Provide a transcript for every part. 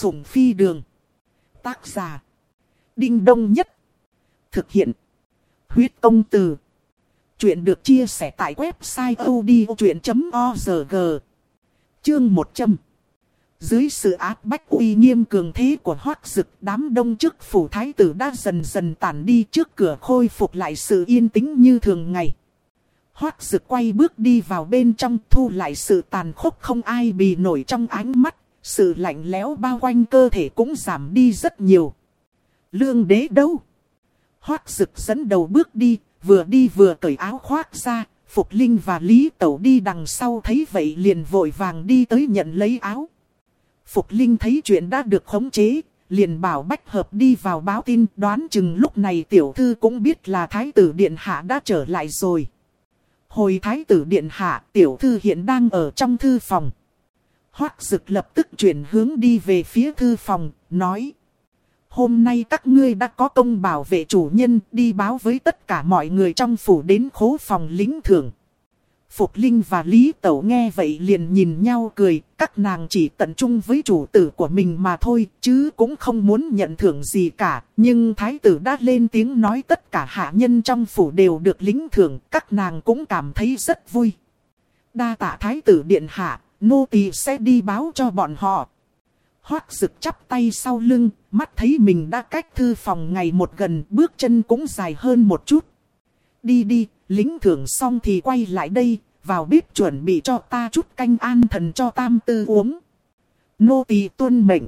sủng phi đường. Tác giả. Đinh Đông Nhất. Thực hiện. Huyết công từ. Chuyện được chia sẻ tại website odchuyện.org. Chương 100. Dưới sự áp bách uy nghiêm cường thế của hoác dực đám đông chức phủ thái tử đã dần dần tản đi trước cửa khôi phục lại sự yên tĩnh như thường ngày. Hoác dực quay bước đi vào bên trong thu lại sự tàn khốc không ai bì nổi trong ánh mắt, sự lạnh lẽo bao quanh cơ thể cũng giảm đi rất nhiều. Lương đế đâu? Hoác rực dẫn đầu bước đi, vừa đi vừa cởi áo khoác ra, Phục Linh và Lý Tẩu đi đằng sau thấy vậy liền vội vàng đi tới nhận lấy áo. Phục Linh thấy chuyện đã được khống chế, liền bảo Bách Hợp đi vào báo tin đoán chừng lúc này tiểu thư cũng biết là Thái tử Điện Hạ đã trở lại rồi. Hồi Thái tử Điện Hạ, tiểu thư hiện đang ở trong thư phòng. Hoác Dực lập tức chuyển hướng đi về phía thư phòng, nói. Hôm nay các ngươi đã có công bảo vệ chủ nhân đi báo với tất cả mọi người trong phủ đến khố phòng lính thưởng. Phục Linh và Lý Tẩu nghe vậy liền nhìn nhau cười, các nàng chỉ tận trung với chủ tử của mình mà thôi, chứ cũng không muốn nhận thưởng gì cả. Nhưng Thái tử đã lên tiếng nói tất cả hạ nhân trong phủ đều được lính thưởng, các nàng cũng cảm thấy rất vui. Đa tạ Thái tử điện hạ, nô tỳ sẽ đi báo cho bọn họ. Hoác rực chắp tay sau lưng, mắt thấy mình đã cách thư phòng ngày một gần, bước chân cũng dài hơn một chút. Đi đi, lính thưởng xong thì quay lại đây, vào bếp chuẩn bị cho ta chút canh an thần cho tam tư uống. Nô tỳ tuân mệnh.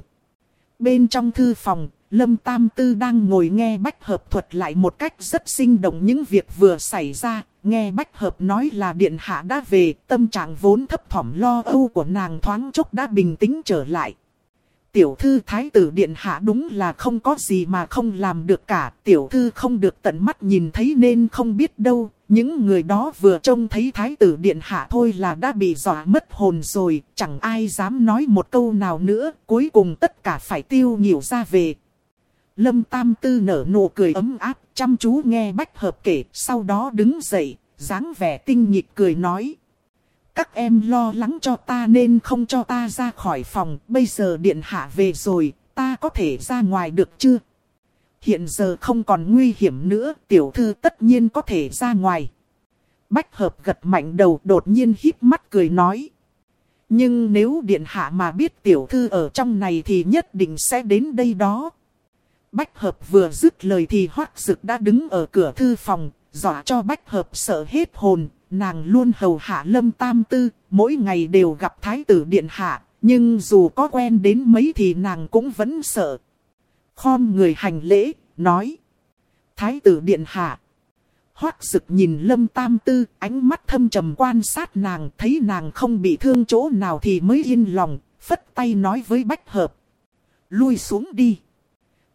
Bên trong thư phòng, Lâm Tam Tư đang ngồi nghe Bách Hợp thuật lại một cách rất sinh động những việc vừa xảy ra. Nghe Bách Hợp nói là Điện Hạ đã về, tâm trạng vốn thấp thỏm lo âu của nàng thoáng chốc đã bình tĩnh trở lại. Tiểu thư thái tử điện hạ đúng là không có gì mà không làm được cả. Tiểu thư không được tận mắt nhìn thấy nên không biết đâu. Những người đó vừa trông thấy thái tử điện hạ thôi là đã bị dọa mất hồn rồi. Chẳng ai dám nói một câu nào nữa. Cuối cùng tất cả phải tiêu nhiều ra về. Lâm Tam Tư nở nụ cười ấm áp, chăm chú nghe Bách Hợp kể, sau đó đứng dậy, dáng vẻ tinh nhịp cười nói. Các em lo lắng cho ta nên không cho ta ra khỏi phòng, bây giờ điện hạ về rồi, ta có thể ra ngoài được chưa? Hiện giờ không còn nguy hiểm nữa, tiểu thư tất nhiên có thể ra ngoài. Bách hợp gật mạnh đầu đột nhiên híp mắt cười nói. Nhưng nếu điện hạ mà biết tiểu thư ở trong này thì nhất định sẽ đến đây đó. Bách hợp vừa dứt lời thì hoác dực đã đứng ở cửa thư phòng, dọa cho bách hợp sợ hết hồn, nàng luôn hầu hạ lâm tam tư, mỗi ngày đều gặp thái tử điện hạ, nhưng dù có quen đến mấy thì nàng cũng vẫn sợ. Khom người hành lễ, nói. Thái tử điện hạ. Hoác sực nhìn lâm tam tư, ánh mắt thâm trầm quan sát nàng, thấy nàng không bị thương chỗ nào thì mới yên lòng, phất tay nói với bách hợp. Lui xuống đi.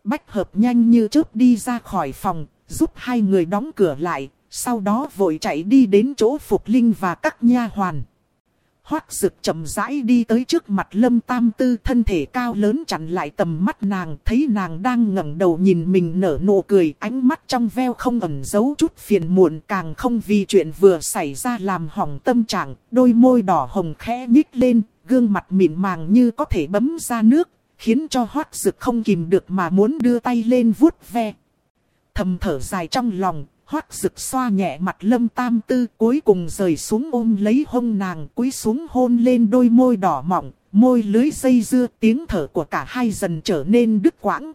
Bách hợp nhanh như chớp đi ra khỏi phòng, giúp hai người đóng cửa lại, sau đó vội chạy đi đến chỗ Phục Linh và các nha hoàn. Hoác rực chậm rãi đi tới trước mặt Lâm Tam Tư thân thể cao lớn chặn lại tầm mắt nàng. Thấy nàng đang ngẩng đầu nhìn mình nở nụ cười ánh mắt trong veo không ẩn giấu chút phiền muộn càng không vì chuyện vừa xảy ra làm hỏng tâm trạng. Đôi môi đỏ hồng khẽ nhích lên, gương mặt mịn màng như có thể bấm ra nước. Khiến cho hoác rực không kìm được mà muốn đưa tay lên vuốt ve. Thầm thở dài trong lòng, hoác rực xoa nhẹ mặt lâm tam tư cuối cùng rời xuống ôm lấy hông nàng cúi xuống hôn lên đôi môi đỏ mỏng, môi lưới dây dưa tiếng thở của cả hai dần trở nên đứt quãng.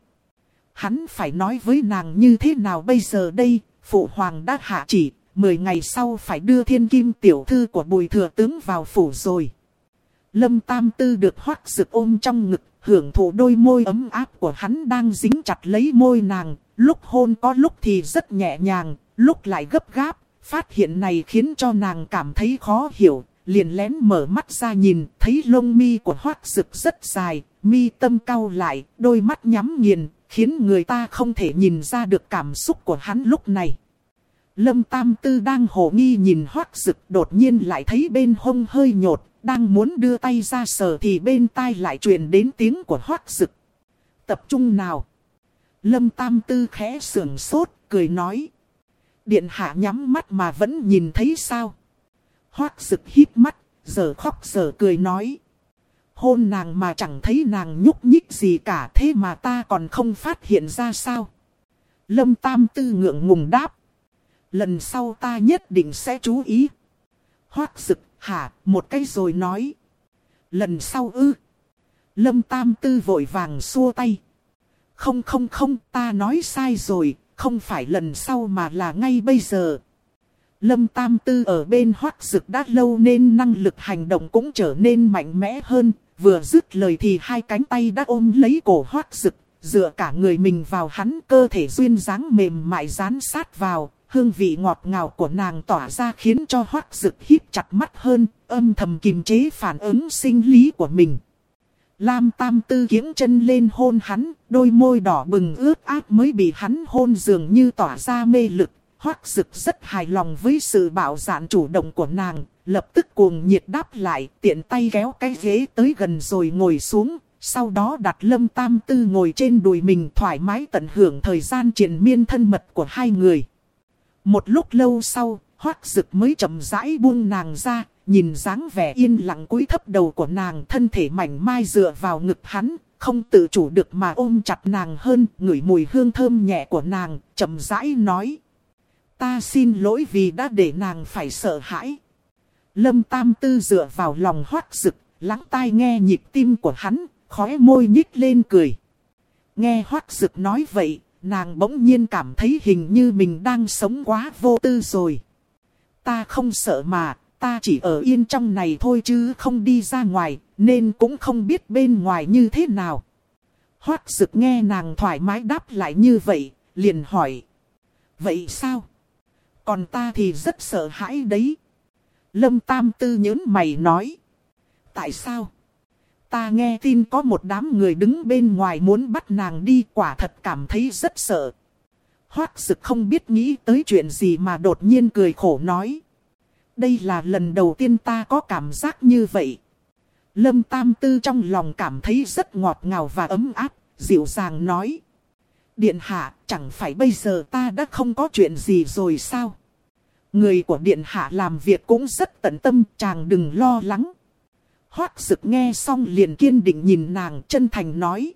Hắn phải nói với nàng như thế nào bây giờ đây, phụ hoàng đã hạ chỉ, 10 ngày sau phải đưa thiên kim tiểu thư của bùi thừa tướng vào phủ rồi. Lâm tam tư được hoác rực ôm trong ngực, hưởng thụ đôi môi ấm áp của hắn đang dính chặt lấy môi nàng, lúc hôn có lúc thì rất nhẹ nhàng, lúc lại gấp gáp, phát hiện này khiến cho nàng cảm thấy khó hiểu, liền lén mở mắt ra nhìn, thấy lông mi của hoác rực rất dài, mi tâm cau lại, đôi mắt nhắm nghiền, khiến người ta không thể nhìn ra được cảm xúc của hắn lúc này. Lâm Tam Tư đang hồ nghi nhìn hoác rực đột nhiên lại thấy bên hông hơi nhột, đang muốn đưa tay ra sờ thì bên tai lại truyền đến tiếng của hoác rực. Tập trung nào? Lâm Tam Tư khẽ sườn sốt, cười nói. Điện hạ nhắm mắt mà vẫn nhìn thấy sao? Hoác rực hít mắt, giờ khóc giờ cười nói. hôn nàng mà chẳng thấy nàng nhúc nhích gì cả thế mà ta còn không phát hiện ra sao. Lâm Tam Tư ngượng ngùng đáp. Lần sau ta nhất định sẽ chú ý. Hoác rực hả một cái rồi nói. Lần sau ư. Lâm Tam Tư vội vàng xua tay. Không không không ta nói sai rồi. Không phải lần sau mà là ngay bây giờ. Lâm Tam Tư ở bên hoác rực đã lâu nên năng lực hành động cũng trở nên mạnh mẽ hơn. Vừa dứt lời thì hai cánh tay đã ôm lấy cổ hoác rực, dựa cả người mình vào hắn cơ thể duyên dáng mềm mại dán sát vào. Hương vị ngọt ngào của nàng tỏa ra khiến cho hoác rực hít chặt mắt hơn, âm thầm kiềm chế phản ứng sinh lý của mình. Lam Tam Tư kiếng chân lên hôn hắn, đôi môi đỏ bừng ướt át mới bị hắn hôn dường như tỏa ra mê lực, Hoác Dực rất hài lòng với sự bảo dạn chủ động của nàng, lập tức cuồng nhiệt đáp lại, tiện tay kéo cái ghế tới gần rồi ngồi xuống, sau đó đặt Lâm Tam Tư ngồi trên đùi mình thoải mái tận hưởng thời gian triển miên thân mật của hai người. Một lúc lâu sau, Hoác Dực mới chậm rãi buông nàng ra, nhìn dáng vẻ yên lặng cúi thấp đầu của nàng thân thể mảnh mai dựa vào ngực hắn, không tự chủ được mà ôm chặt nàng hơn, ngửi mùi hương thơm nhẹ của nàng, chậm rãi nói. Ta xin lỗi vì đã để nàng phải sợ hãi. Lâm Tam Tư dựa vào lòng hoác rực, lắng tai nghe nhịp tim của hắn, khóe môi nhích lên cười. Nghe hoác rực nói vậy, nàng bỗng nhiên cảm thấy hình như mình đang sống quá vô tư rồi. Ta không sợ mà, ta chỉ ở yên trong này thôi chứ không đi ra ngoài, nên cũng không biết bên ngoài như thế nào. Hoác Sực nghe nàng thoải mái đáp lại như vậy, liền hỏi. Vậy sao? Còn ta thì rất sợ hãi đấy. Lâm Tam Tư nhớn mày nói. Tại sao? Ta nghe tin có một đám người đứng bên ngoài muốn bắt nàng đi quả thật cảm thấy rất sợ. Hoác sực không biết nghĩ tới chuyện gì mà đột nhiên cười khổ nói. Đây là lần đầu tiên ta có cảm giác như vậy. Lâm Tam Tư trong lòng cảm thấy rất ngọt ngào và ấm áp, dịu dàng nói. Điện hạ, chẳng phải bây giờ ta đã không có chuyện gì rồi sao? Người của điện hạ làm việc cũng rất tận tâm, chàng đừng lo lắng. Hoác Sực nghe xong liền kiên định nhìn nàng chân thành nói.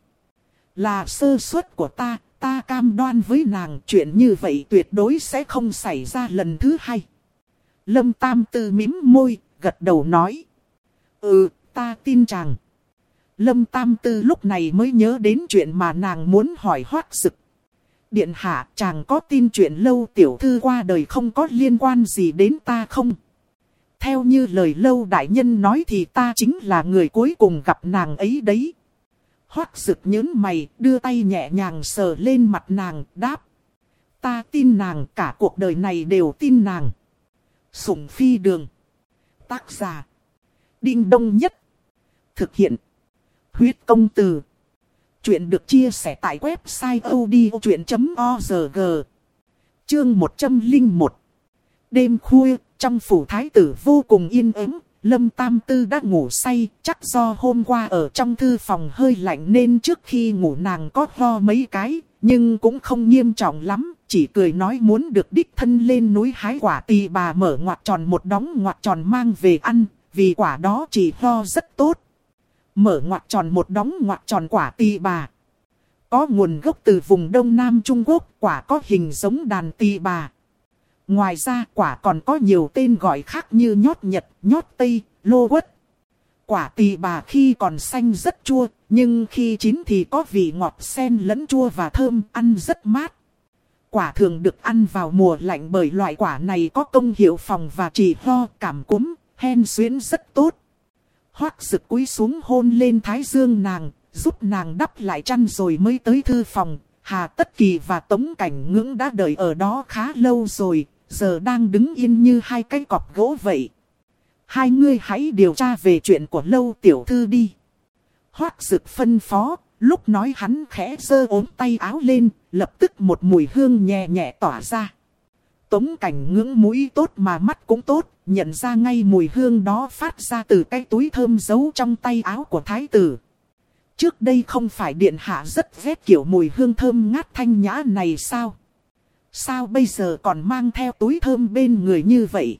Là sơ suất của ta, ta cam đoan với nàng chuyện như vậy tuyệt đối sẽ không xảy ra lần thứ hai. Lâm Tam Tư mím môi, gật đầu nói. Ừ, ta tin chàng. Lâm Tam Tư lúc này mới nhớ đến chuyện mà nàng muốn hỏi hoác Sực Điện hạ chàng có tin chuyện lâu tiểu thư qua đời không có liên quan gì đến ta không? Theo như lời lâu đại nhân nói thì ta chính là người cuối cùng gặp nàng ấy đấy. Hoác rực nhớn mày, đưa tay nhẹ nhàng sờ lên mặt nàng, đáp. Ta tin nàng, cả cuộc đời này đều tin nàng. Sủng phi đường. Tác giả. Đinh đông nhất. Thực hiện. Huyết công từ. Chuyện được chia sẻ tại website odchuyện.org. Chương 101. Đêm khuya, trong phủ thái tử vô cùng yên ắng, Lâm Tam Tư đã ngủ say, chắc do hôm qua ở trong thư phòng hơi lạnh nên trước khi ngủ nàng có ho mấy cái, nhưng cũng không nghiêm trọng lắm, chỉ cười nói muốn được đích thân lên núi hái quả tì bà mở ngoặt tròn một đống ngoặt tròn mang về ăn, vì quả đó chỉ ho rất tốt. Mở ngoặt tròn một đống ngoặt tròn quả tì bà. Có nguồn gốc từ vùng Đông Nam Trung Quốc, quả có hình giống đàn tì bà. Ngoài ra quả còn có nhiều tên gọi khác như nhót Nhật, nhót Tây, lô quất. Quả tỳ bà khi còn xanh rất chua, nhưng khi chín thì có vị ngọt xen lẫn chua và thơm, ăn rất mát. Quả thường được ăn vào mùa lạnh bởi loại quả này có công hiệu phòng và trị ho, cảm cúm, hen xuyến rất tốt. Hoác sực cúi xuống hôn lên thái dương nàng, giúp nàng đắp lại chăn rồi mới tới thư phòng. Hà Tất Kỳ và Tống Cảnh Ngưỡng đã đợi ở đó khá lâu rồi, giờ đang đứng yên như hai cái cọp gỗ vậy. Hai ngươi hãy điều tra về chuyện của lâu tiểu thư đi. Hoác dực phân phó, lúc nói hắn khẽ giơ ốm tay áo lên, lập tức một mùi hương nhẹ nhẹ tỏa ra. Tống cảnh ngưỡng mũi tốt mà mắt cũng tốt, nhận ra ngay mùi hương đó phát ra từ cái túi thơm giấu trong tay áo của thái tử. Trước đây không phải điện hạ rất ghét kiểu mùi hương thơm ngát thanh nhã này sao? Sao bây giờ còn mang theo túi thơm bên người như vậy?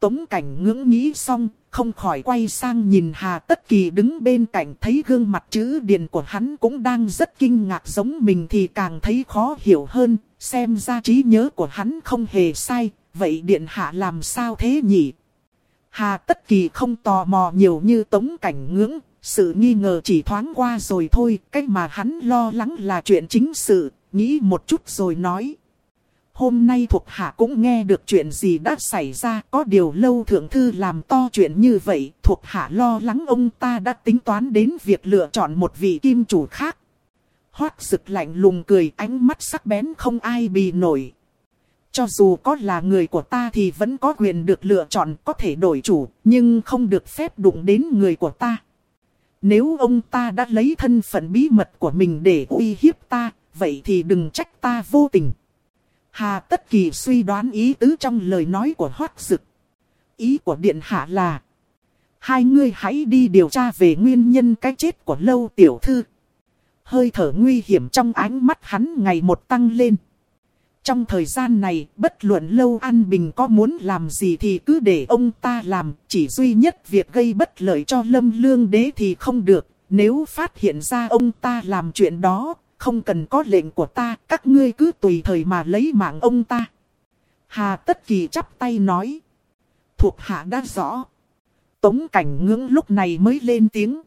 Tống cảnh ngưỡng nghĩ xong, không khỏi quay sang nhìn Hà Tất Kỳ đứng bên cạnh thấy gương mặt chữ điền của hắn cũng đang rất kinh ngạc giống mình thì càng thấy khó hiểu hơn, xem ra trí nhớ của hắn không hề sai, vậy điện hạ làm sao thế nhỉ? Hà Tất Kỳ không tò mò nhiều như tống cảnh ngưỡng, sự nghi ngờ chỉ thoáng qua rồi thôi, cách mà hắn lo lắng là chuyện chính sự, nghĩ một chút rồi nói. Hôm nay thuộc hạ cũng nghe được chuyện gì đã xảy ra, có điều lâu thượng thư làm to chuyện như vậy, thuộc hạ lo lắng ông ta đã tính toán đến việc lựa chọn một vị kim chủ khác. Hoác sực lạnh lùng cười ánh mắt sắc bén không ai bì nổi. Cho dù có là người của ta thì vẫn có quyền được lựa chọn có thể đổi chủ, nhưng không được phép đụng đến người của ta. Nếu ông ta đã lấy thân phận bí mật của mình để uy hiếp ta, vậy thì đừng trách ta vô tình. Hà Tất Kỳ suy đoán ý tứ trong lời nói của Hoác Dực. Ý của Điện Hạ là Hai ngươi hãy đi điều tra về nguyên nhân cái chết của Lâu Tiểu Thư. Hơi thở nguy hiểm trong ánh mắt hắn ngày một tăng lên. Trong thời gian này, bất luận Lâu An Bình có muốn làm gì thì cứ để ông ta làm. Chỉ duy nhất việc gây bất lợi cho Lâm Lương Đế thì không được. Nếu phát hiện ra ông ta làm chuyện đó, không cần có lệnh của ta, các ngươi cứ tùy thời mà lấy mạng ông ta. Hà Tất Kỳ chắp tay nói. Thuộc hạ đã rõ. Tống cảnh ngưỡng lúc này mới lên tiếng.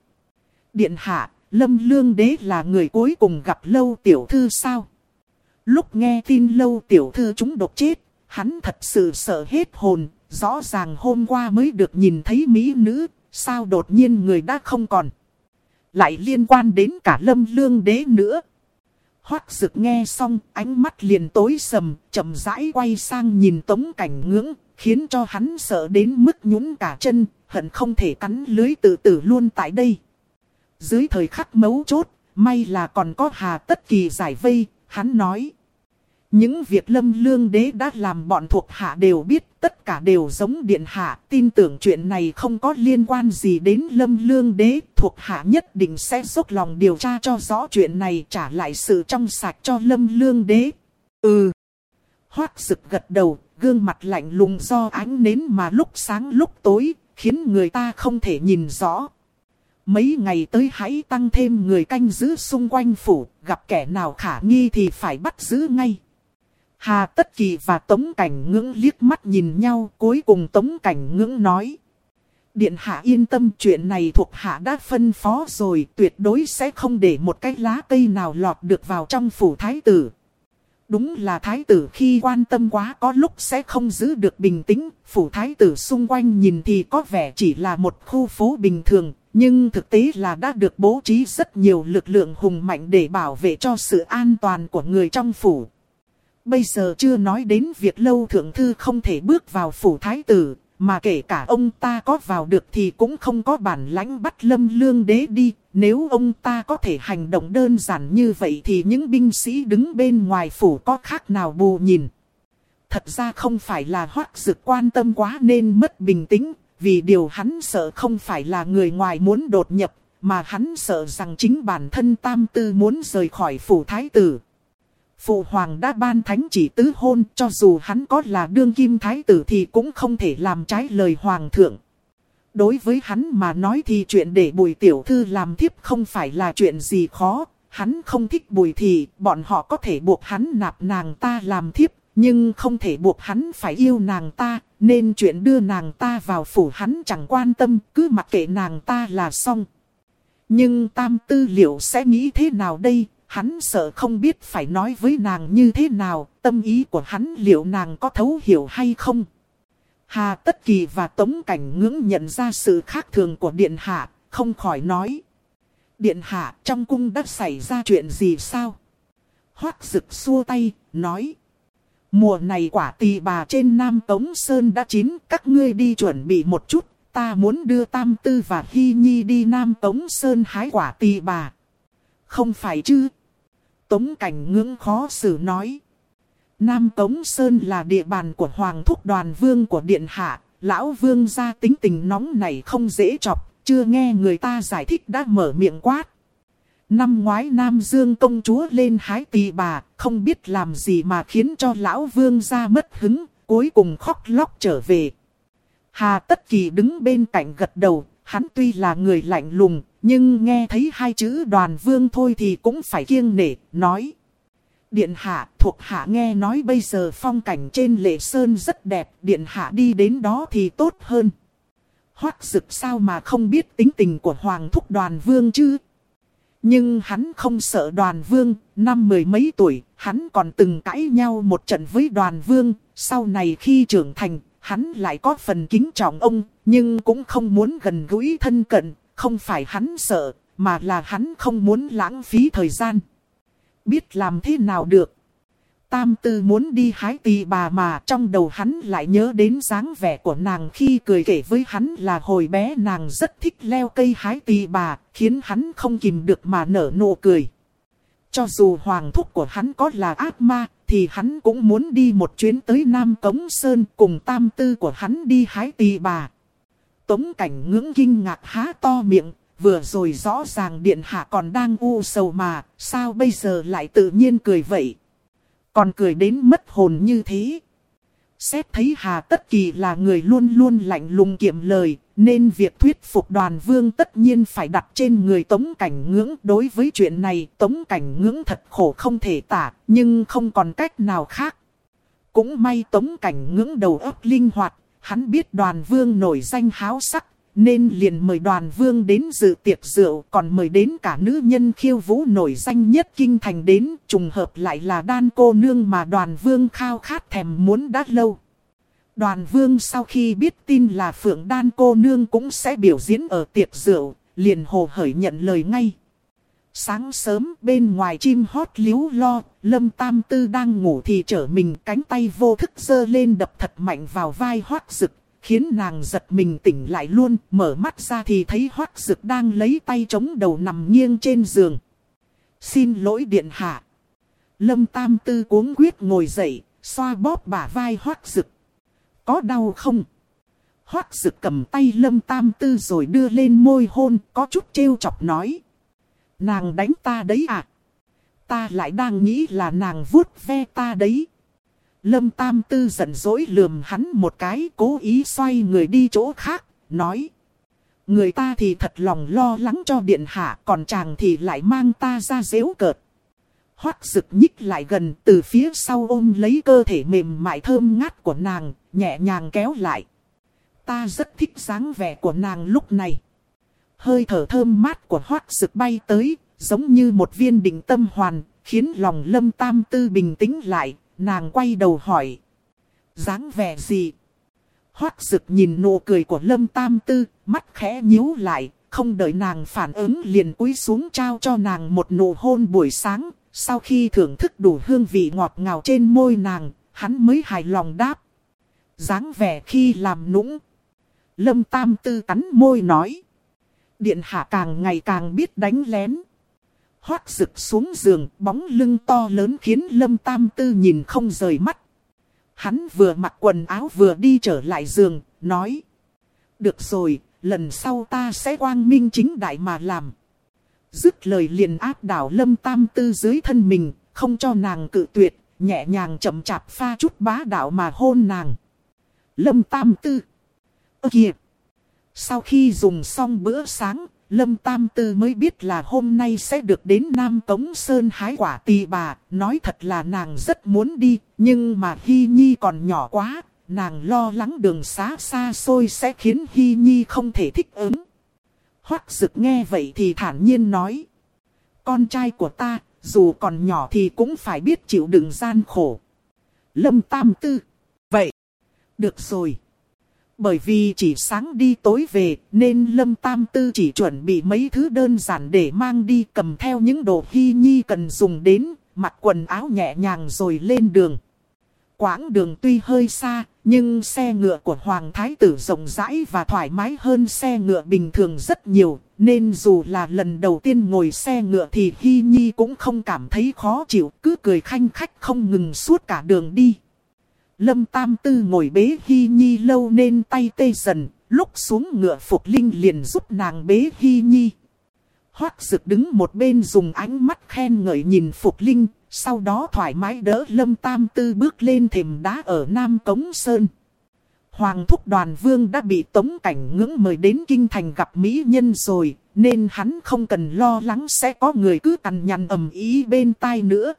Điện hạ, Lâm Lương Đế là người cuối cùng gặp Lâu Tiểu Thư sao? Lúc nghe tin Lâu Tiểu Thư chúng độc chết, hắn thật sự sợ hết hồn. Rõ ràng hôm qua mới được nhìn thấy mỹ nữ, sao đột nhiên người đã không còn. Lại liên quan đến cả Lâm Lương Đế nữa. Hoác sực nghe xong, ánh mắt liền tối sầm, chậm rãi quay sang nhìn tống cảnh ngưỡng, khiến cho hắn sợ đến mức nhún cả chân, hận không thể cắn lưới tự tử luôn tại đây. Dưới thời khắc mấu chốt, may là còn có hà tất kỳ giải vây, hắn nói. Những việc lâm lương đế đã làm bọn thuộc hạ đều biết, tất cả đều giống điện hạ, tin tưởng chuyện này không có liên quan gì đến lâm lương đế, thuộc hạ nhất định sẽ dốc lòng điều tra cho rõ chuyện này trả lại sự trong sạch cho lâm lương đế. Ừ. Hoác sực gật đầu, gương mặt lạnh lùng do ánh nến mà lúc sáng lúc tối, khiến người ta không thể nhìn rõ. Mấy ngày tới hãy tăng thêm người canh giữ xung quanh phủ, gặp kẻ nào khả nghi thì phải bắt giữ ngay. Hà Tất Kỳ và Tống Cảnh Ngưỡng liếc mắt nhìn nhau, cuối cùng Tống Cảnh Ngưỡng nói. Điện Hạ yên tâm chuyện này thuộc Hạ đã phân phó rồi, tuyệt đối sẽ không để một cái lá cây nào lọt được vào trong phủ thái tử. Đúng là thái tử khi quan tâm quá có lúc sẽ không giữ được bình tĩnh, phủ thái tử xung quanh nhìn thì có vẻ chỉ là một khu phố bình thường, nhưng thực tế là đã được bố trí rất nhiều lực lượng hùng mạnh để bảo vệ cho sự an toàn của người trong phủ. Bây giờ chưa nói đến việc lâu thượng thư không thể bước vào phủ thái tử, mà kể cả ông ta có vào được thì cũng không có bản lãnh bắt lâm lương đế đi. Nếu ông ta có thể hành động đơn giản như vậy thì những binh sĩ đứng bên ngoài phủ có khác nào bù nhìn. Thật ra không phải là hoác dực quan tâm quá nên mất bình tĩnh, vì điều hắn sợ không phải là người ngoài muốn đột nhập, mà hắn sợ rằng chính bản thân tam tư muốn rời khỏi phủ thái tử. Phụ hoàng đã ban thánh chỉ tứ hôn, cho dù hắn có là đương kim thái tử thì cũng không thể làm trái lời hoàng thượng. Đối với hắn mà nói thì chuyện để bùi tiểu thư làm thiếp không phải là chuyện gì khó. Hắn không thích bùi thì, bọn họ có thể buộc hắn nạp nàng ta làm thiếp. Nhưng không thể buộc hắn phải yêu nàng ta. Nên chuyện đưa nàng ta vào phủ hắn chẳng quan tâm, cứ mặc kệ nàng ta là xong. Nhưng tam tư liệu sẽ nghĩ thế nào đây? Hắn sợ không biết phải nói với nàng như thế nào, tâm ý của hắn liệu nàng có thấu hiểu hay không. Hà Tất Kỳ và Tống Cảnh ngưỡng nhận ra sự khác thường của Điện Hạ, không khỏi nói. Điện Hạ trong cung đã xảy ra chuyện gì sao? Hoác rực xua tay, nói. Mùa này quả tỳ bà trên Nam Tống Sơn đã chín, các ngươi đi chuẩn bị một chút. Ta muốn đưa Tam Tư và Hy Nhi đi Nam Tống Sơn hái quả tỳ bà. Không phải chứ? Tống cảnh ngưỡng khó xử nói. Nam Tống Sơn là địa bàn của Hoàng thúc đoàn vương của Điện Hạ. Lão vương ra tính tình nóng này không dễ chọc. Chưa nghe người ta giải thích đã mở miệng quát. Năm ngoái Nam Dương công chúa lên hái tỳ bà, không biết làm gì mà khiến cho lão vương ra mất hứng, cuối cùng khóc lóc trở về. Hà Tất Kỳ đứng bên cạnh gật đầu, hắn tuy là người lạnh lùng, nhưng nghe thấy hai chữ đoàn vương thôi thì cũng phải kiêng nể, nói. Điện hạ thuộc hạ nghe nói bây giờ phong cảnh trên lệ sơn rất đẹp, điện hạ đi đến đó thì tốt hơn. Hoác dực sao mà không biết tính tình của hoàng thúc đoàn vương chứ? Nhưng hắn không sợ đoàn vương, năm mười mấy tuổi, hắn còn từng cãi nhau một trận với đoàn vương, sau này khi trưởng thành, hắn lại có phần kính trọng ông, nhưng cũng không muốn gần gũi thân cận, không phải hắn sợ, mà là hắn không muốn lãng phí thời gian. Biết làm thế nào được. Tam tư muốn đi hái tì bà mà trong đầu hắn lại nhớ đến dáng vẻ của nàng khi cười kể với hắn là hồi bé nàng rất thích leo cây hái tì bà, khiến hắn không kìm được mà nở nụ cười. Cho dù hoàng thúc của hắn có là ác ma, thì hắn cũng muốn đi một chuyến tới Nam Cống Sơn cùng tam tư của hắn đi hái tì bà. Tống cảnh ngưỡng kinh ngạc há to miệng, vừa rồi rõ ràng điện hạ còn đang u sầu mà, sao bây giờ lại tự nhiên cười vậy? Còn cười đến mất hồn như thế. Xét thấy Hà Tất Kỳ là người luôn luôn lạnh lùng kiệm lời, nên việc thuyết phục đoàn vương tất nhiên phải đặt trên người Tống Cảnh Ngưỡng. Đối với chuyện này, Tống Cảnh Ngưỡng thật khổ không thể tả, nhưng không còn cách nào khác. Cũng may Tống Cảnh Ngưỡng đầu óc linh hoạt, hắn biết đoàn vương nổi danh háo sắc, nên liền mời đoàn vương đến dự tiệc rượu, còn mời đến cả nữ nhân khiêu vũ nổi danh nhất kinh thành đến, trùng hợp lại là đan cô nương mà đoàn vương khao khát thèm muốn đã lâu. Đoàn vương sau khi biết tin là phượng đan cô nương cũng sẽ biểu diễn ở tiệc rượu, liền hồ hởi nhận lời ngay. Sáng sớm bên ngoài chim hót liếu lo, lâm tam tư đang ngủ thì trở mình cánh tay vô thức dơ lên đập thật mạnh vào vai hoác rực, khiến nàng giật mình tỉnh lại luôn, mở mắt ra thì thấy hoác rực đang lấy tay chống đầu nằm nghiêng trên giường. Xin lỗi điện hạ. Lâm tam tư cuống quyết ngồi dậy, xoa bóp bả vai hoác rực. Có đau không? Hoác rực cầm tay lâm tam tư rồi đưa lên môi hôn, có chút trêu chọc nói. Nàng đánh ta đấy à? Ta lại đang nghĩ là nàng vuốt ve ta đấy. Lâm Tam Tư giận dỗi lườm hắn một cái cố ý xoay người đi chỗ khác, nói. Người ta thì thật lòng lo lắng cho điện hạ, còn chàng thì lại mang ta ra dễu cợt. Hoác rực nhích lại gần từ phía sau ôm lấy cơ thể mềm mại thơm ngát của nàng, nhẹ nhàng kéo lại. Ta rất thích dáng vẻ của nàng lúc này. Hơi thở thơm mát của hoác rực bay tới, giống như một viên định tâm hoàn, khiến lòng lâm tam tư bình tĩnh lại, nàng quay đầu hỏi. dáng vẻ gì? Hoác rực nhìn nụ cười của Lâm Tam Tư, mắt khẽ nhíu lại, không đợi nàng phản ứng liền cúi xuống trao cho nàng một nụ hôn buổi sáng. Sau khi thưởng thức đủ hương vị ngọt ngào trên môi nàng, hắn mới hài lòng đáp. dáng vẻ khi làm nũng. Lâm Tam Tư cắn môi nói. Điện hạ càng ngày càng biết đánh lén hoác rực xuống giường, bóng lưng to lớn khiến Lâm Tam Tư nhìn không rời mắt. Hắn vừa mặc quần áo vừa đi trở lại giường, nói. Được rồi, lần sau ta sẽ quang minh chính đại mà làm. Dứt lời liền áp đảo Lâm Tam Tư dưới thân mình, không cho nàng cự tuyệt, nhẹ nhàng chậm chạp pha chút bá đạo mà hôn nàng. Lâm Tam Tư. Ơ kìa. Sau khi dùng xong bữa sáng, Lâm Tam Tư mới biết là hôm nay sẽ được đến Nam tống Sơn hái quả tỳ bà, nói thật là nàng rất muốn đi, nhưng mà Hy Nhi còn nhỏ quá, nàng lo lắng đường xá xa xôi sẽ khiến Hy Nhi không thể thích ứng. hoắc dực nghe vậy thì thản nhiên nói, con trai của ta, dù còn nhỏ thì cũng phải biết chịu đựng gian khổ. Lâm Tam Tư, vậy, được rồi. Bởi vì chỉ sáng đi tối về nên Lâm Tam Tư chỉ chuẩn bị mấy thứ đơn giản để mang đi cầm theo những đồ hy nhi cần dùng đến, mặc quần áo nhẹ nhàng rồi lên đường. Quãng đường tuy hơi xa, nhưng xe ngựa của Hoàng Thái Tử rộng rãi và thoải mái hơn xe ngựa bình thường rất nhiều, nên dù là lần đầu tiên ngồi xe ngựa thì Hy Nhi cũng không cảm thấy khó chịu, cứ cười khanh khách không ngừng suốt cả đường đi. Lâm Tam Tư ngồi bế Hy Nhi lâu nên tay tê dần, lúc xuống ngựa Phục Linh liền giúp nàng bế Hy Nhi. Hoác Dực đứng một bên dùng ánh mắt khen ngợi nhìn Phục Linh, sau đó thoải mái đỡ Lâm Tam Tư bước lên thềm đá ở Nam Cống Sơn. Hoàng thúc đoàn vương đã bị tống cảnh ngưỡng mời đến kinh thành gặp mỹ nhân rồi, nên hắn không cần lo lắng sẽ có người cứ cằn nhằn ầm ý bên tai nữa.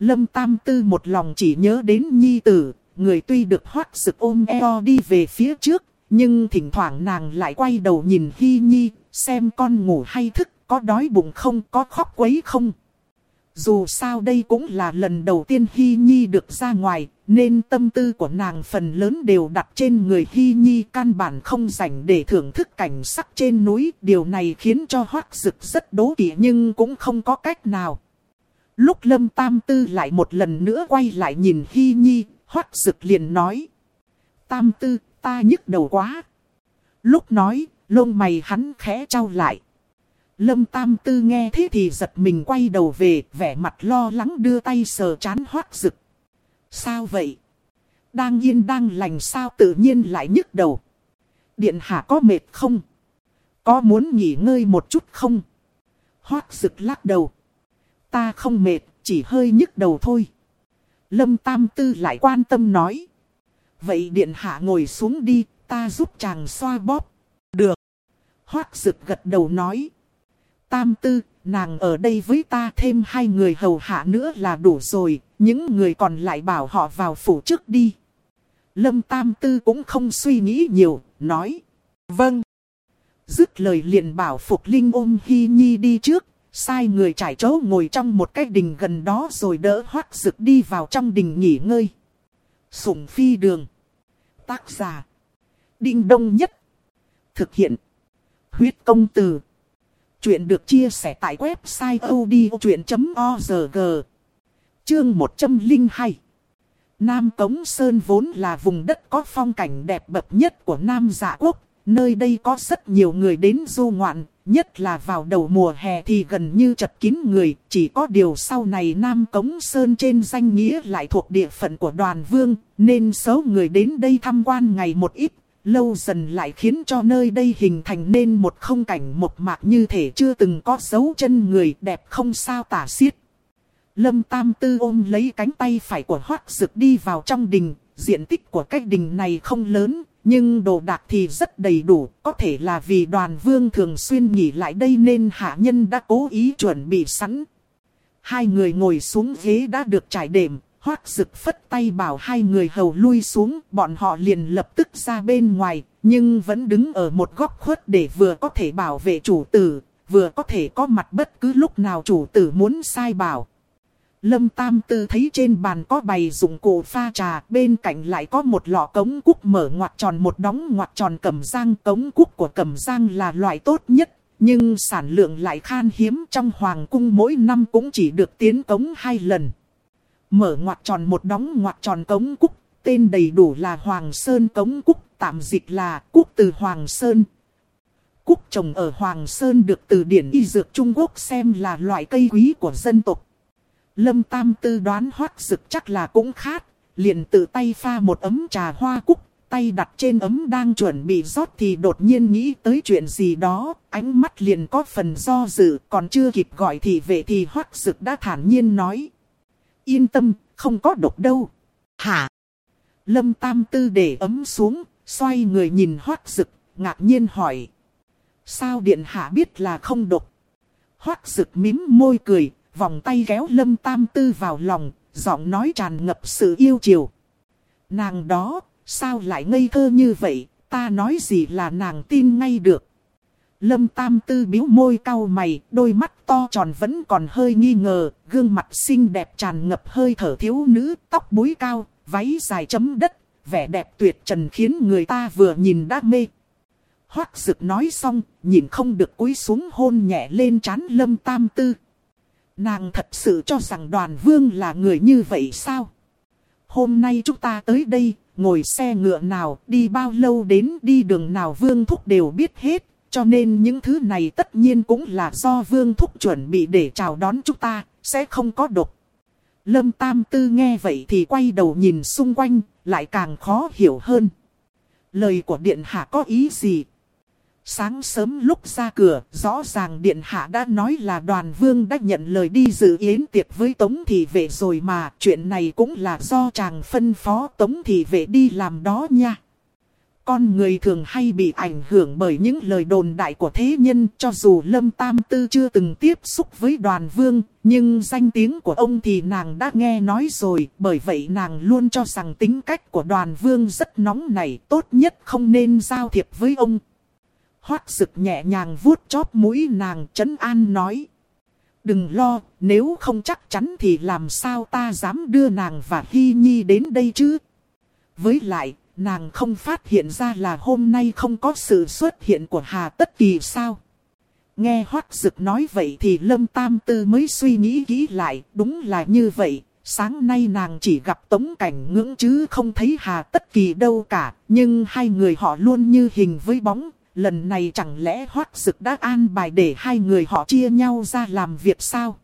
Lâm Tam Tư một lòng chỉ nhớ đến nhi tử, người tuy được hoác sực ôm eo đi về phía trước, nhưng thỉnh thoảng nàng lại quay đầu nhìn Hy Nhi, xem con ngủ hay thức, có đói bụng không, có khóc quấy không. Dù sao đây cũng là lần đầu tiên Hy Nhi được ra ngoài, nên tâm tư của nàng phần lớn đều đặt trên người Hy Nhi căn bản không dành để thưởng thức cảnh sắc trên núi. Điều này khiến cho Hoác Dực rất đố kỵ nhưng cũng không có cách nào. Lúc Lâm Tam Tư lại một lần nữa quay lại nhìn Hy Nhi, hoắc Dực liền nói. Tam Tư, ta nhức đầu quá. Lúc nói, lông mày hắn khẽ trao lại. Lâm Tam Tư nghe thế thì giật mình quay đầu về, vẻ mặt lo lắng đưa tay sờ chán hoắc sực. Sao vậy? Đang yên đang lành sao tự nhiên lại nhức đầu? Điện hạ có mệt không? Có muốn nghỉ ngơi một chút không? Hoác rực lắc đầu. Ta không mệt, chỉ hơi nhức đầu thôi. Lâm Tam Tư lại quan tâm nói. Vậy điện hạ ngồi xuống đi, ta giúp chàng xoa bóp. Được. Hoác rực gật đầu nói. Tam tư, nàng ở đây với ta thêm hai người hầu hạ nữa là đủ rồi, những người còn lại bảo họ vào phủ trước đi. Lâm Tam tư cũng không suy nghĩ nhiều, nói. Vâng. Dứt lời liền bảo Phục Linh ôm Hy Nhi đi trước, sai người trải chỗ ngồi trong một cái đình gần đó rồi đỡ hoác rực đi vào trong đình nghỉ ngơi. Sủng phi đường. Tác giả. Đinh đông nhất. Thực hiện. Huyết công từ. Chuyện được chia sẻ tại website odchuyện.org Chương 102 Nam Cống Sơn vốn là vùng đất có phong cảnh đẹp bậc nhất của Nam Dạ Quốc. Nơi đây có rất nhiều người đến du ngoạn, nhất là vào đầu mùa hè thì gần như chật kín người. Chỉ có điều sau này Nam Cống Sơn trên danh nghĩa lại thuộc địa phận của đoàn vương, nên số người đến đây tham quan ngày một ít lâu dần lại khiến cho nơi đây hình thành nên một không cảnh một mạc như thể chưa từng có dấu chân người đẹp không sao tả xiết. Lâm Tam Tư ôm lấy cánh tay phải của Hoác Dực đi vào trong đình, diện tích của cái đình này không lớn, nhưng đồ đạc thì rất đầy đủ, có thể là vì đoàn vương thường xuyên nghỉ lại đây nên hạ nhân đã cố ý chuẩn bị sẵn. Hai người ngồi xuống ghế đã được trải đệm, Hoác rực phất tay bảo hai người hầu lui xuống, bọn họ liền lập tức ra bên ngoài, nhưng vẫn đứng ở một góc khuất để vừa có thể bảo vệ chủ tử, vừa có thể có mặt bất cứ lúc nào chủ tử muốn sai bảo. Lâm Tam Tư thấy trên bàn có bày dụng cụ pha trà, bên cạnh lại có một lọ cống cúc mở ngoặt tròn một đóng ngoặt tròn cẩm giang. Cống cúc của cẩm giang là loại tốt nhất, nhưng sản lượng lại khan hiếm trong hoàng cung mỗi năm cũng chỉ được tiến cống hai lần. Mở ngoặt tròn một đóng ngoặt tròn cống cúc, tên đầy đủ là Hoàng Sơn Cống Cúc, tạm dịch là Cúc từ Hoàng Sơn. Cúc trồng ở Hoàng Sơn được từ điển y dược Trung Quốc xem là loại cây quý của dân tộc. Lâm Tam Tư đoán hoát dực chắc là cũng khát, liền tự tay pha một ấm trà hoa cúc, tay đặt trên ấm đang chuẩn bị rót thì đột nhiên nghĩ tới chuyện gì đó, ánh mắt liền có phần do dự, còn chưa kịp gọi thì về thì hoát dực đã thản nhiên nói. Yên tâm, không có độc đâu. Hả? Lâm Tam Tư để ấm xuống, xoay người nhìn hoác rực, ngạc nhiên hỏi. Sao điện hạ biết là không độc? Hoác rực mím môi cười, vòng tay kéo Lâm Tam Tư vào lòng, giọng nói tràn ngập sự yêu chiều. Nàng đó, sao lại ngây thơ như vậy, ta nói gì là nàng tin ngay được. Lâm Tam Tư biếu môi cau mày, đôi mắt to tròn vẫn còn hơi nghi ngờ, gương mặt xinh đẹp tràn ngập hơi thở thiếu nữ, tóc búi cao, váy dài chấm đất, vẻ đẹp tuyệt trần khiến người ta vừa nhìn đã mê. Hoác Dực nói xong, nhìn không được cúi xuống hôn nhẹ lên trán Lâm Tam Tư. Nàng thật sự cho rằng đoàn vương là người như vậy sao? Hôm nay chúng ta tới đây, ngồi xe ngựa nào, đi bao lâu đến đi đường nào vương thúc đều biết hết, cho nên những thứ này tất nhiên cũng là do Vương Thúc chuẩn bị để chào đón chúng ta, sẽ không có độc. Lâm Tam Tư nghe vậy thì quay đầu nhìn xung quanh, lại càng khó hiểu hơn. Lời của Điện Hạ có ý gì? Sáng sớm lúc ra cửa, rõ ràng Điện Hạ đã nói là đoàn vương đã nhận lời đi dự yến tiệc với Tống Thị Vệ rồi mà, chuyện này cũng là do chàng phân phó Tống Thị Vệ đi làm đó nha. Con người thường hay bị ảnh hưởng bởi những lời đồn đại của thế nhân cho dù Lâm Tam Tư chưa từng tiếp xúc với đoàn vương, nhưng danh tiếng của ông thì nàng đã nghe nói rồi, bởi vậy nàng luôn cho rằng tính cách của đoàn vương rất nóng nảy, tốt nhất không nên giao thiệp với ông. Hoác sực nhẹ nhàng vuốt chóp mũi nàng chấn an nói. Đừng lo, nếu không chắc chắn thì làm sao ta dám đưa nàng và Hy Nhi đến đây chứ? Với lại, nàng không phát hiện ra là hôm nay không có sự xuất hiện của Hà Tất Kỳ sao? Nghe Hoác Dực nói vậy thì Lâm Tam Tư mới suy nghĩ kỹ lại, đúng là như vậy. Sáng nay nàng chỉ gặp tống cảnh ngưỡng chứ không thấy Hà Tất Kỳ đâu cả, nhưng hai người họ luôn như hình với bóng, lần này chẳng lẽ hoác dực đã an bài để hai người họ chia nhau ra làm việc sao?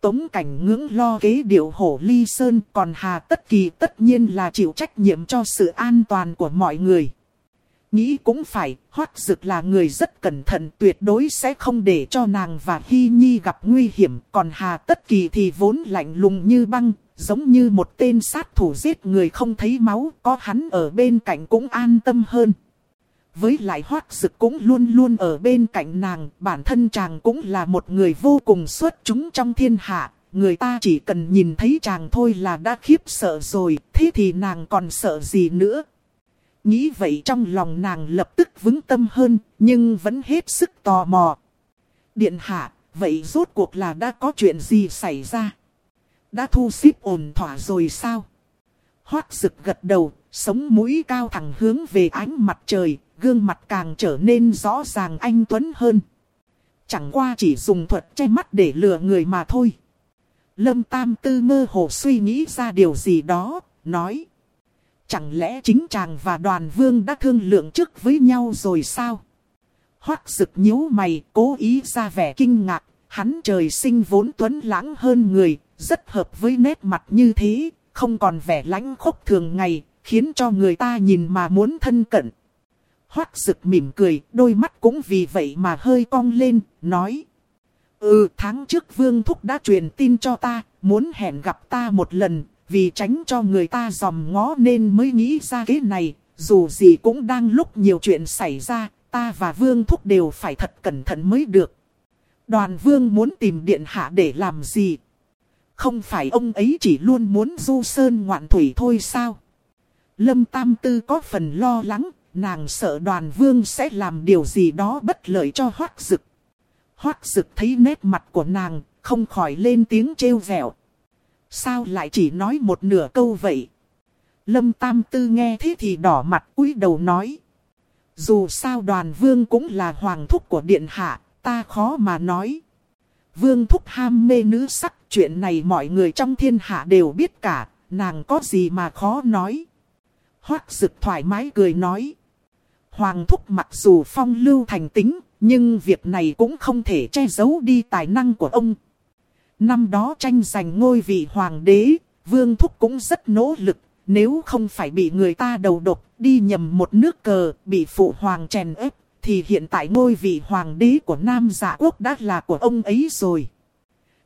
Tống cảnh ngưỡng lo kế điệu hổ ly sơn còn Hà Tất Kỳ tất nhiên là chịu trách nhiệm cho sự an toàn của mọi người. Nghĩ cũng phải, hoác dực là người rất cẩn thận tuyệt đối sẽ không để cho nàng và Hy Nhi gặp nguy hiểm. Còn Hà Tất Kỳ thì vốn lạnh lùng như băng, giống như một tên sát thủ giết người không thấy máu, có hắn ở bên cạnh cũng an tâm hơn. Với lại hoác dực cũng luôn luôn ở bên cạnh nàng, bản thân chàng cũng là một người vô cùng xuất chúng trong thiên hạ. Người ta chỉ cần nhìn thấy chàng thôi là đã khiếp sợ rồi, thế thì nàng còn sợ gì nữa. Nghĩ vậy trong lòng nàng lập tức vững tâm hơn, nhưng vẫn hết sức tò mò. Điện hạ, vậy rốt cuộc là đã có chuyện gì xảy ra? Đã thu xếp ổn thỏa rồi sao? Hoác rực gật đầu, sống mũi cao thẳng hướng về ánh mặt trời, gương mặt càng trở nên rõ ràng anh Tuấn hơn. Chẳng qua chỉ dùng thuật che mắt để lừa người mà thôi. Lâm Tam Tư mơ hồ suy nghĩ ra điều gì đó, nói. Chẳng lẽ chính chàng và đoàn vương đã thương lượng trước với nhau rồi sao? Hoác rực nhíu mày, cố ý ra vẻ kinh ngạc. Hắn trời sinh vốn tuấn lãng hơn người, rất hợp với nét mặt như thế, không còn vẻ lãnh khốc thường ngày, khiến cho người ta nhìn mà muốn thân cận. Hoác rực mỉm cười, đôi mắt cũng vì vậy mà hơi cong lên, nói. Ừ, tháng trước Vương Thúc đã truyền tin cho ta, muốn hẹn gặp ta một lần, vì tránh cho người ta dòm ngó nên mới nghĩ ra cái này. Dù gì cũng đang lúc nhiều chuyện xảy ra, ta và Vương Thúc đều phải thật cẩn thận mới được. Đoàn Vương muốn tìm điện hạ để làm gì? Không phải ông ấy chỉ luôn muốn du sơn ngoạn thủy thôi sao? Lâm Tam Tư có phần lo lắng, nàng sợ đoàn vương sẽ làm điều gì đó bất lợi cho hoác dực. Hoác dực thấy nét mặt của nàng, không khỏi lên tiếng trêu vẹo. Sao lại chỉ nói một nửa câu vậy? Lâm Tam Tư nghe thế thì đỏ mặt cúi đầu nói. Dù sao đoàn vương cũng là hoàng thúc của điện hạ, ta khó mà nói. Vương thúc ham mê nữ sắc, chuyện này mọi người trong thiên hạ đều biết cả, nàng có gì mà khó nói. Hoác dực thoải mái cười nói. Hoàng thúc mặc dù phong lưu thành tính, nhưng việc này cũng không thể che giấu đi tài năng của ông. Năm đó tranh giành ngôi vị hoàng đế, vương thúc cũng rất nỗ lực, nếu không phải bị người ta đầu độc, đi nhầm một nước cờ, bị phụ hoàng chèn ép, thì hiện tại ngôi vị hoàng đế của Nam Dạ Quốc đã là của ông ấy rồi.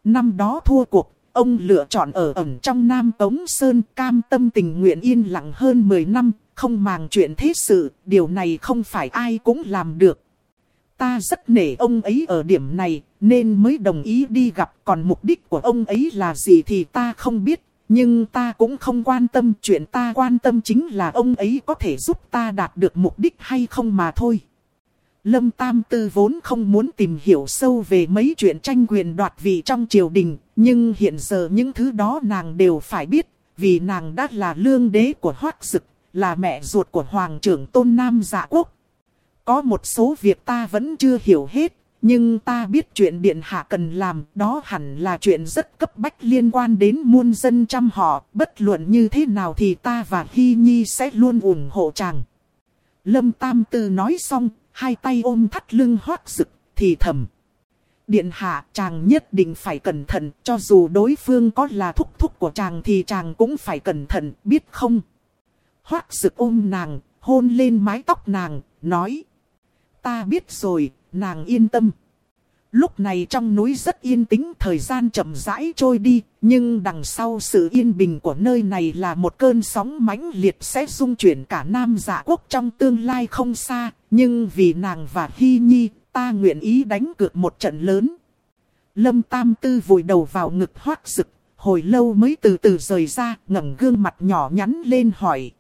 Năm đó thua cuộc, ông lựa chọn ở ẩn trong Nam Tống Sơn cam tâm tình nguyện yên lặng hơn 10 năm, không màng chuyện thế sự, điều này không phải ai cũng làm được. Ta rất nể ông ấy ở điểm này, nên mới đồng ý đi gặp, còn mục đích của ông ấy là gì thì ta không biết. Nhưng ta cũng không quan tâm, chuyện ta quan tâm chính là ông ấy có thể giúp ta đạt được mục đích hay không mà thôi. Lâm Tam Tư vốn không muốn tìm hiểu sâu về mấy chuyện tranh quyền đoạt vị trong triều đình, nhưng hiện giờ những thứ đó nàng đều phải biết, vì nàng đã là lương đế của Hoác Dực, là mẹ ruột của Hoàng trưởng Tôn Nam Dạ Quốc. Có một số việc ta vẫn chưa hiểu hết, nhưng ta biết chuyện Điện Hạ cần làm đó hẳn là chuyện rất cấp bách liên quan đến muôn dân trăm họ. Bất luận như thế nào thì ta và Hy Nhi sẽ luôn ủng hộ chàng. Lâm Tam Tư nói xong, hai tay ôm thắt lưng hoác rực, thì thầm. Điện hạ chàng nhất định phải cẩn thận, cho dù đối phương có là thúc thúc của chàng thì chàng cũng phải cẩn thận, biết không? Hoác rực ôm nàng, hôn lên mái tóc nàng, nói. Ta biết rồi, nàng yên tâm. Lúc này trong núi rất yên tĩnh thời gian chậm rãi trôi đi, nhưng đằng sau sự yên bình của nơi này là một cơn sóng mãnh liệt sẽ xung chuyển cả Nam dạ quốc trong tương lai không xa, nhưng vì nàng và Hy Nhi, ta nguyện ý đánh cược một trận lớn. Lâm Tam Tư vùi đầu vào ngực hoác sực, hồi lâu mới từ từ rời ra, ngẩng gương mặt nhỏ nhắn lên hỏi.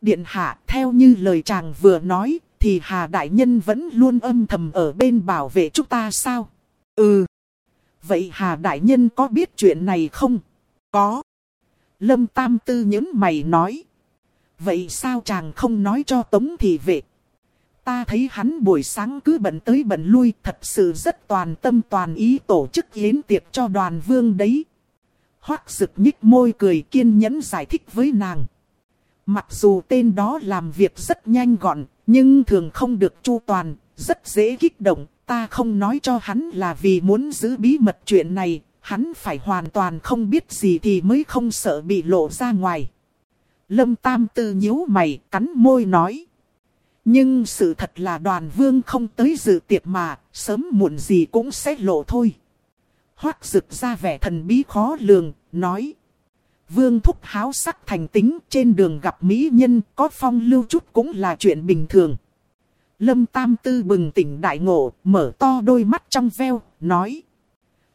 Điện hạ, theo như lời chàng vừa nói, thì Hà Đại Nhân vẫn luôn âm thầm ở bên bảo vệ chúng ta sao? Ừ. Vậy Hà Đại Nhân có biết chuyện này không? Có. Lâm Tam Tư nhấn mày nói. Vậy sao chàng không nói cho Tống Thị Vệ? Ta thấy hắn buổi sáng cứ bận tới bận lui thật sự rất toàn tâm toàn ý tổ chức yến tiệc cho đoàn vương đấy. Hoác rực nhích môi cười kiên nhẫn giải thích với nàng. Mặc dù tên đó làm việc rất nhanh gọn, nhưng thường không được chu toàn, rất dễ kích động. Ta không nói cho hắn là vì muốn giữ bí mật chuyện này, hắn phải hoàn toàn không biết gì thì mới không sợ bị lộ ra ngoài. Lâm Tam Tư nhíu mày, cắn môi nói. Nhưng sự thật là đoàn vương không tới dự tiệc mà, sớm muộn gì cũng sẽ lộ thôi. Hoác rực ra vẻ thần bí khó lường, nói. Vương thúc háo sắc thành tính trên đường gặp mỹ nhân có phong lưu chút cũng là chuyện bình thường. Lâm Tam Tư bừng tỉnh đại ngộ, mở to đôi mắt trong veo, nói.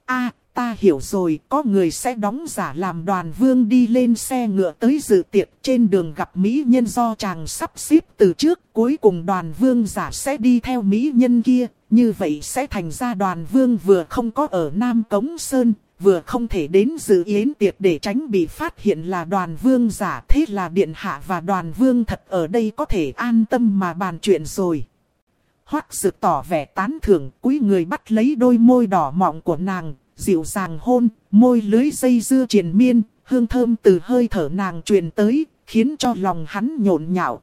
a ta hiểu rồi, có người sẽ đóng giả làm đoàn vương đi lên xe ngựa tới dự tiệc trên đường gặp mỹ nhân do chàng sắp xếp từ trước. Cuối cùng đoàn vương giả sẽ đi theo mỹ nhân kia, như vậy sẽ thành ra đoàn vương vừa không có ở Nam Cống Sơn, vừa không thể đến dự yến tiệc để tránh bị phát hiện là đoàn vương giả. Thế là điện hạ và đoàn vương thật ở đây có thể an tâm mà bàn chuyện rồi. Hoác sực tỏ vẻ tán thưởng, quý người bắt lấy đôi môi đỏ mọng của nàng, dịu dàng hôn, môi lưới dây dưa triền miên, hương thơm từ hơi thở nàng truyền tới, khiến cho lòng hắn nhộn nhạo.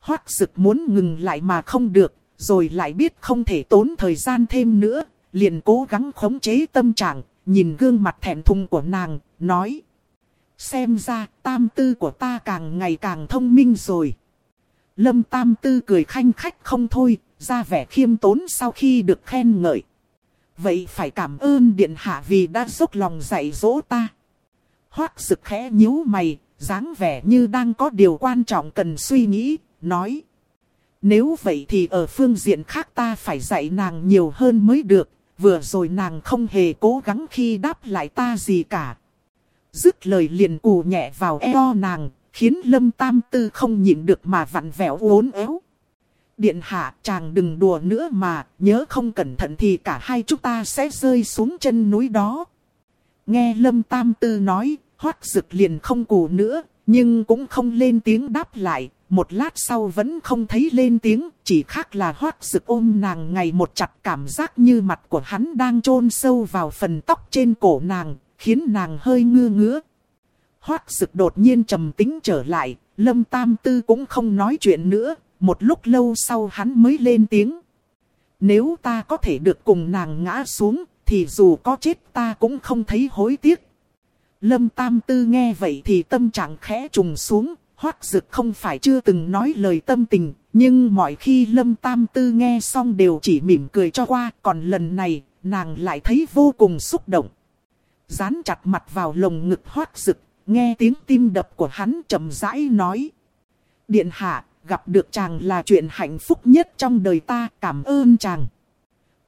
Hoác sực muốn ngừng lại mà không được, rồi lại biết không thể tốn thời gian thêm nữa, liền cố gắng khống chế tâm trạng, nhìn gương mặt thẹn thùng của nàng, nói. Xem ra tam tư của ta càng ngày càng thông minh rồi. Lâm tam tư cười khanh khách không thôi, ra vẻ khiêm tốn sau khi được khen ngợi. Vậy phải cảm ơn điện hạ vì đã giúp lòng dạy dỗ ta. Hoác sực khẽ nhíu mày, dáng vẻ như đang có điều quan trọng cần suy nghĩ, nói. Nếu vậy thì ở phương diện khác ta phải dạy nàng nhiều hơn mới được, vừa rồi nàng không hề cố gắng khi đáp lại ta gì cả. Dứt lời liền cù nhẹ vào eo nàng, khiến lâm tam tư không nhịn được mà vặn vẹo uốn éo. Điện hạ chàng đừng đùa nữa mà, nhớ không cẩn thận thì cả hai chúng ta sẽ rơi xuống chân núi đó. Nghe Lâm Tam Tư nói, hoát rực liền không cù nữa, nhưng cũng không lên tiếng đáp lại. Một lát sau vẫn không thấy lên tiếng, chỉ khác là hoác sực ôm nàng ngày một chặt cảm giác như mặt của hắn đang chôn sâu vào phần tóc trên cổ nàng, khiến nàng hơi ngưa ngứa. Hoác sực đột nhiên trầm tính trở lại, Lâm Tam Tư cũng không nói chuyện nữa, một lúc lâu sau hắn mới lên tiếng. Nếu ta có thể được cùng nàng ngã xuống, thì dù có chết ta cũng không thấy hối tiếc. Lâm Tam Tư nghe vậy thì tâm trạng khẽ trùng xuống, hoắc dực không phải chưa từng nói lời tâm tình, nhưng mọi khi Lâm Tam Tư nghe xong đều chỉ mỉm cười cho qua, còn lần này, nàng lại thấy vô cùng xúc động. Dán chặt mặt vào lồng ngực hoắc dực, nghe tiếng tim đập của hắn chậm rãi nói. Điện hạ, gặp được chàng là chuyện hạnh phúc nhất trong đời ta, cảm ơn chàng.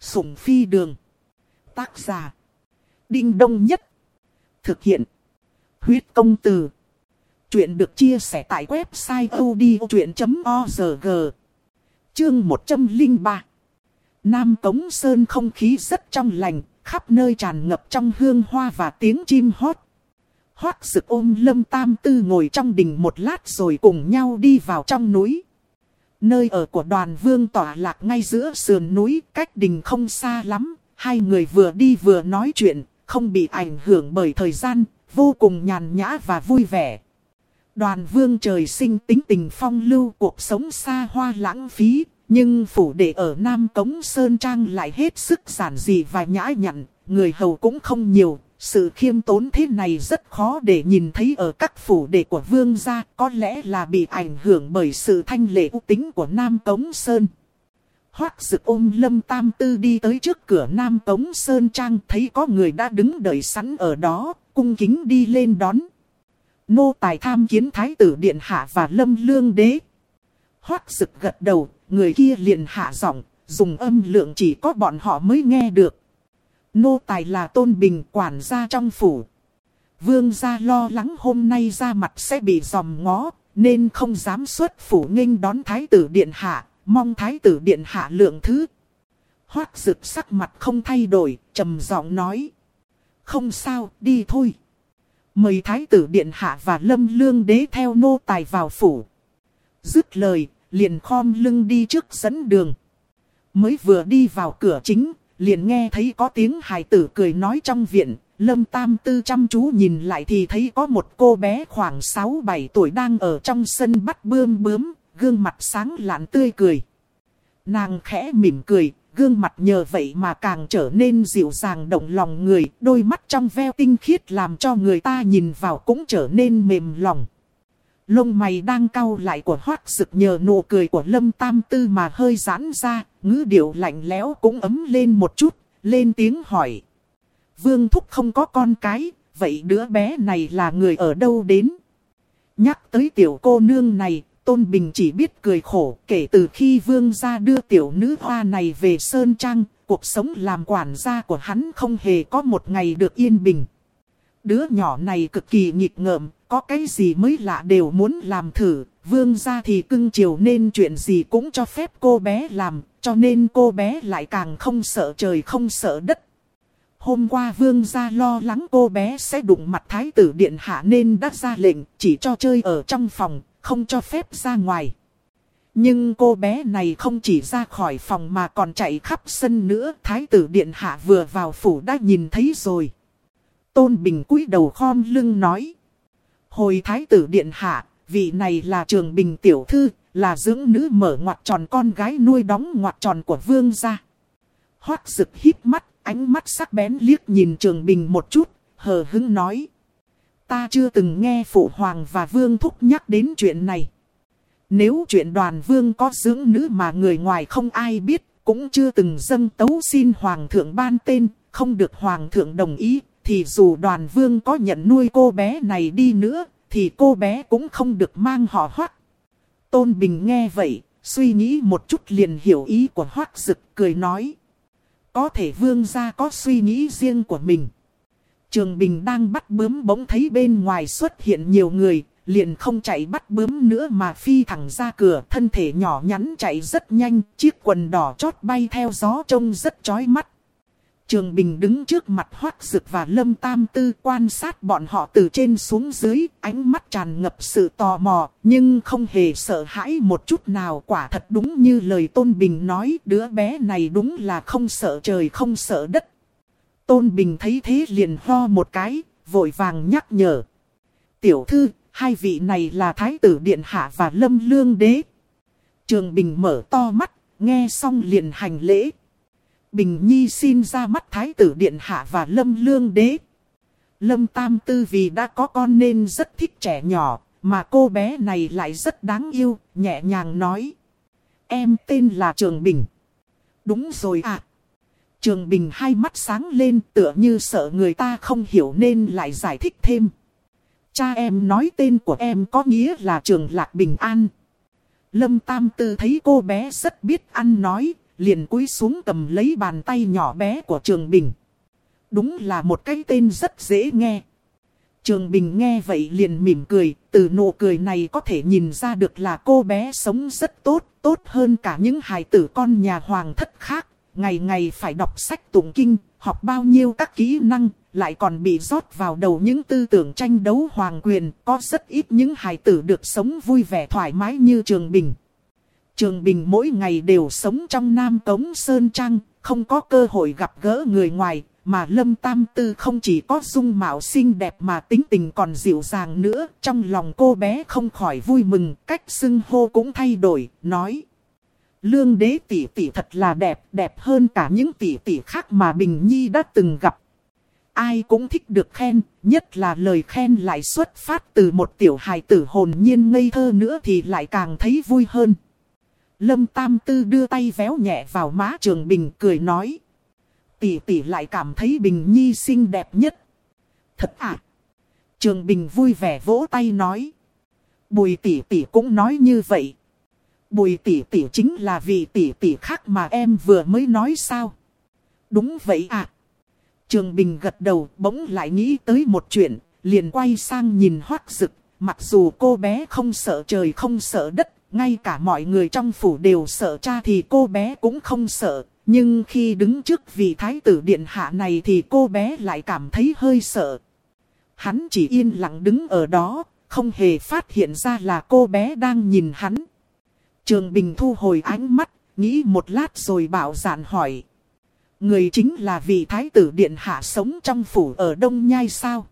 Sủng phi đường. Tác giả. Đinh đông nhất. Thực hiện. Huyết công từ. Chuyện được chia sẻ tại website odchuyện.org. Chương 103. Nam Cống Sơn không khí rất trong lành, khắp nơi tràn ngập trong hương hoa và tiếng chim hót. Hoác sực ôm lâm tam tư ngồi trong đình một lát rồi cùng nhau đi vào trong núi. Nơi ở của đoàn vương tỏa lạc ngay giữa sườn núi, cách đình không xa lắm. Hai người vừa đi vừa nói chuyện, không bị ảnh hưởng bởi thời gian, vô cùng nhàn nhã và vui vẻ. Đoàn vương trời sinh tính tình phong lưu cuộc sống xa hoa lãng phí, nhưng phủ đệ ở Nam Cống Sơn Trang lại hết sức giản dị và nhã nhặn, người hầu cũng không nhiều, sự khiêm tốn thế này rất khó để nhìn thấy ở các phủ đệ của vương gia, có lẽ là bị ảnh hưởng bởi sự thanh lệ u tính của Nam Cống Sơn. Hoác Dực ôm Lâm Tam Tư đi tới trước cửa Nam Tống Sơn Trang thấy có người đã đứng đợi sẵn ở đó, cung kính đi lên đón. Nô tài tham kiến Thái tử Điện Hạ và Lâm Lương Đế. Hoác Dực gật đầu, người kia liền hạ giọng, dùng âm lượng chỉ có bọn họ mới nghe được. Nô tài là Tôn Bình quản gia trong phủ. Vương gia lo lắng hôm nay ra mặt sẽ bị dòm ngó, nên không dám xuất phủ nghênh đón Thái tử Điện Hạ, mong Thái tử Điện Hạ lượng thứ. Hoác rực sắc mặt không thay đổi, trầm giọng nói. Không sao, đi thôi. Mời Thái tử Điện Hạ và Lâm Lương Đế theo nô tài vào phủ. Dứt lời, liền khom lưng đi trước dẫn đường. Mới vừa đi vào cửa chính, liền nghe thấy có tiếng hài tử cười nói trong viện. Lâm Tam Tư chăm chú nhìn lại thì thấy có một cô bé khoảng 6-7 tuổi đang ở trong sân bắt bươm bướm, gương mặt sáng lạn tươi cười. Nàng khẽ mỉm cười, gương mặt nhờ vậy mà càng trở nên dịu dàng động lòng người, đôi mắt trong veo tinh khiết làm cho người ta nhìn vào cũng trở nên mềm lòng. Lông mày đang cau lại của hoác sực nhờ nụ cười của Lâm Tam Tư mà hơi giãn ra, ngữ điệu lạnh lẽo cũng ấm lên một chút, lên tiếng hỏi. Vương Thúc không có con cái, vậy đứa bé này là người ở đâu đến? Nhắc tới tiểu cô nương này, Tôn Bình chỉ biết cười khổ kể từ khi vương gia đưa tiểu nữ hoa này về Sơn Trang, cuộc sống làm quản gia của hắn không hề có một ngày được yên bình. Đứa nhỏ này cực kỳ nghịch ngợm, có cái gì mới lạ đều muốn làm thử, vương gia thì cưng chiều nên chuyện gì cũng cho phép cô bé làm, cho nên cô bé lại càng không sợ trời không sợ đất. Hôm qua vương gia lo lắng cô bé sẽ đụng mặt thái tử điện hạ nên đã ra lệnh chỉ cho chơi ở trong phòng, không cho phép ra ngoài. Nhưng cô bé này không chỉ ra khỏi phòng mà còn chạy khắp sân nữa. Thái tử Điện Hạ vừa vào phủ đã nhìn thấy rồi. Tôn Bình cúi đầu khom lưng nói. Hồi Thái tử Điện Hạ, vị này là Trường Bình Tiểu Thư, là dưỡng nữ mở ngoặt tròn con gái nuôi đóng ngoặt tròn của vương gia. Hoác rực hít mắt, ánh mắt sắc bén liếc nhìn Trường Bình một chút, hờ hứng nói. Ta chưa từng nghe Phụ Hoàng và Vương Thúc nhắc đến chuyện này. Nếu chuyện đoàn Vương có dưỡng nữ mà người ngoài không ai biết, cũng chưa từng dâng tấu xin Hoàng thượng ban tên, không được Hoàng thượng đồng ý, thì dù đoàn Vương có nhận nuôi cô bé này đi nữa, thì cô bé cũng không được mang họ hoắc. Tôn Bình nghe vậy, suy nghĩ một chút liền hiểu ý của hoắc dực, cười nói. Có thể Vương gia có suy nghĩ riêng của mình. Trường Bình đang bắt bướm bỗng thấy bên ngoài xuất hiện nhiều người, liền không chạy bắt bướm nữa mà phi thẳng ra cửa, thân thể nhỏ nhắn chạy rất nhanh, chiếc quần đỏ chót bay theo gió trông rất chói mắt. Trường Bình đứng trước mặt Hoác Dực và Lâm Tam Tư quan sát bọn họ từ trên xuống dưới, ánh mắt tràn ngập sự tò mò, nhưng không hề sợ hãi một chút nào. Quả thật đúng như lời Tôn Bình nói, đứa bé này đúng là không sợ trời không sợ đất. Tôn Bình thấy thế liền ho một cái, vội vàng nhắc nhở. Tiểu thư, hai vị này là Thái tử Điện Hạ và Lâm Lương Đế. Trường Bình mở to mắt, nghe xong liền hành lễ. Bình Nhi xin ra mắt Thái tử Điện Hạ và Lâm Lương Đế. Lâm Tam Tư vì đã có con nên rất thích trẻ nhỏ, mà cô bé này lại rất đáng yêu, nhẹ nhàng nói. Em tên là Trường Bình. Đúng rồi ạ. Trường Bình hai mắt sáng lên tựa như sợ người ta không hiểu nên lại giải thích thêm. Cha em nói tên của em có nghĩa là Trường Lạc Bình An. Lâm Tam Tư thấy cô bé rất biết ăn nói, liền cúi xuống cầm lấy bàn tay nhỏ bé của Trường Bình. Đúng là một cái tên rất dễ nghe. Trường Bình nghe vậy liền mỉm cười, từ nụ cười này có thể nhìn ra được là cô bé sống rất tốt, tốt hơn cả những hài tử con nhà hoàng thất khác ngày ngày phải đọc sách tụng kinh, học bao nhiêu các kỹ năng, lại còn bị rót vào đầu những tư tưởng tranh đấu hoàng quyền, có rất ít những hài tử được sống vui vẻ thoải mái như Trường Bình. Trường Bình mỗi ngày đều sống trong Nam Tống Sơn Trăng, không có cơ hội gặp gỡ người ngoài, mà Lâm Tam Tư không chỉ có dung mạo xinh đẹp mà tính tình còn dịu dàng nữa. Trong lòng cô bé không khỏi vui mừng, cách xưng hô cũng thay đổi, nói. Lương đế tỷ tỷ thật là đẹp, đẹp hơn cả những tỷ tỷ khác mà Bình Nhi đã từng gặp. Ai cũng thích được khen, nhất là lời khen lại xuất phát từ một tiểu hài tử hồn nhiên ngây thơ nữa thì lại càng thấy vui hơn. Lâm Tam Tư đưa tay véo nhẹ vào má Trường Bình cười nói. Tỷ tỷ lại cảm thấy Bình Nhi xinh đẹp nhất. Thật à? Trường Bình vui vẻ vỗ tay nói. Bùi tỷ tỷ cũng nói như vậy. Bùi tỷ tỷ chính là vị tỷ tỷ khác mà em vừa mới nói sao? Đúng vậy à. Trường Bình gật đầu bỗng lại nghĩ tới một chuyện, liền quay sang nhìn hoác rực. Mặc dù cô bé không sợ trời không sợ đất, ngay cả mọi người trong phủ đều sợ cha thì cô bé cũng không sợ. Nhưng khi đứng trước vị thái tử điện hạ này thì cô bé lại cảm thấy hơi sợ. Hắn chỉ yên lặng đứng ở đó, không hề phát hiện ra là cô bé đang nhìn hắn. Trường Bình thu hồi ánh mắt, nghĩ một lát rồi bảo giản hỏi. Người chính là vị thái tử điện hạ sống trong phủ ở Đông Nhai sao?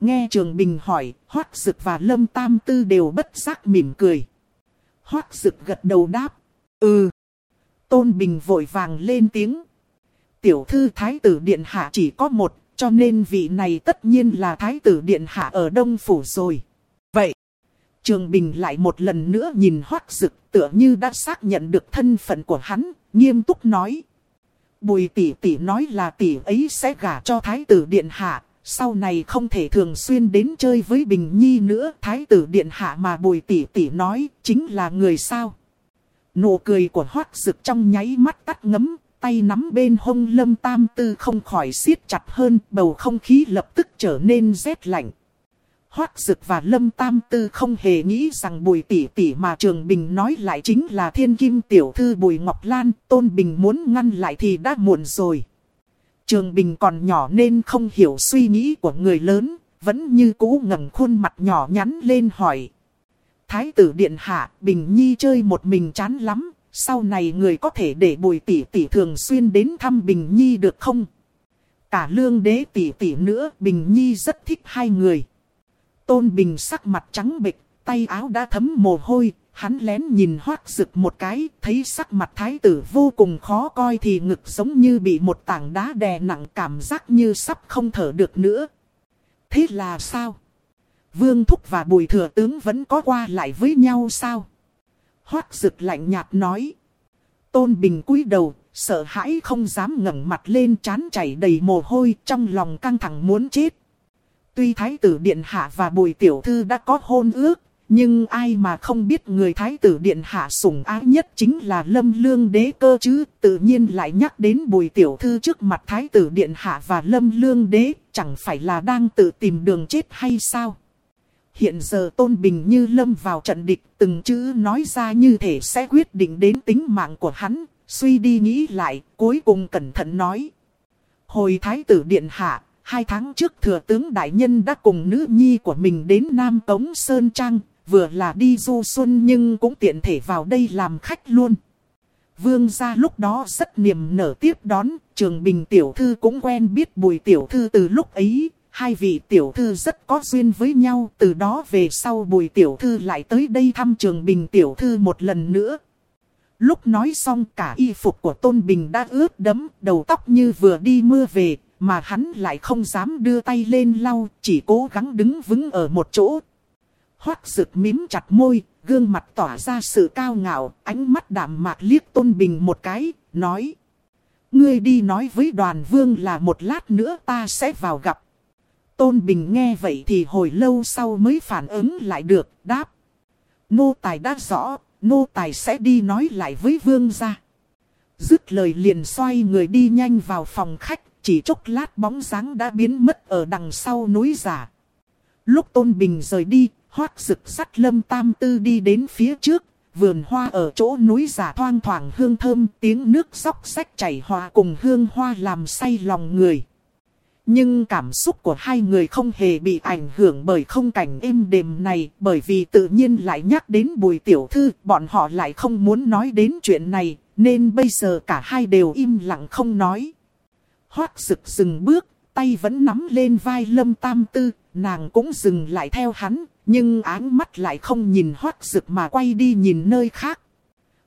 Nghe Trường Bình hỏi, Hoác Dực và Lâm Tam Tư đều bất giác mỉm cười. Hoác Dực gật đầu đáp. Ừ. Tôn Bình vội vàng lên tiếng. Tiểu thư thái tử điện hạ chỉ có một, cho nên vị này tất nhiên là thái tử điện hạ ở Đông Phủ rồi. Trường Bình lại một lần nữa nhìn Hoác Dực tựa như đã xác nhận được thân phận của hắn, nghiêm túc nói. Bùi tỷ tỷ nói là tỷ ấy sẽ gả cho thái tử điện hạ, sau này không thể thường xuyên đến chơi với Bình Nhi nữa. Thái tử điện hạ mà bùi tỷ tỷ nói chính là người sao. Nụ cười của hoác rực trong nháy mắt tắt ngấm, tay nắm bên hông lâm tam tư không khỏi siết chặt hơn, bầu không khí lập tức trở nên rét lạnh. Hoác Dực và Lâm Tam Tư không hề nghĩ rằng Bùi Tỷ Tỷ mà Trường Bình nói lại chính là thiên kim tiểu thư Bùi Ngọc Lan, Tôn Bình muốn ngăn lại thì đã muộn rồi. Trường Bình còn nhỏ nên không hiểu suy nghĩ của người lớn, vẫn như cũ ngẩng khuôn mặt nhỏ nhắn lên hỏi. Thái tử Điện Hạ, Bình Nhi chơi một mình chán lắm, sau này người có thể để Bùi Tỷ Tỷ thường xuyên đến thăm Bình Nhi được không? Cả lương đế tỷ tỷ nữa, Bình Nhi rất thích hai người. Tôn Bình sắc mặt trắng bệch, tay áo đã thấm mồ hôi, hắn lén nhìn hoác rực một cái, thấy sắc mặt thái tử vô cùng khó coi thì ngực giống như bị một tảng đá đè nặng cảm giác như sắp không thở được nữa. Thế là sao? Vương Thúc và Bùi Thừa Tướng vẫn có qua lại với nhau sao? Hoác rực lạnh nhạt nói. Tôn Bình cúi đầu, sợ hãi không dám ngẩng mặt lên chán chảy đầy mồ hôi trong lòng căng thẳng muốn chết. Tuy Thái tử Điện Hạ và Bùi Tiểu Thư đã có hôn ước, nhưng ai mà không biết người Thái tử Điện Hạ sủng ái nhất chính là Lâm Lương Đế cơ chứ, tự nhiên lại nhắc đến Bùi Tiểu Thư trước mặt Thái tử Điện Hạ và Lâm Lương Đế, chẳng phải là đang tự tìm đường chết hay sao? Hiện giờ Tôn Bình như lâm vào trận địch, từng chữ nói ra như thể sẽ quyết định đến tính mạng của hắn, suy đi nghĩ lại, cuối cùng cẩn thận nói. Hồi Thái tử Điện Hạ, Hai tháng trước thừa tướng đại nhân đã cùng nữ nhi của mình đến Nam Tống Sơn Trang, vừa là đi du xuân nhưng cũng tiện thể vào đây làm khách luôn. Vương gia lúc đó rất niềm nở tiếp đón, trường bình tiểu thư cũng quen biết bùi tiểu thư từ lúc ấy. Hai vị tiểu thư rất có duyên với nhau, từ đó về sau bùi tiểu thư lại tới đây thăm trường bình tiểu thư một lần nữa. Lúc nói xong cả y phục của Tôn Bình đã ướt đẫm, đầu tóc như vừa đi mưa về, mà hắn lại không dám đưa tay lên lau, chỉ cố gắng đứng vững ở một chỗ. Hoác rực mím chặt môi, gương mặt tỏa ra sự cao ngạo, ánh mắt đạm mạc liếc Tôn Bình một cái, nói. Ngươi đi nói với đoàn vương là một lát nữa ta sẽ vào gặp. Tôn Bình nghe vậy thì hồi lâu sau mới phản ứng lại được, đáp. Nô tài đã rõ, nô tài sẽ đi nói lại với vương gia. Dứt lời liền xoay người đi nhanh vào phòng khách, chỉ chốc lát bóng dáng đã biến mất ở đằng sau núi giả. Lúc Tôn Bình rời đi, hoác rực sắt lâm tam tư đi đến phía trước, vườn hoa ở chỗ núi giả thoang thoảng hương thơm, tiếng nước róc sách chảy hòa cùng hương hoa làm say lòng người. Nhưng cảm xúc của hai người không hề bị ảnh hưởng bởi không cảnh êm đềm này, bởi vì tự nhiên lại nhắc đến bùi tiểu thư, bọn họ lại không muốn nói đến chuyện này, nên bây giờ cả hai đều im lặng không nói. Hoác rực dừng bước, tay vẫn nắm lên vai lâm tam tư, nàng cũng dừng lại theo hắn, nhưng áng mắt lại không nhìn hoác rực mà quay đi nhìn nơi khác.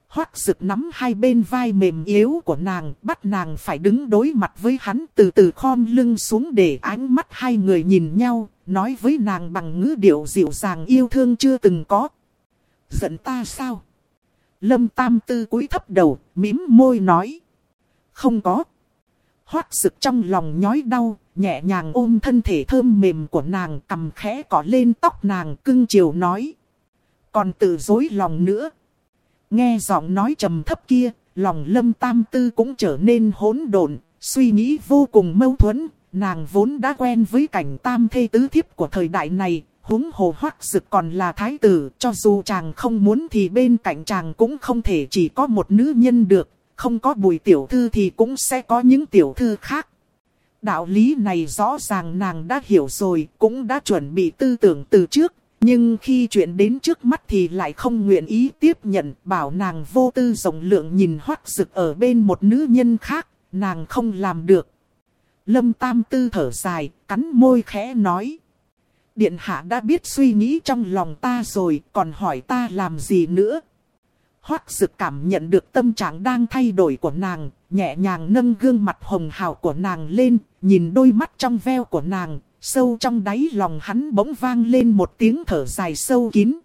Hoác rực nắm hai bên vai mềm yếu của nàng, bắt nàng phải đứng đối mặt với hắn từ từ khom lưng xuống để ánh mắt hai người nhìn nhau, nói với nàng bằng ngữ điệu dịu dàng yêu thương chưa từng có. Giận ta sao? Lâm Tam Tư cúi thấp đầu, mím môi nói. Không có. Hoác sực trong lòng nhói đau, nhẹ nhàng ôm thân thể thơm mềm của nàng cầm khẽ cỏ lên tóc nàng cưng chiều nói. Còn tự dối lòng nữa. Nghe giọng nói trầm thấp kia, lòng lâm tam tư cũng trở nên hỗn độn, suy nghĩ vô cùng mâu thuẫn. Nàng vốn đã quen với cảnh tam thê tứ thiếp của thời đại này, huống hồ hoắc dực còn là thái tử, cho dù chàng không muốn thì bên cạnh chàng cũng không thể chỉ có một nữ nhân được, không có bùi tiểu thư thì cũng sẽ có những tiểu thư khác. Đạo lý này rõ ràng nàng đã hiểu rồi, cũng đã chuẩn bị tư tưởng từ trước, nhưng khi chuyện đến trước mắt thì lại không nguyện ý tiếp nhận, bảo nàng vô tư rộng lượng nhìn hoắc rực ở bên một nữ nhân khác, nàng không làm được. Lâm Tam Tư thở dài, cắn môi khẽ nói. Điện hạ đã biết suy nghĩ trong lòng ta rồi, còn hỏi ta làm gì nữa. Hoác Dực cảm nhận được tâm trạng đang thay đổi của nàng, nhẹ nhàng nâng gương mặt hồng hào của nàng lên, nhìn đôi mắt trong veo của nàng, sâu trong đáy lòng hắn bỗng vang lên một tiếng thở dài sâu kín.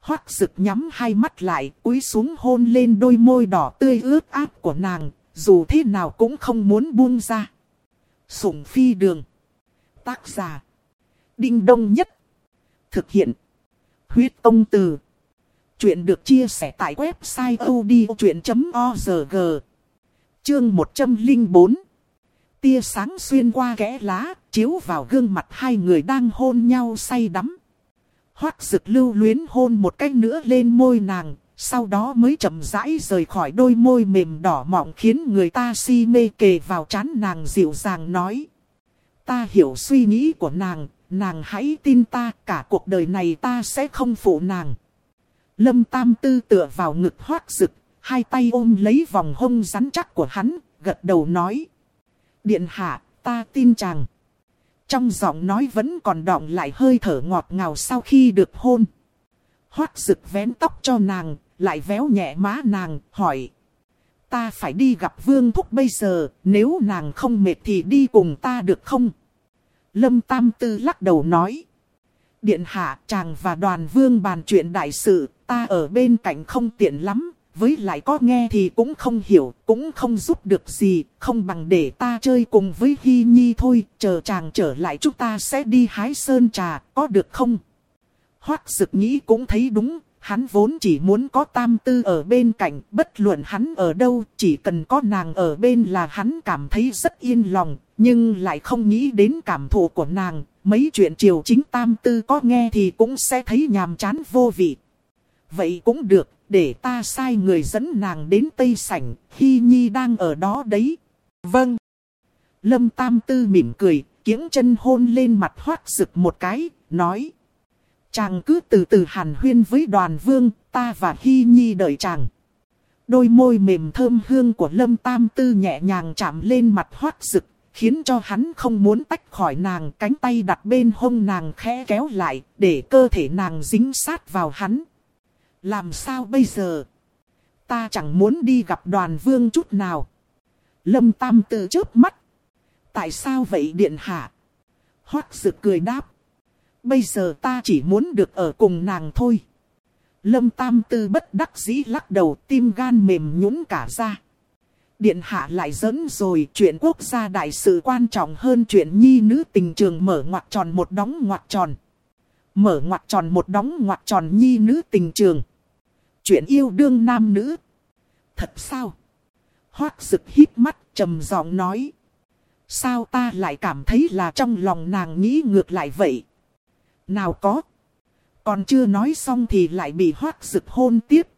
Hoác Dực nhắm hai mắt lại, cúi xuống hôn lên đôi môi đỏ tươi ướt áp của nàng, dù thế nào cũng không muốn buông ra. Sủng phi đường. Tác giả. Đinh đông nhất. Thực hiện. Huyết công từ. Chuyện được chia sẻ tại website odchuyện.org Chương 104 Tia sáng xuyên qua kẽ lá, chiếu vào gương mặt hai người đang hôn nhau say đắm. Hoác dực lưu luyến hôn một cách nữa lên môi nàng, sau đó mới chậm rãi rời khỏi đôi môi mềm đỏ mọng khiến người ta si mê kề vào chán nàng dịu dàng nói. Ta hiểu suy nghĩ của nàng, nàng hãy tin ta, cả cuộc đời này ta sẽ không phụ nàng. Lâm Tam Tư tựa vào ngực hoác rực, hai tay ôm lấy vòng hông rắn chắc của hắn, gật đầu nói. Điện hạ, ta tin chàng. Trong giọng nói vẫn còn đọng lại hơi thở ngọt ngào sau khi được hôn. Hoác rực vén tóc cho nàng, lại véo nhẹ má nàng, hỏi. Ta phải đi gặp Vương Thúc bây giờ, nếu nàng không mệt thì đi cùng ta được không? Lâm Tam Tư lắc đầu nói. Điện hạ, chàng và đoàn vương bàn chuyện đại sự, ta ở bên cạnh không tiện lắm, với lại có nghe thì cũng không hiểu, cũng không giúp được gì, không bằng để ta chơi cùng với Hy Nhi thôi, chờ chàng trở lại chúng ta sẽ đi hái sơn trà, có được không? Hoác sực nghĩ cũng thấy đúng, hắn vốn chỉ muốn có tam tư ở bên cạnh, bất luận hắn ở đâu, chỉ cần có nàng ở bên là hắn cảm thấy rất yên lòng, nhưng lại không nghĩ đến cảm thụ của nàng, mấy chuyện triều chính tam tư có nghe thì cũng sẽ thấy nhàm chán vô vị. Vậy cũng được, để ta sai người dẫn nàng đến Tây Sảnh, Hy Nhi đang ở đó đấy. Vâng. Lâm Tam Tư mỉm cười, kiếng chân hôn lên mặt hoát rực một cái, nói. Chàng cứ từ từ hàn huyên với đoàn vương, ta và Hy Nhi đợi chàng. Đôi môi mềm thơm hương của Lâm Tam Tư nhẹ nhàng chạm lên mặt hoát rực, khiến cho hắn không muốn tách khỏi nàng, cánh tay đặt bên hông nàng khẽ kéo lại, để cơ thể nàng dính sát vào hắn. Làm sao bây giờ? Ta chẳng muốn đi gặp đoàn vương chút nào. Lâm Tam Tư chớp mắt. Tại sao vậy điện hạ? Hoác Dực cười đáp. Bây giờ ta chỉ muốn được ở cùng nàng thôi. Lâm Tam Tư bất đắc dĩ lắc đầu, tim gan mềm nhũn cả ra. Điện hạ lại dẫn rồi, chuyện quốc gia đại sự quan trọng hơn chuyện nhi nữ tình trường mở ngoặt tròn một đóng ngoặt tròn. Mở ngoặt tròn một đóng ngoặt tròn nhi nữ tình trường. Chuyện yêu đương nam nữ. Thật sao? Hoác rực hít mắt trầm giọng nói. Sao ta lại cảm thấy là trong lòng nàng nghĩ ngược lại vậy? Nào có. Còn chưa nói xong thì lại bị hoác rực hôn tiếp.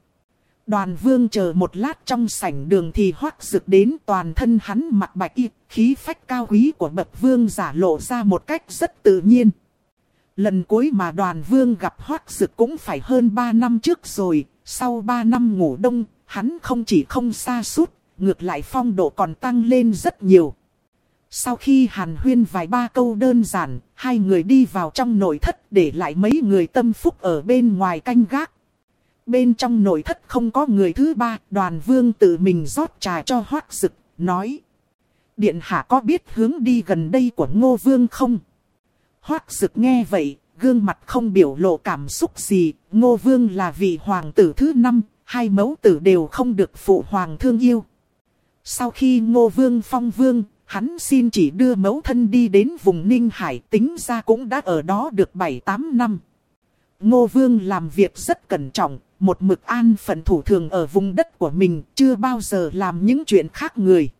Đoàn vương chờ một lát trong sảnh đường thì hoác rực đến toàn thân hắn mặt bạch y, khí phách cao quý của bậc vương giả lộ ra một cách rất tự nhiên. Lần cuối mà đoàn vương gặp hoác rực cũng phải hơn 3 năm trước rồi, sau 3 năm ngủ đông, hắn không chỉ không xa suốt, ngược lại phong độ còn tăng lên rất nhiều. Sau khi hàn huyên vài ba câu đơn giản, hai người đi vào trong nội thất để lại mấy người tâm phúc ở bên ngoài canh gác. Bên trong nội thất không có người thứ ba, đoàn vương tự mình rót trà cho hoác dực, nói. Điện hạ có biết hướng đi gần đây của ngô vương không? Hoác dực nghe vậy, gương mặt không biểu lộ cảm xúc gì, ngô vương là vị hoàng tử thứ năm, hai mẫu tử đều không được phụ hoàng thương yêu. Sau khi ngô vương phong vương, hắn xin chỉ đưa mẫu thân đi đến vùng Ninh Hải tính ra cũng đã ở đó được 7-8 năm. Ngô vương làm việc rất cẩn trọng, một mực an phận thủ thường ở vùng đất của mình, chưa bao giờ làm những chuyện khác người.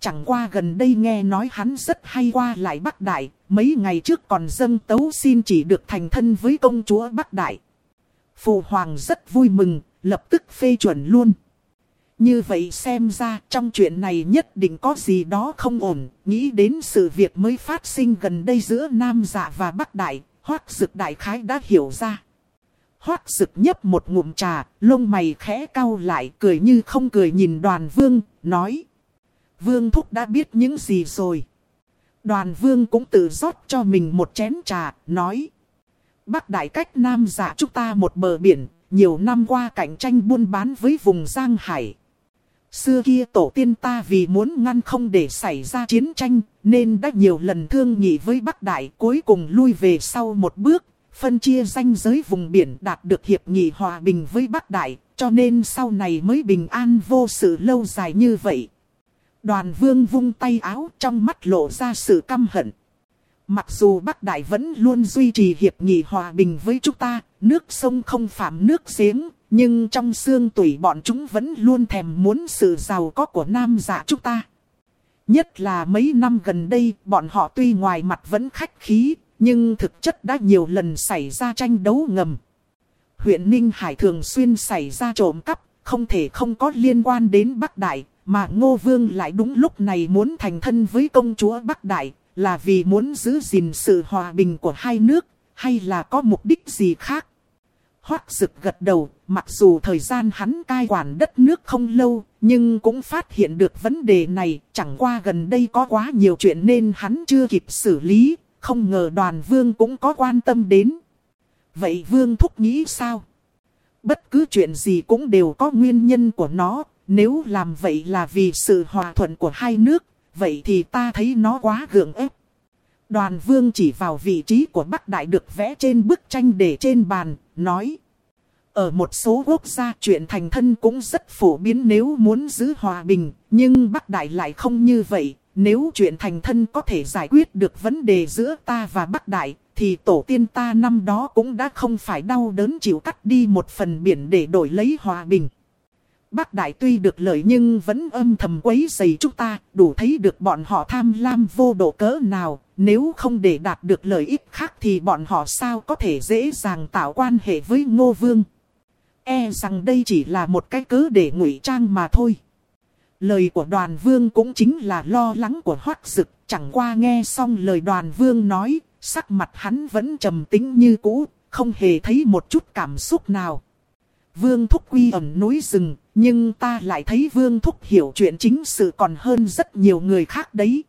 Chẳng qua gần đây nghe nói hắn rất hay qua lại Bắc Đại, mấy ngày trước còn dâng tấu xin chỉ được thành thân với công chúa Bắc Đại. Phụ hoàng rất vui mừng, lập tức phê chuẩn luôn. Như vậy xem ra trong chuyện này nhất định có gì đó không ổn, nghĩ đến sự việc mới phát sinh gần đây giữa Nam Dạ và Bắc Đại, Hoác Dực Đại Khái đã hiểu ra. Hoác Dực nhấp một ngụm trà, lông mày khẽ cau lại cười như không cười nhìn đoàn vương, nói. Vương Thúc đã biết những gì rồi. Đoàn vương cũng tự rót cho mình một chén trà, nói. Bắc Đại cách Nam giả chúng ta một bờ biển, nhiều năm qua cạnh tranh buôn bán với vùng Giang Hải. Xưa kia tổ tiên ta vì muốn ngăn không để xảy ra chiến tranh, nên đã nhiều lần thương nghị với Bắc Đại cuối cùng lui về sau một bước, phân chia danh giới vùng biển đạt được hiệp nghị hòa bình với Bắc Đại, cho nên sau này mới bình an vô sự lâu dài như vậy. Đoàn vương vung tay áo trong mắt lộ ra sự căm hận. Mặc dù Bắc Đại vẫn luôn duy trì hiệp nghị hòa bình với chúng ta, nước sông không phạm nước giếng, nhưng trong xương tủy bọn chúng vẫn luôn thèm muốn sự giàu có của nam giả chúng ta. Nhất là mấy năm gần đây, bọn họ tuy ngoài mặt vẫn khách khí, nhưng thực chất đã nhiều lần xảy ra tranh đấu ngầm. Huyện Ninh Hải thường xuyên xảy ra trộm cắp, không thể không có liên quan đến Bắc Đại, mà Ngô Vương lại đúng lúc này muốn thành thân với công chúa Bắc Đại, là vì muốn giữ gìn sự hòa bình của hai nước, hay là có mục đích gì khác. Hoác rực gật đầu, mặc dù thời gian hắn cai quản đất nước không lâu, nhưng cũng phát hiện được vấn đề này, chẳng qua gần đây có quá nhiều chuyện nên hắn chưa kịp xử lý, không ngờ đoàn vương cũng có quan tâm đến. Vậy vương thúc nghĩ sao? Bất cứ chuyện gì cũng đều có nguyên nhân của nó, nếu làm vậy là vì sự hòa thuận của hai nước, vậy thì ta thấy nó quá gượng ép. Đoàn vương chỉ vào vị trí của Bắc Đại được vẽ trên bức tranh để trên bàn, nói. Ở một số quốc gia chuyện thành thân cũng rất phổ biến nếu muốn giữ hòa bình, nhưng Bắc Đại lại không như vậy. Nếu chuyện thành thân có thể giải quyết được vấn đề giữa ta và Bắc Đại, thì tổ tiên ta năm đó cũng đã không phải đau đớn chịu cắt đi một phần biển để đổi lấy hòa bình. Bắc Đại tuy được lợi nhưng vẫn âm thầm quấy dày chúng ta, đủ thấy được bọn họ tham lam vô độ cỡ nào, nếu không để đạt được lợi ích khác thì bọn họ sao có thể dễ dàng tạo quan hệ với Ngô Vương. E rằng đây chỉ là một cái cớ để ngụy trang mà thôi. Lời của đoàn vương cũng chính là lo lắng của Hoắc dực, chẳng qua nghe xong lời đoàn vương nói, sắc mặt hắn vẫn trầm tính như cũ, không hề thấy một chút cảm xúc nào. Vương thúc quy ẩn núi rừng, nhưng ta lại thấy vương thúc hiểu chuyện chính sự còn hơn rất nhiều người khác đấy.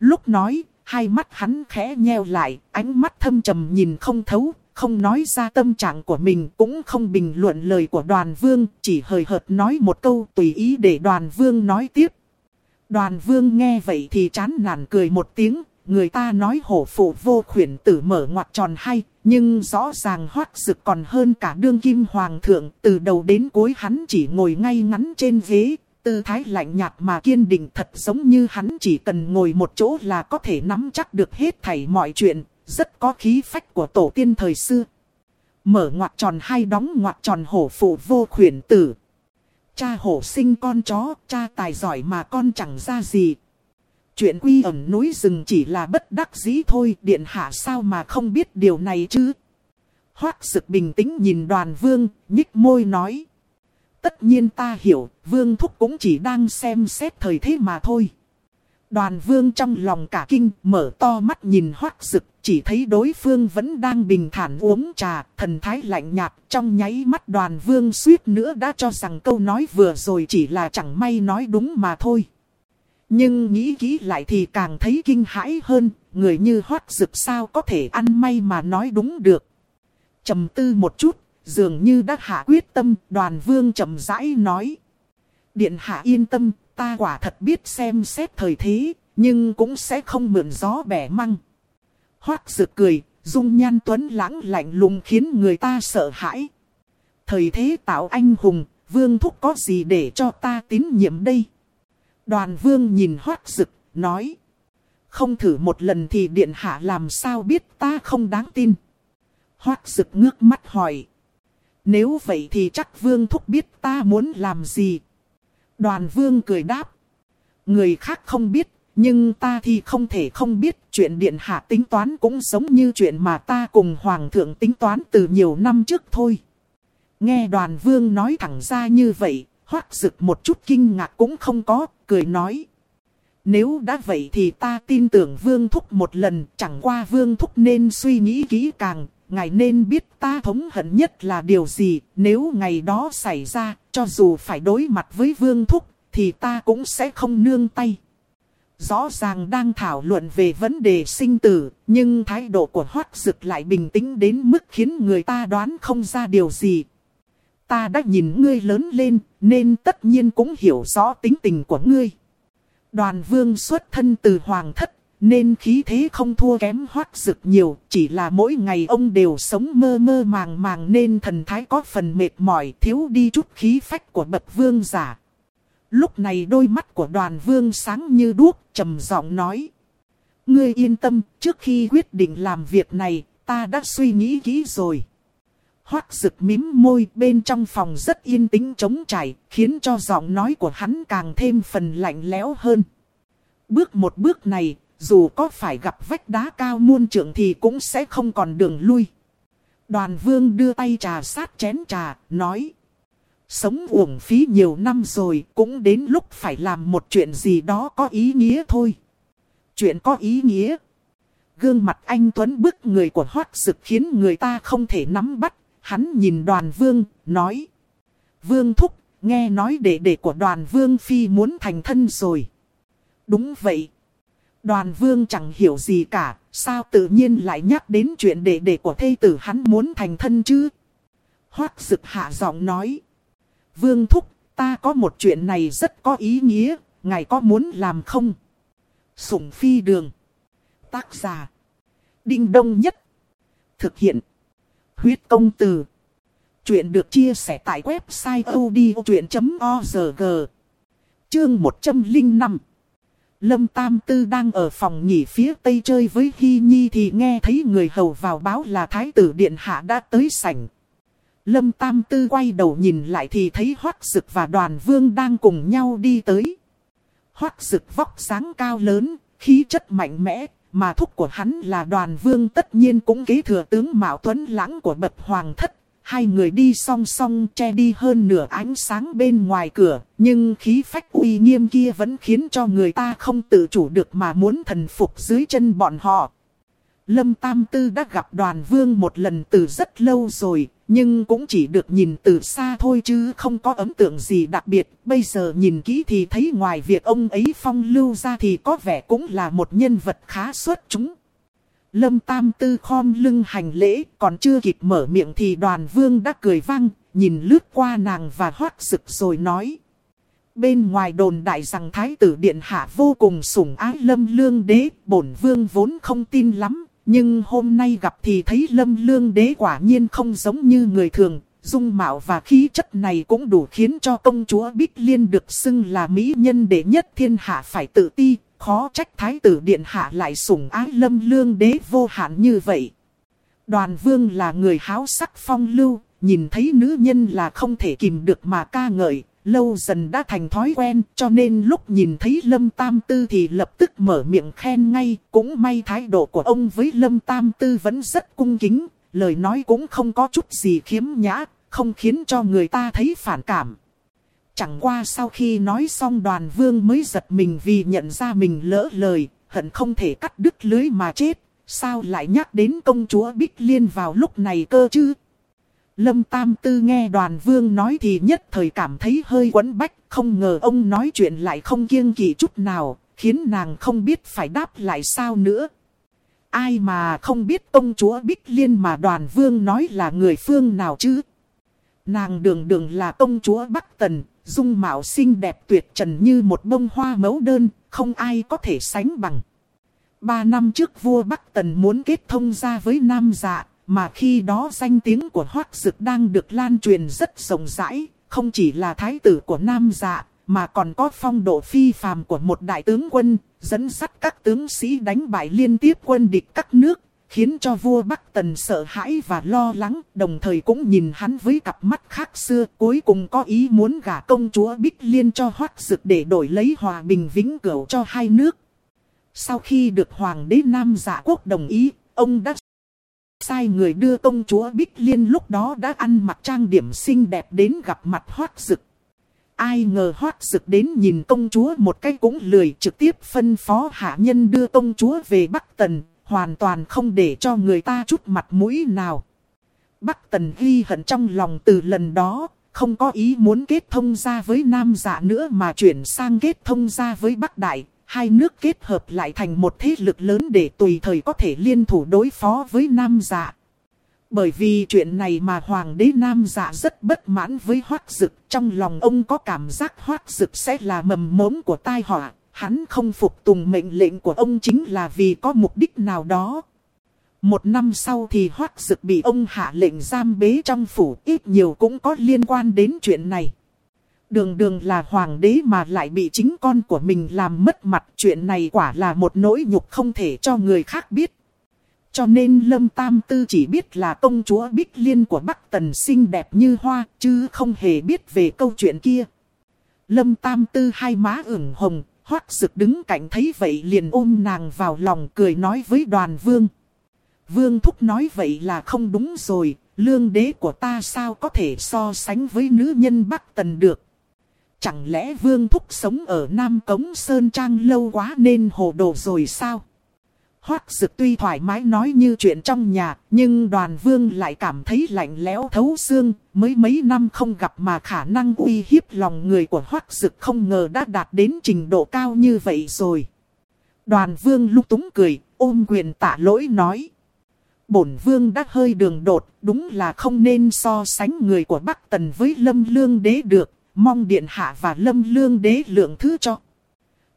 Lúc nói, hai mắt hắn khẽ nheo lại, ánh mắt thâm trầm nhìn không thấu, không nói ra tâm trạng của mình cũng không bình luận lời của đoàn vương, chỉ hời hợt nói một câu tùy ý để đoàn vương nói tiếp. Đoàn vương nghe vậy thì chán nản cười một tiếng, người ta nói hổ phụ vô khuyển tử mở ngoặt tròn hay, nhưng rõ ràng hoác sực còn hơn cả đương kim hoàng thượng, từ đầu đến cuối hắn chỉ ngồi ngay ngắn trên ghế, tư thái lạnh nhạt mà kiên định thật giống như hắn chỉ cần ngồi một chỗ là có thể nắm chắc được hết thảy mọi chuyện, rất có khí phách của tổ tiên thời xưa. Mở ngoặt tròn hay đóng ngoặt tròn hổ phụ vô khuyển tử. Cha hổ sinh con chó, cha tài giỏi mà con chẳng ra gì. Chuyện quy ẩn núi rừng chỉ là bất đắc dĩ thôi, điện hạ sao mà không biết điều này chứ. Hoác sực bình tĩnh nhìn đoàn vương, nhích môi nói. Tất nhiên ta hiểu, vương thúc cũng chỉ đang xem xét thời thế mà thôi. Đoàn vương trong lòng cả kinh, mở to mắt nhìn hoác Sực, chỉ thấy đối phương vẫn đang bình thản uống trà, thần thái lạnh nhạt, trong nháy mắt đoàn vương suýt nữa đã cho rằng câu nói vừa rồi chỉ là chẳng may nói đúng mà thôi. Nhưng nghĩ kỹ lại thì càng thấy kinh hãi hơn, người như hoác rực sao có thể ăn may mà nói đúng được. trầm tư một chút, dường như đã hạ quyết tâm, đoàn vương chậm rãi nói. Điện hạ yên tâm, ta quả thật biết xem xét thời thế, nhưng cũng sẽ không mượn gió bẻ măng. Hoác rực cười, dung nhan tuấn lãng lạnh lùng khiến người ta sợ hãi. Thời thế tạo anh hùng, vương thúc có gì để cho ta tín nhiệm đây? Đoàn vương nhìn hoác rực, nói. Không thử một lần thì điện hạ làm sao biết ta không đáng tin. Hoác rực ngước mắt hỏi. Nếu vậy thì chắc vương thúc biết ta muốn làm gì. Đoàn vương cười đáp. Người khác không biết, nhưng ta thì không thể không biết chuyện điện hạ tính toán cũng giống như chuyện mà ta cùng hoàng thượng tính toán từ nhiều năm trước thôi. Nghe đoàn vương nói thẳng ra như vậy, hoác rực một chút kinh ngạc cũng không có, cười nói. Nếu đã vậy thì ta tin tưởng vương thúc một lần, chẳng qua vương thúc nên suy nghĩ kỹ càng, ngài nên biết ta thống hận nhất là điều gì, nếu ngày đó xảy ra, cho dù phải đối mặt với vương thúc, thì ta cũng sẽ không nương tay. Rõ ràng đang thảo luận về vấn đề sinh tử, nhưng thái độ của Hoác Dực lại bình tĩnh đến mức khiến người ta đoán không ra điều gì. Ta đã nhìn ngươi lớn lên, nên tất nhiên cũng hiểu rõ tính tình của ngươi. Đoàn vương xuất thân từ hoàng thất, nên khí thế không thua kém Hoác Dực nhiều, chỉ là mỗi ngày ông đều sống mơ mơ màng màng nên thần thái có phần mệt mỏi, thiếu đi chút khí phách của bậc vương giả. Lúc này đôi mắt của đoàn vương sáng như đuốc, trầm giọng nói. Ngươi yên tâm, trước khi quyết định làm việc này, ta đã suy nghĩ kỹ rồi. Hoác rực mím môi bên trong phòng rất yên tĩnh trống trải, khiến cho giọng nói của hắn càng thêm phần lạnh lẽo hơn. Bước một bước này, dù có phải gặp vách đá cao muôn trượng thì cũng sẽ không còn đường lui. Đoàn vương đưa tay trà sát chén trà, nói. Sống uổng phí nhiều năm rồi, cũng đến lúc phải làm một chuyện gì đó có ý nghĩa thôi. Chuyện có ý nghĩa. Gương mặt anh Tuấn bức người của hoác sực khiến người ta không thể nắm bắt. Hắn nhìn đoàn vương, nói. Vương thúc, nghe nói đệ đệ của đoàn vương phi muốn thành thân rồi. Đúng vậy. Đoàn vương chẳng hiểu gì cả, sao tự nhiên lại nhắc đến chuyện đệ đệ của thê tử hắn muốn thành thân chứ? Hoác dực hạ giọng nói. Vương Thúc, ta có một chuyện này rất có ý nghĩa, ngài có muốn làm không? Sủng phi đường. Tác giả. Đinh đông nhất. Thực hiện. Huyết công từ. Chuyện được chia sẻ tại website odchuyện.org. Chương 105. Lâm Tam Tư đang ở phòng nghỉ phía tây chơi với Hy Nhi thì nghe thấy người hầu vào báo là Thái tử Điện Hạ đã tới sảnh. Lâm Tam Tư quay đầu nhìn lại thì thấy Hoác Dực và đoàn vương đang cùng nhau đi tới. Hoác Dực vóc sáng cao lớn, khí chất mạnh mẽ, mà thúc của hắn là đoàn vương tất nhiên cũng kế thừa tướng Mạo Tuấn Lãng của bậc hoàng thất. Hai người đi song song che đi hơn nửa ánh sáng bên ngoài cửa, nhưng khí phách uy nghiêm kia vẫn khiến cho người ta không tự chủ được mà muốn thần phục dưới chân bọn họ. Lâm Tam Tư đã gặp đoàn vương một lần từ rất lâu rồi, nhưng cũng chỉ được nhìn từ xa thôi chứ không có ấn tượng gì đặc biệt. Bây giờ nhìn kỹ thì thấy ngoài việc ông ấy phong lưu ra thì có vẻ cũng là một nhân vật khá xuất chúng. Lâm Tam Tư khom lưng hành lễ, còn chưa kịp mở miệng thì đoàn vương đã cười vang, nhìn lướt qua nàng và hoác sực rồi nói. Bên ngoài đồn đại rằng Thái tử Điện Hạ vô cùng sủng ái lâm lương đế, bổn vương vốn không tin lắm, nhưng hôm nay gặp thì thấy lâm lương đế quả nhiên không giống như người thường. Dung mạo và khí chất này cũng đủ khiến cho công chúa Bích Liên được xưng là mỹ nhân đệ nhất thiên hạ phải tự ti. Khó trách thái tử điện hạ lại sủng ái lâm lương đế vô hạn như vậy. Đoàn vương là người háo sắc phong lưu, nhìn thấy nữ nhân là không thể kìm được mà ca ngợi, lâu dần đã thành thói quen, cho nên lúc nhìn thấy Lâm Tam Tư thì lập tức mở miệng khen ngay, cũng may thái độ của ông với Lâm Tam Tư vẫn rất cung kính, lời nói cũng không có chút gì khiếm nhã, không khiến cho người ta thấy phản cảm. Chẳng qua sau khi nói xong đoàn vương mới giật mình vì nhận ra mình lỡ lời, hận không thể cắt đứt lưới mà chết, sao lại nhắc đến công chúa Bích Liên vào lúc này cơ chứ? Lâm Tam Tư nghe đoàn vương nói thì nhất thời cảm thấy hơi quấn bách, không ngờ ông nói chuyện lại không kiêng kỵ chút nào, khiến nàng không biết phải đáp lại sao nữa. Ai mà không biết công chúa Bích Liên mà đoàn vương nói là người phương nào chứ? Nàng đường đường là công chúa Bắc Tần, dung mạo xinh đẹp tuyệt trần như một bông hoa mẫu đơn, không ai có thể sánh bằng. Ba năm trước vua Bắc Tần muốn kết thông ra với Nam Dạ, mà khi đó danh tiếng của Hoác Dực đang được lan truyền rất rộng rãi, không chỉ là thái tử của Nam Dạ, mà còn có phong độ phi phàm của một đại tướng quân, dẫn dắt các tướng sĩ đánh bại liên tiếp quân địch các nước, khiến cho vua Bắc Tần sợ hãi và lo lắng, đồng thời cũng nhìn hắn với cặp mắt khác xưa, cuối cùng có ý muốn gả công chúa Bích Liên cho Hoắc Dực để đổi lấy hòa bình vĩnh cửu cho hai nước. Sau khi được Hoàng đế Nam Dạ Quốc đồng ý, ông đã sai người đưa công chúa Bích Liên lúc đó đã ăn mặc trang điểm xinh đẹp đến gặp mặt Hoác rực. Ai ngờ Hoác rực đến nhìn công chúa một cái cũng lười trực tiếp phân phó hạ nhân đưa công chúa về Bắc Tần, hoàn toàn không để cho người ta chút mặt mũi nào. Bắc Tần ghi hận trong lòng từ lần đó, không có ý muốn kết thông ra với Nam Dạ nữa mà chuyển sang kết thông ra với Bắc Đại. Hai nước kết hợp lại thành một thế lực lớn để tùy thời có thể liên thủ đối phó với Nam Dạ. Bởi vì chuyện này mà Hoàng đế Nam Dạ rất bất mãn với Hoác Dực. Trong lòng ông có cảm giác Hoác Dực sẽ là mầm mống của tai họa. Hắn không phục tùng mệnh lệnh của ông chính là vì có mục đích nào đó. Một năm sau thì Hoác Dực bị ông hạ lệnh giam bế trong phủ, ít nhiều cũng có liên quan đến chuyện này. Đường đường là hoàng đế mà lại bị chính con của mình làm mất mặt chuyện này quả là một nỗi nhục không thể cho người khác biết. Cho nên Lâm Tam Tư chỉ biết là công chúa Bích Liên của Bắc Tần xinh đẹp như hoa, chứ không hề biết về câu chuyện kia. Lâm Tam Tư hai má ửng hồng, hoác sực đứng cạnh thấy vậy liền ôm nàng vào lòng cười nói với đoàn vương. Vương Thúc nói vậy là không đúng rồi, lương đế của ta sao có thể so sánh với nữ nhân Bắc Tần được. Chẳng lẽ Vương Thúc sống ở Nam Cống Sơn Trang lâu quá nên hồ đồ rồi sao? Hoác Dực tuy thoải mái nói như chuyện trong nhà, nhưng đoàn vương lại cảm thấy lạnh lẽo thấu xương, mới mấy năm không gặp mà khả năng uy hiếp lòng người của Hoác Dực không ngờ đã đạt đến trình độ cao như vậy rồi. Đoàn vương lúc túng cười, ôm quyền tạ lỗi nói. Bổn vương đã hơi đường đột, đúng là không nên so sánh người của Bắc Tần với Lâm Lương Đế được, mong Điện Hạ và Lâm Lương Đế lượng thứ cho.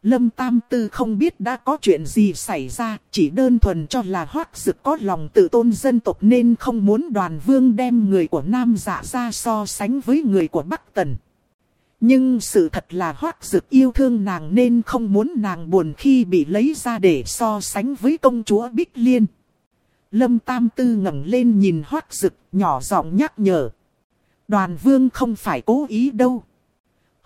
Lâm Tam Tư không biết đã có chuyện gì xảy ra, chỉ đơn thuần cho là hoác dực có lòng tự tôn dân tộc nên không muốn đoàn vương đem người của Nam dạ ra so sánh với người của Bắc Tần. Nhưng sự thật là hoác dực yêu thương nàng nên không muốn nàng buồn khi bị lấy ra để so sánh với công chúa Bích Liên. Lâm Tam Tư ngẩng lên nhìn hoác dực, nhỏ giọng nhắc nhở. Đoàn vương không phải cố ý đâu.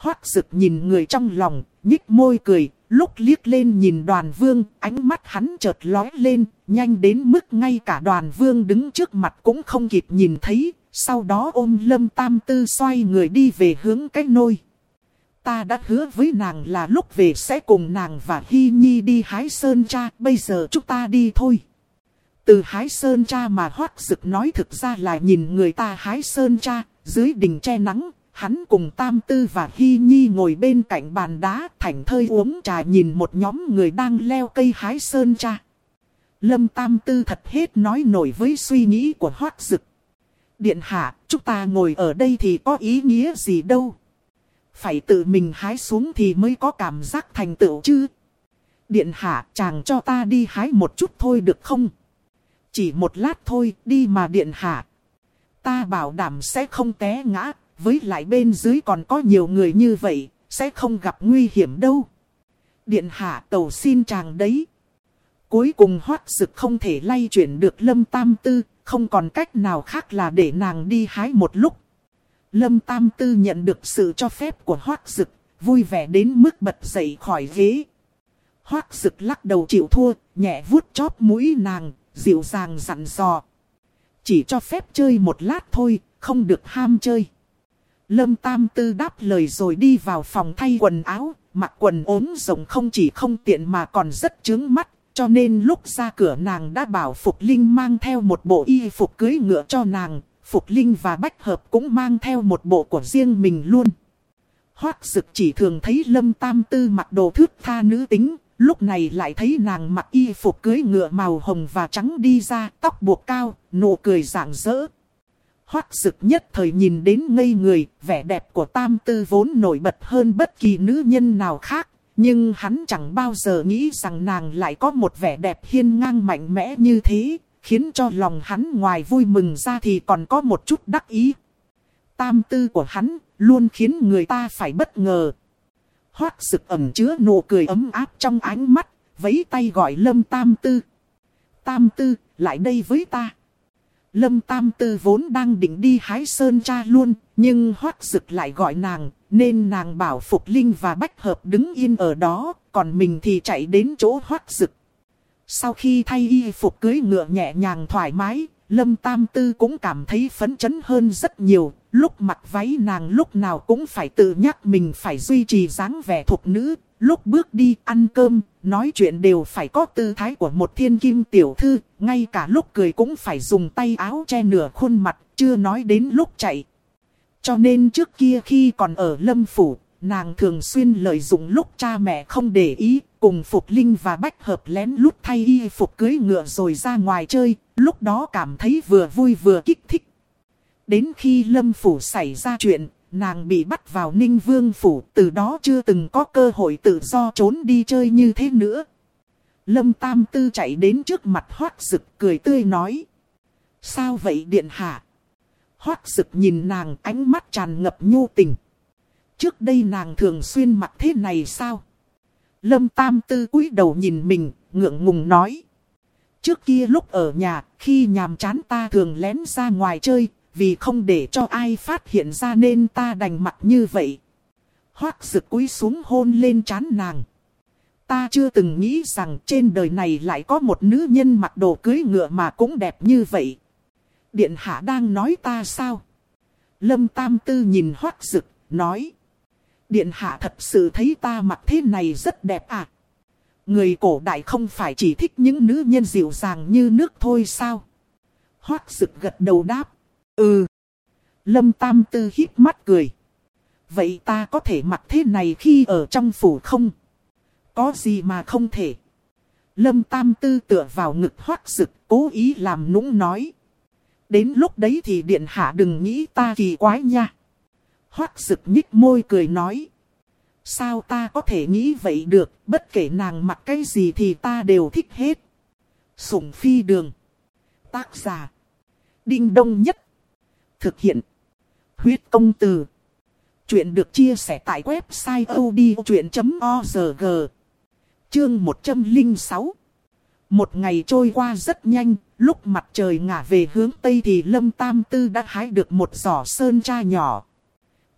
Hoác rực nhìn người trong lòng, nhích môi cười, lúc liếc lên nhìn đoàn vương, ánh mắt hắn chợt lói lên, nhanh đến mức ngay cả đoàn vương đứng trước mặt cũng không kịp nhìn thấy, sau đó ôm lâm tam tư xoay người đi về hướng cái nôi. Ta đã hứa với nàng là lúc về sẽ cùng nàng và Hy Nhi đi hái sơn cha, bây giờ chúng ta đi thôi. Từ hái sơn cha mà hoác rực nói thực ra là nhìn người ta hái sơn cha, dưới đỉnh che nắng, Hắn cùng Tam Tư và Hy Nhi ngồi bên cạnh bàn đá thảnh thơi uống trà nhìn một nhóm người đang leo cây hái sơn cha. Lâm Tam Tư thật hết nói nổi với suy nghĩ của Hoác Dực. Điện hạ, chúng ta ngồi ở đây thì có ý nghĩa gì đâu. Phải tự mình hái xuống thì mới có cảm giác thành tựu chứ. Điện hạ, chàng cho ta đi hái một chút thôi được không? Chỉ một lát thôi, đi mà điện hạ. Ta bảo đảm sẽ không té ngã, với lại bên dưới còn có nhiều người như vậy, sẽ không gặp nguy hiểm đâu. Điện hạ tàu xin chàng đấy. Cuối cùng hoác sực không thể lay chuyển được lâm tam tư, không còn cách nào khác là để nàng đi hái một lúc. Lâm tam tư nhận được sự cho phép của hoác sực, vui vẻ đến mức bật dậy khỏi ghế. Hoác sực lắc đầu chịu thua, nhẹ vuốt chóp mũi nàng, dịu dàng dặn dò. Chỉ cho phép chơi một lát thôi, không được ham chơi. Lâm Tam Tư đáp lời rồi đi vào phòng thay quần áo, mặc quần ốm rộng không chỉ không tiện mà còn rất chướng mắt, cho nên lúc ra cửa nàng đã bảo Phục Linh mang theo một bộ y phục cưới ngựa cho nàng, Phục Linh và Bách Hợp cũng mang theo một bộ của riêng mình luôn. Hoác Sực chỉ thường thấy Lâm Tam Tư mặc đồ thước tha nữ tính, lúc này lại thấy nàng mặc y phục cưới ngựa màu hồng và trắng đi ra, tóc buộc cao, nụ cười rạng rỡ, Hoác sực nhất thời nhìn đến ngây người, vẻ đẹp của tam tư vốn nổi bật hơn bất kỳ nữ nhân nào khác. Nhưng hắn chẳng bao giờ nghĩ rằng nàng lại có một vẻ đẹp hiên ngang mạnh mẽ như thế, khiến cho lòng hắn ngoài vui mừng ra thì còn có một chút đắc ý. Tam tư của hắn luôn khiến người ta phải bất ngờ. Hoác sực ẩm chứa nụ cười ấm áp trong ánh mắt, vẫy tay gọi Lâm Tam Tư. Tam Tư, lại đây với ta. Lâm Tam Tư vốn đang định đi hái sơn cha luôn, nhưng hoác rực lại gọi nàng, nên nàng bảo Phục Linh và Bách Hợp đứng yên ở đó, còn mình thì chạy đến chỗ hoác rực. Sau khi thay y phục cưới ngựa nhẹ nhàng thoải mái, Lâm Tam Tư cũng cảm thấy phấn chấn hơn rất nhiều. Lúc mặc váy nàng lúc nào cũng phải tự nhắc mình phải duy trì dáng vẻ thuộc nữ. Lúc bước đi ăn cơm, nói chuyện đều phải có tư thái của một thiên kim tiểu thư. Ngay cả lúc cười cũng phải dùng tay áo che nửa khuôn mặt, chưa nói đến lúc chạy. Cho nên trước kia khi còn ở Lâm Phủ, nàng thường xuyên lợi dụng lúc cha mẹ không để ý, cùng Phục Linh và Bách Hợp lén lút thay y phục cưới ngựa rồi ra ngoài chơi, lúc đó cảm thấy vừa vui vừa kích thích. Đến khi Lâm Phủ xảy ra chuyện, nàng bị bắt vào Ninh Vương Phủ, từ đó chưa từng có cơ hội tự do trốn đi chơi như thế nữa. Lâm Tam Tư chạy đến trước mặt Hoác sực cười tươi nói. Sao vậy Điện Hạ? Hoác sực nhìn nàng ánh mắt tràn ngập nhu tình. Trước đây nàng thường xuyên mặc thế này sao? Lâm Tam Tư cúi đầu nhìn mình, ngượng ngùng nói. Trước kia lúc ở nhà, khi nhàm chán ta thường lén ra ngoài chơi, vì không để cho ai phát hiện ra nên ta đành mặt như vậy. Hoác rực cúi xuống hôn lên chán nàng. Ta chưa từng nghĩ rằng trên đời này lại có một nữ nhân mặc đồ cưới ngựa mà cũng đẹp như vậy. Điện hạ đang nói ta sao? Lâm Tam Tư nhìn hoác rực, nói. Điện hạ thật sự thấy ta mặc thế này rất đẹp à? Người cổ đại không phải chỉ thích những nữ nhân dịu dàng như nước thôi sao? Hoác rực gật đầu đáp. Ừ. Lâm Tam Tư hít mắt cười. Vậy ta có thể mặc thế này khi ở trong phủ không? Có gì mà không thể? Lâm Tam Tư tựa vào ngực hoác sực cố ý làm nũng nói. Đến lúc đấy thì điện hạ đừng nghĩ ta kỳ quái nha. Hoác sực nhích môi cười nói. Sao ta có thể nghĩ vậy được, bất kể nàng mặc cái gì thì ta đều thích hết. Sủng phi đường. Tác giả. Đinh đông nhất. Thực hiện. Huyết công từ. Chuyện được chia sẻ tại website odchuyện.org. Chương 106. Một ngày trôi qua rất nhanh, lúc mặt trời ngả về hướng Tây thì Lâm Tam Tư đã hái được một giỏ sơn tra nhỏ.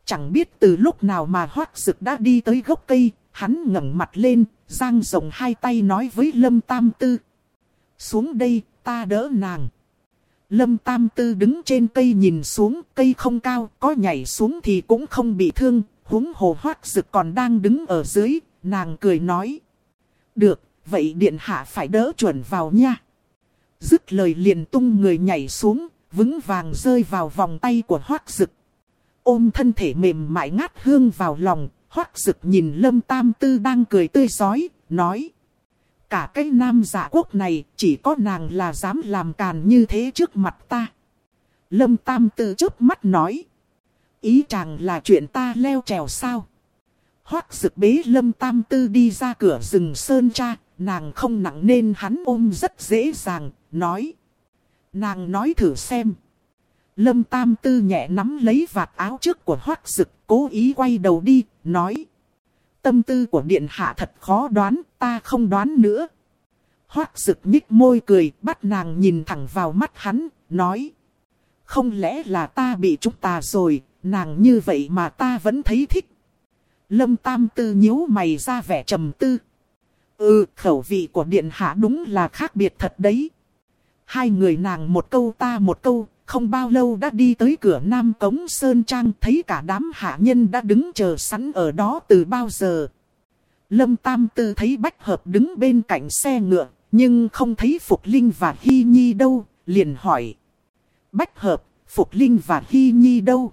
Chẳng biết từ lúc nào mà hoác Dực đã đi tới gốc cây, hắn ngẩng mặt lên, giang rộng hai tay nói với Lâm Tam Tư. Xuống đây, ta đỡ nàng. Lâm Tam Tư đứng trên cây nhìn xuống, cây không cao, có nhảy xuống thì cũng không bị thương, húng hồ hoác rực còn đang đứng ở dưới, nàng cười nói. Được, vậy điện hạ phải đỡ chuẩn vào nha. Dứt lời liền tung người nhảy xuống, vững vàng rơi vào vòng tay của hoác rực. ôm thân thể mềm mại ngát hương vào lòng, hoác rực nhìn lâm tam tư đang cười tươi giói, nói. Cả cái nam giả quốc này chỉ có nàng là dám làm càn như thế trước mặt ta. Lâm tam tư chớp mắt nói. Ý chàng là chuyện ta leo trèo sao? Hoác rực bế lâm tam tư đi ra cửa rừng sơn cha, nàng không nặng nên hắn ôm rất dễ dàng, nói. Nàng nói thử xem. Lâm Tam Tư nhẹ nắm lấy vạt áo trước của Hoác Sực, cố ý quay đầu đi, nói. Tâm tư của Điện Hạ thật khó đoán, ta không đoán nữa. Hoác rực nhích môi cười, bắt nàng nhìn thẳng vào mắt hắn, nói. Không lẽ là ta bị chúng ta rồi, nàng như vậy mà ta vẫn thấy thích. Lâm Tam Tư nhíu mày ra vẻ trầm tư. Ừ, khẩu vị của Điện Hạ đúng là khác biệt thật đấy. Hai người nàng một câu ta một câu, không bao lâu đã đi tới cửa Nam Cống Sơn Trang thấy cả đám hạ nhân đã đứng chờ sẵn ở đó từ bao giờ. Lâm Tam Tư thấy Bách Hợp đứng bên cạnh xe ngựa, nhưng không thấy Phục Linh và Hy Nhi đâu, liền hỏi. Bách Hợp, Phục Linh và Hy Nhi đâu?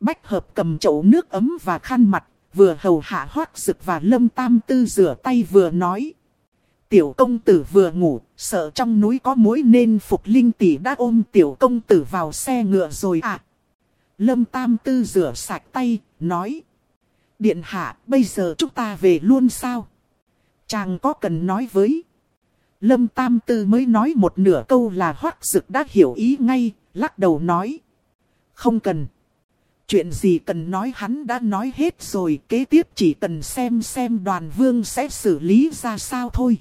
Bách Hợp cầm chậu nước ấm và khăn mặt, vừa hầu hạ hoác sực và Lâm Tam Tư rửa tay vừa nói. Tiểu công tử vừa ngủ, sợ trong núi có mối nên Phục Linh tỷ đã ôm tiểu công tử vào xe ngựa rồi à. Lâm Tam Tư rửa sạch tay, nói. Điện hạ, bây giờ chúng ta về luôn sao? Chàng có cần nói với. Lâm Tam Tư mới nói một nửa câu là hoác dực đã hiểu ý ngay, lắc đầu nói. Không cần. Chuyện gì cần nói hắn đã nói hết rồi, kế tiếp chỉ cần xem xem đoàn vương sẽ xử lý ra sao thôi.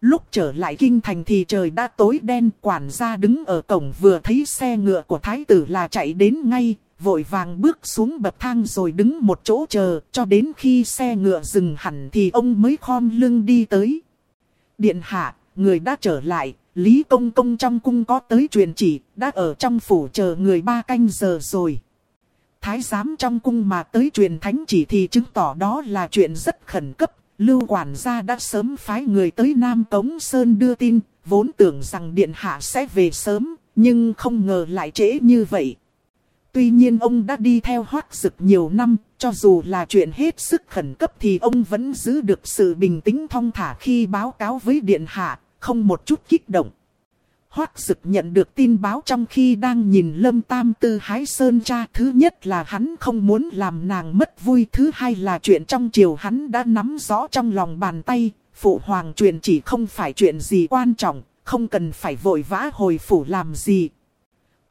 Lúc trở lại kinh thành thì trời đã tối đen, quản gia đứng ở cổng vừa thấy xe ngựa của thái tử là chạy đến ngay, vội vàng bước xuống bậc thang rồi đứng một chỗ chờ, cho đến khi xe ngựa dừng hẳn thì ông mới khom lưng đi tới. Điện hạ, người đã trở lại, Lý Công Công trong cung có tới truyền chỉ, đã ở trong phủ chờ người ba canh giờ rồi. Thái giám trong cung mà tới truyền thánh chỉ thì chứng tỏ đó là chuyện rất khẩn cấp. Lưu quản gia đã sớm phái người tới Nam Tống Sơn đưa tin, vốn tưởng rằng điện hạ sẽ về sớm, nhưng không ngờ lại trễ như vậy. Tuy nhiên ông đã đi theo hoác Sực nhiều năm, cho dù là chuyện hết sức khẩn cấp thì ông vẫn giữ được sự bình tĩnh thong thả khi báo cáo với điện hạ, không một chút kích động. Hoác Sực nhận được tin báo trong khi đang nhìn Lâm Tam Tư hái sơn cha. Thứ nhất là hắn không muốn làm nàng mất vui. Thứ hai là chuyện trong triều hắn đã nắm rõ trong lòng bàn tay. Phụ hoàng truyền chỉ không phải chuyện gì quan trọng, không cần phải vội vã hồi phủ làm gì.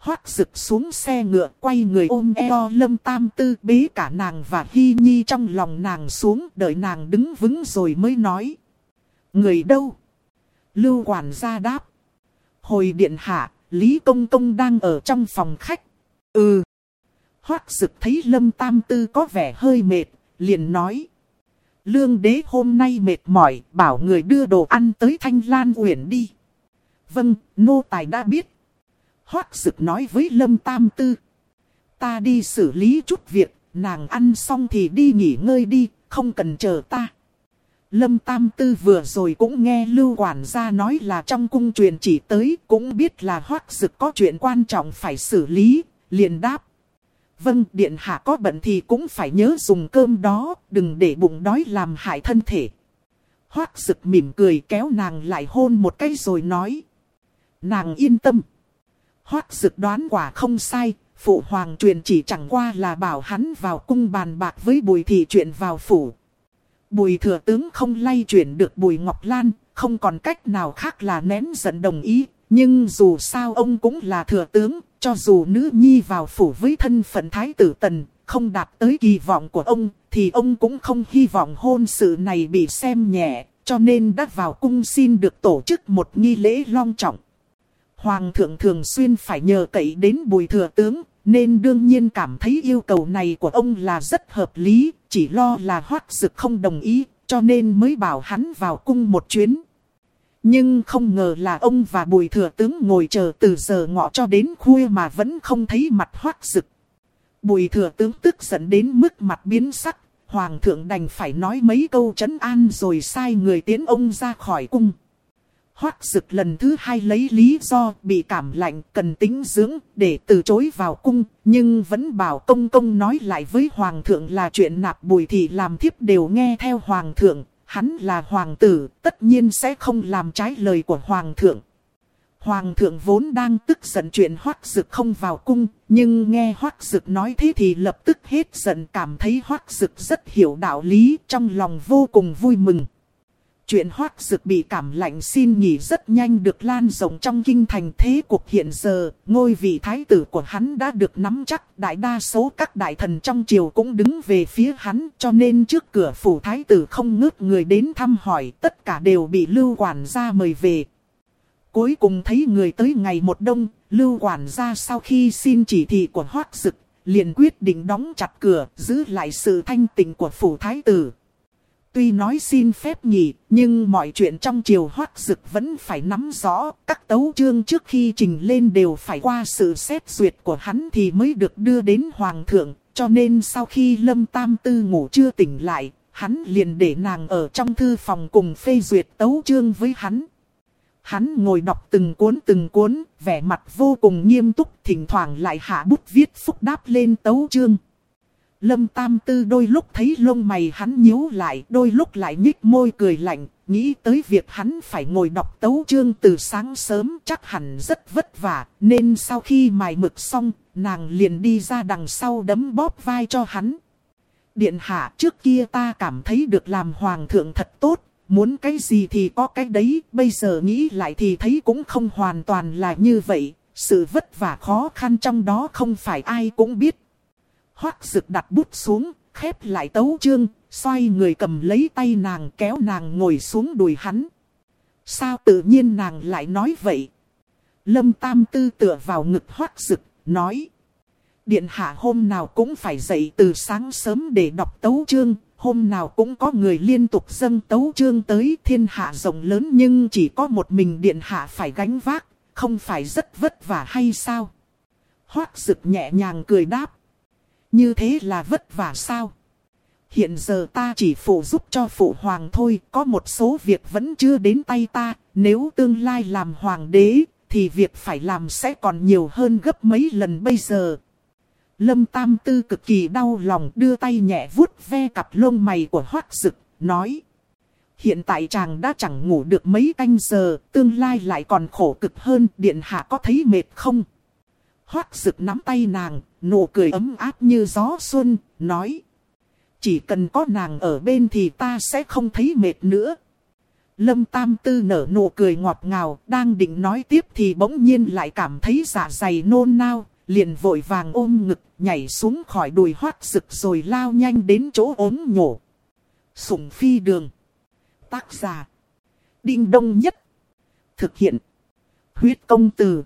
Hoác Dực xuống xe ngựa quay người ôm eo Lâm Tam Tư bế cả nàng và Hy Nhi trong lòng nàng xuống đợi nàng đứng vững rồi mới nói. Người đâu? Lưu quản gia đáp. Hồi điện hạ, Lý Công Công đang ở trong phòng khách. Ừ. Hoác Dực thấy Lâm Tam Tư có vẻ hơi mệt, liền nói. Lương đế hôm nay mệt mỏi, bảo người đưa đồ ăn tới Thanh Lan Uyển đi. Vâng, nô tài đã biết. Hoác Dực nói với Lâm Tam Tư. Ta đi xử lý chút việc, nàng ăn xong thì đi nghỉ ngơi đi, không cần chờ ta. Lâm Tam Tư vừa rồi cũng nghe Lưu Quản gia nói là trong cung truyền chỉ tới, cũng biết là hoác dực có chuyện quan trọng phải xử lý, liền đáp. Vâng, điện hạ có bận thì cũng phải nhớ dùng cơm đó, đừng để bụng đói làm hại thân thể. Hoác dực mỉm cười kéo nàng lại hôn một cái rồi nói. Nàng yên tâm. Hoác dực đoán quả không sai, phụ hoàng truyền chỉ chẳng qua là bảo hắn vào cung bàn bạc với bùi thị chuyện vào phủ. Bùi thừa tướng không lay chuyển được Bùi Ngọc Lan, không còn cách nào khác là nén giận đồng ý. Nhưng dù sao ông cũng là thừa tướng, cho dù nữ nhi vào phủ với thân phận thái tử tần, không đạt tới kỳ vọng của ông, thì ông cũng không hy vọng hôn sự này bị xem nhẹ, cho nên đã vào cung xin được tổ chức một nghi lễ long trọng. Hoàng thượng thường xuyên phải nhờ cậy đến bùi thừa tướng, nên đương nhiên cảm thấy yêu cầu này của ông là rất hợp lý, chỉ lo là hoác dực không đồng ý, cho nên mới bảo hắn vào cung một chuyến. Nhưng không ngờ là ông và bùi thừa tướng ngồi chờ từ giờ ngọ cho đến khuya mà vẫn không thấy mặt hoác dực. Bùi thừa tướng tức giận đến mức mặt biến sắc, hoàng thượng đành phải nói mấy câu trấn an rồi sai người tiến ông ra khỏi cung. Hoác dực lần thứ hai lấy lý do bị cảm lạnh cần tính dưỡng để từ chối vào cung, nhưng vẫn bảo công công nói lại với hoàng thượng là chuyện nạp bùi thì làm thiếp đều nghe theo hoàng thượng, hắn là hoàng tử, tất nhiên sẽ không làm trái lời của hoàng thượng. Hoàng thượng vốn đang tức giận chuyện hoác dực không vào cung, nhưng nghe hoác dực nói thế thì lập tức hết giận cảm thấy hoác dực rất hiểu đạo lý, trong lòng vô cùng vui mừng. Chuyện hoác dực bị cảm lạnh xin nghỉ rất nhanh được lan rộng trong kinh thành thế cuộc hiện giờ, ngôi vị thái tử của hắn đã được nắm chắc, đại đa số các đại thần trong triều cũng đứng về phía hắn, cho nên trước cửa phủ thái tử không ngước người đến thăm hỏi, tất cả đều bị lưu quản gia mời về. Cuối cùng thấy người tới ngày một đông, lưu quản gia sau khi xin chỉ thị của hoác dực, liền quyết định đóng chặt cửa, giữ lại sự thanh tịnh của phủ thái tử. Tuy nói xin phép nghỉ nhưng mọi chuyện trong triều hoác dực vẫn phải nắm rõ. Các tấu chương trước khi trình lên đều phải qua sự xét duyệt của hắn thì mới được đưa đến hoàng thượng. Cho nên sau khi Lâm Tam Tư ngủ chưa tỉnh lại, hắn liền để nàng ở trong thư phòng cùng phê duyệt tấu chương với hắn. Hắn ngồi đọc từng cuốn từng cuốn, vẻ mặt vô cùng nghiêm túc, thỉnh thoảng lại hạ bút viết phúc đáp lên tấu chương. Lâm Tam Tư đôi lúc thấy lông mày hắn nhíu lại, đôi lúc lại nhích môi cười lạnh, nghĩ tới việc hắn phải ngồi đọc tấu chương từ sáng sớm chắc hẳn rất vất vả, nên sau khi mài mực xong, nàng liền đi ra đằng sau đấm bóp vai cho hắn. Điện hạ trước kia ta cảm thấy được làm hoàng thượng thật tốt, muốn cái gì thì có cái đấy, bây giờ nghĩ lại thì thấy cũng không hoàn toàn là như vậy, sự vất vả khó khăn trong đó không phải ai cũng biết. Hoác rực đặt bút xuống, khép lại tấu chương, xoay người cầm lấy tay nàng kéo nàng ngồi xuống đùi hắn. Sao tự nhiên nàng lại nói vậy? Lâm Tam Tư tựa vào ngực hoác rực, nói. Điện hạ hôm nào cũng phải dậy từ sáng sớm để đọc tấu chương, hôm nào cũng có người liên tục dâng tấu chương tới thiên hạ rộng lớn nhưng chỉ có một mình điện hạ phải gánh vác, không phải rất vất vả hay sao? Hoác rực nhẹ nhàng cười đáp. Như thế là vất vả sao? Hiện giờ ta chỉ phụ giúp cho phụ hoàng thôi, có một số việc vẫn chưa đến tay ta, nếu tương lai làm hoàng đế, thì việc phải làm sẽ còn nhiều hơn gấp mấy lần bây giờ. Lâm Tam Tư cực kỳ đau lòng đưa tay nhẹ vuốt ve cặp lông mày của Hoác Dực, nói. Hiện tại chàng đã chẳng ngủ được mấy canh giờ, tương lai lại còn khổ cực hơn, điện hạ có thấy mệt không? Hoác Dực nắm tay nàng, nụ cười ấm áp như gió xuân, nói. Chỉ cần có nàng ở bên thì ta sẽ không thấy mệt nữa. Lâm Tam Tư nở nụ cười ngọt ngào, đang định nói tiếp thì bỗng nhiên lại cảm thấy dạ dày nôn nao, liền vội vàng ôm ngực, nhảy xuống khỏi đùi hoát sực rồi lao nhanh đến chỗ ốm nhổ. Sủng phi đường. Tác giả. Đinh đông nhất. Thực hiện. Huyết công từ.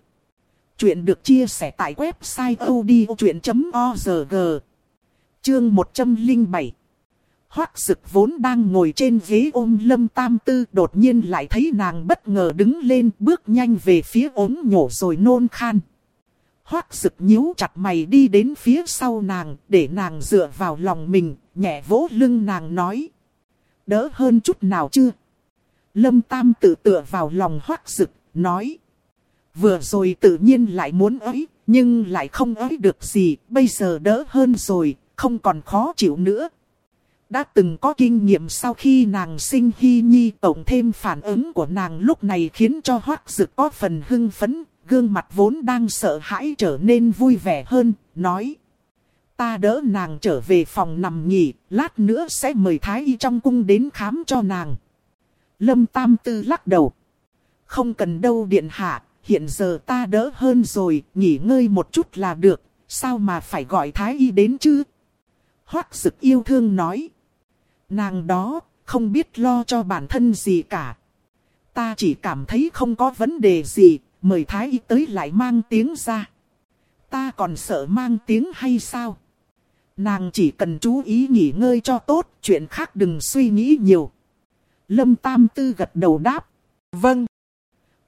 Chuyện được chia sẻ tại website odchuyện.org. Chương 107. Hoác sực vốn đang ngồi trên ghế ôm lâm tam tư đột nhiên lại thấy nàng bất ngờ đứng lên bước nhanh về phía ốm nhổ rồi nôn khan. Hoác sực nhíu chặt mày đi đến phía sau nàng, để nàng dựa vào lòng mình, nhẹ vỗ lưng nàng nói. Đỡ hơn chút nào chưa? Lâm Tam tự tựa vào lòng hoác sực nói. Vừa rồi tự nhiên lại muốn ấy, nhưng lại không ấy được gì, bây giờ đỡ hơn rồi, không còn khó chịu nữa. Đã từng có kinh nghiệm sau khi nàng sinh hy nhi tổng thêm phản ứng của nàng lúc này khiến cho hoác dực có phần hưng phấn, gương mặt vốn đang sợ hãi trở nên vui vẻ hơn, nói. Ta đỡ nàng trở về phòng nằm nghỉ, lát nữa sẽ mời Thái Y trong cung đến khám cho nàng. Lâm Tam Tư lắc đầu. Không cần đâu điện hạ, hiện giờ ta đỡ hơn rồi, nghỉ ngơi một chút là được, sao mà phải gọi Thái Y đến chứ? Hoác Sực yêu thương nói. Nàng đó, không biết lo cho bản thân gì cả. Ta chỉ cảm thấy không có vấn đề gì, mời Thái Y tới lại mang tiếng ra. Ta còn sợ mang tiếng hay sao? Nàng chỉ cần chú ý nghỉ ngơi cho tốt, chuyện khác đừng suy nghĩ nhiều. Lâm Tam Tư gật đầu đáp. Vâng.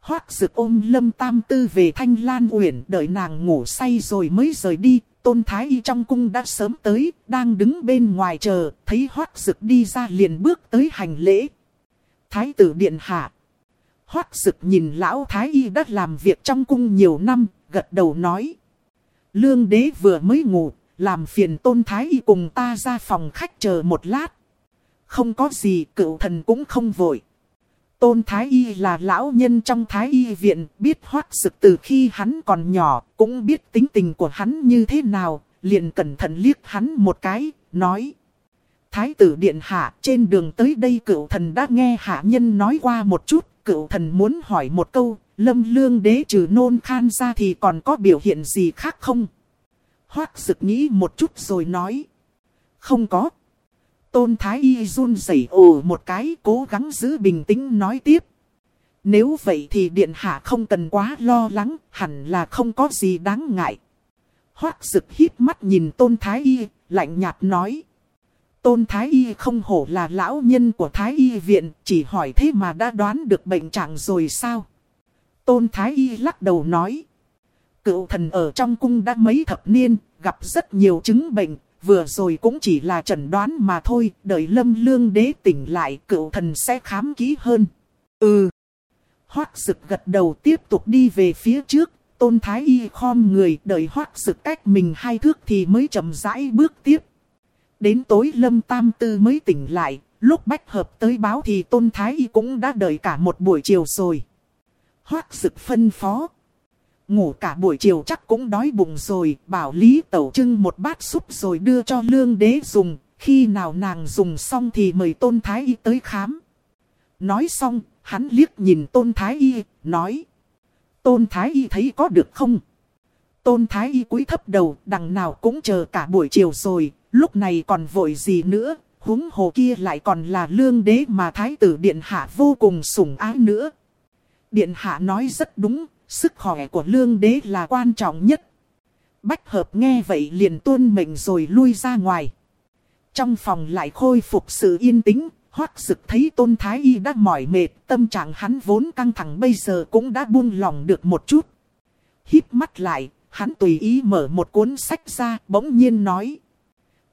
Hoác dực ôm Lâm Tam Tư về Thanh Lan Uyển đợi nàng ngủ say rồi mới rời đi. Tôn Thái Y trong cung đã sớm tới, đang đứng bên ngoài chờ, thấy Hoác dực đi ra liền bước tới hành lễ. Thái tử điện hạ, Hoác Sực nhìn lão Thái Y đã làm việc trong cung nhiều năm, gật đầu nói. Lương đế vừa mới ngủ, làm phiền tôn Thái Y cùng ta ra phòng khách chờ một lát. Không có gì, cựu thần cũng không vội. Tôn Thái Y là lão nhân trong Thái Y viện, biết hoác sực từ khi hắn còn nhỏ, cũng biết tính tình của hắn như thế nào, liền cẩn thận liếc hắn một cái, nói. Thái tử điện hạ, trên đường tới đây cựu thần đã nghe hạ nhân nói qua một chút, cựu thần muốn hỏi một câu, lâm lương đế trừ nôn khan ra thì còn có biểu hiện gì khác không? Hoác sực nghĩ một chút rồi nói. Không có. Tôn Thái Y run rẩy ồ một cái cố gắng giữ bình tĩnh nói tiếp. Nếu vậy thì điện hạ không cần quá lo lắng, hẳn là không có gì đáng ngại. Hoác sực hít mắt nhìn Tôn Thái Y, lạnh nhạt nói. Tôn Thái Y không hổ là lão nhân của Thái Y viện, chỉ hỏi thế mà đã đoán được bệnh trạng rồi sao? Tôn Thái Y lắc đầu nói. Cựu thần ở trong cung đã mấy thập niên, gặp rất nhiều chứng bệnh, vừa rồi cũng chỉ là chẩn đoán mà thôi, đợi lâm lương đế tỉnh lại cựu thần sẽ khám kỹ hơn. Ừ. Hoác sực gật đầu tiếp tục đi về phía trước, tôn thái y khom người đợi hoác sực cách mình hai thước thì mới chậm rãi bước tiếp. Đến tối lâm tam tư mới tỉnh lại, lúc bách hợp tới báo thì tôn thái y cũng đã đợi cả một buổi chiều rồi. Hoác sực phân phó. Ngủ cả buổi chiều chắc cũng đói bụng rồi, bảo Lý Tẩu trưng một bát súp rồi đưa cho lương đế dùng, khi nào nàng dùng xong thì mời tôn thái y tới khám. Nói xong, hắn liếc nhìn Tôn Thái Y, nói. Tôn Thái Y thấy có được không? Tôn Thái Y cúi thấp đầu, đằng nào cũng chờ cả buổi chiều rồi, lúc này còn vội gì nữa, huống hồ kia lại còn là lương đế mà Thái tử Điện Hạ vô cùng sủng ái nữa. Điện Hạ nói rất đúng, sức khỏe của lương đế là quan trọng nhất. Bách hợp nghe vậy liền tuôn mình rồi lui ra ngoài. Trong phòng lại khôi phục sự yên tĩnh, hoác sực thấy tôn thái y đã mỏi mệt, tâm trạng hắn vốn căng thẳng bây giờ cũng đã buông lòng được một chút. Híp mắt lại, hắn tùy ý mở một cuốn sách ra, bỗng nhiên nói.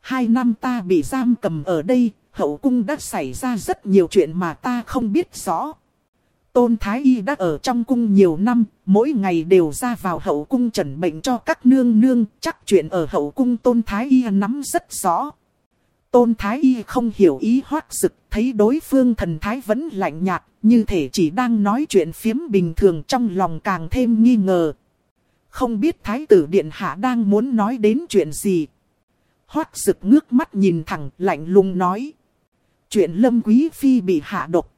Hai năm ta bị giam cầm ở đây, hậu cung đã xảy ra rất nhiều chuyện mà ta không biết rõ. Tôn Thái Y đã ở trong cung nhiều năm, mỗi ngày đều ra vào hậu cung trần bệnh cho các nương nương, chắc chuyện ở hậu cung Tôn Thái Y nắm rất rõ. Tôn Thái Y không hiểu ý hoác sực, thấy đối phương thần thái vẫn lạnh nhạt, như thể chỉ đang nói chuyện phiếm bình thường trong lòng càng thêm nghi ngờ. Không biết Thái tử Điện Hạ đang muốn nói đến chuyện gì. Hoác sực ngước mắt nhìn thẳng, lạnh lùng nói. Chuyện Lâm Quý Phi bị hạ độc.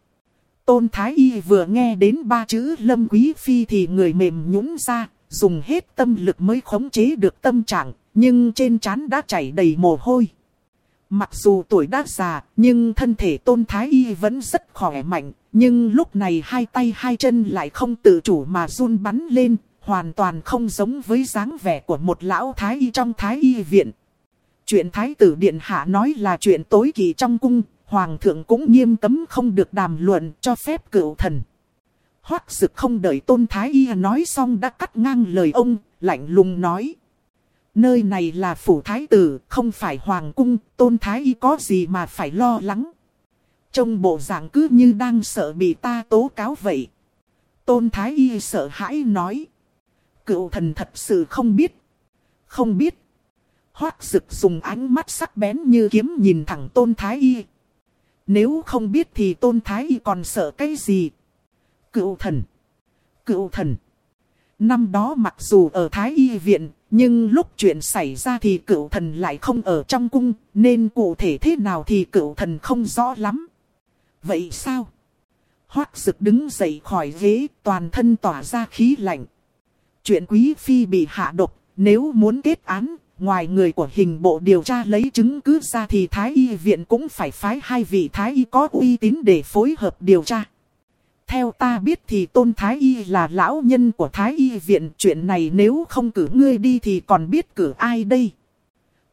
Tôn Thái Y vừa nghe đến ba chữ Lâm Quý Phi thì người mềm nhũn ra, dùng hết tâm lực mới khống chế được tâm trạng, nhưng trên trán đã chảy đầy mồ hôi. Mặc dù tuổi đã già, nhưng thân thể Tôn Thái Y vẫn rất khỏe mạnh, nhưng lúc này hai tay hai chân lại không tự chủ mà run bắn lên, hoàn toàn không giống với dáng vẻ của một lão Thái Y trong Thái Y viện. Chuyện Thái tử Điện Hạ nói là chuyện tối kỳ trong cung, Hoàng thượng cũng nghiêm cấm không được đàm luận cho phép cựu thần. Hoác dực không đợi Tôn Thái Y nói xong đã cắt ngang lời ông, lạnh lùng nói. Nơi này là phủ thái tử, không phải hoàng cung, Tôn Thái Y có gì mà phải lo lắng. Trông bộ dạng cứ như đang sợ bị ta tố cáo vậy. Tôn Thái Y sợ hãi nói. Cựu thần thật sự không biết. Không biết. Hoác dực dùng ánh mắt sắc bén như kiếm nhìn thẳng Tôn Thái Y. Nếu không biết thì tôn thái y còn sợ cái gì? Cựu thần. Cựu thần. Năm đó mặc dù ở Thái Y viện, nhưng lúc chuyện xảy ra thì cựu thần lại không ở trong cung, nên cụ thể thế nào thì cựu thần không rõ lắm. Vậy sao? Hoác sực đứng dậy khỏi ghế, toàn thân tỏa ra khí lạnh. Chuyện quý phi bị hạ độc, nếu muốn kết án, ngoài người của hình bộ điều tra lấy chứng cứ ra thì Thái Y viện cũng phải phái hai vị Thái Y có uy tín để phối hợp điều tra. Theo ta biết thì Tôn Thái Y là lão nhân của Thái Y viện. Chuyện này nếu không cử ngươi đi thì còn biết cử ai đây?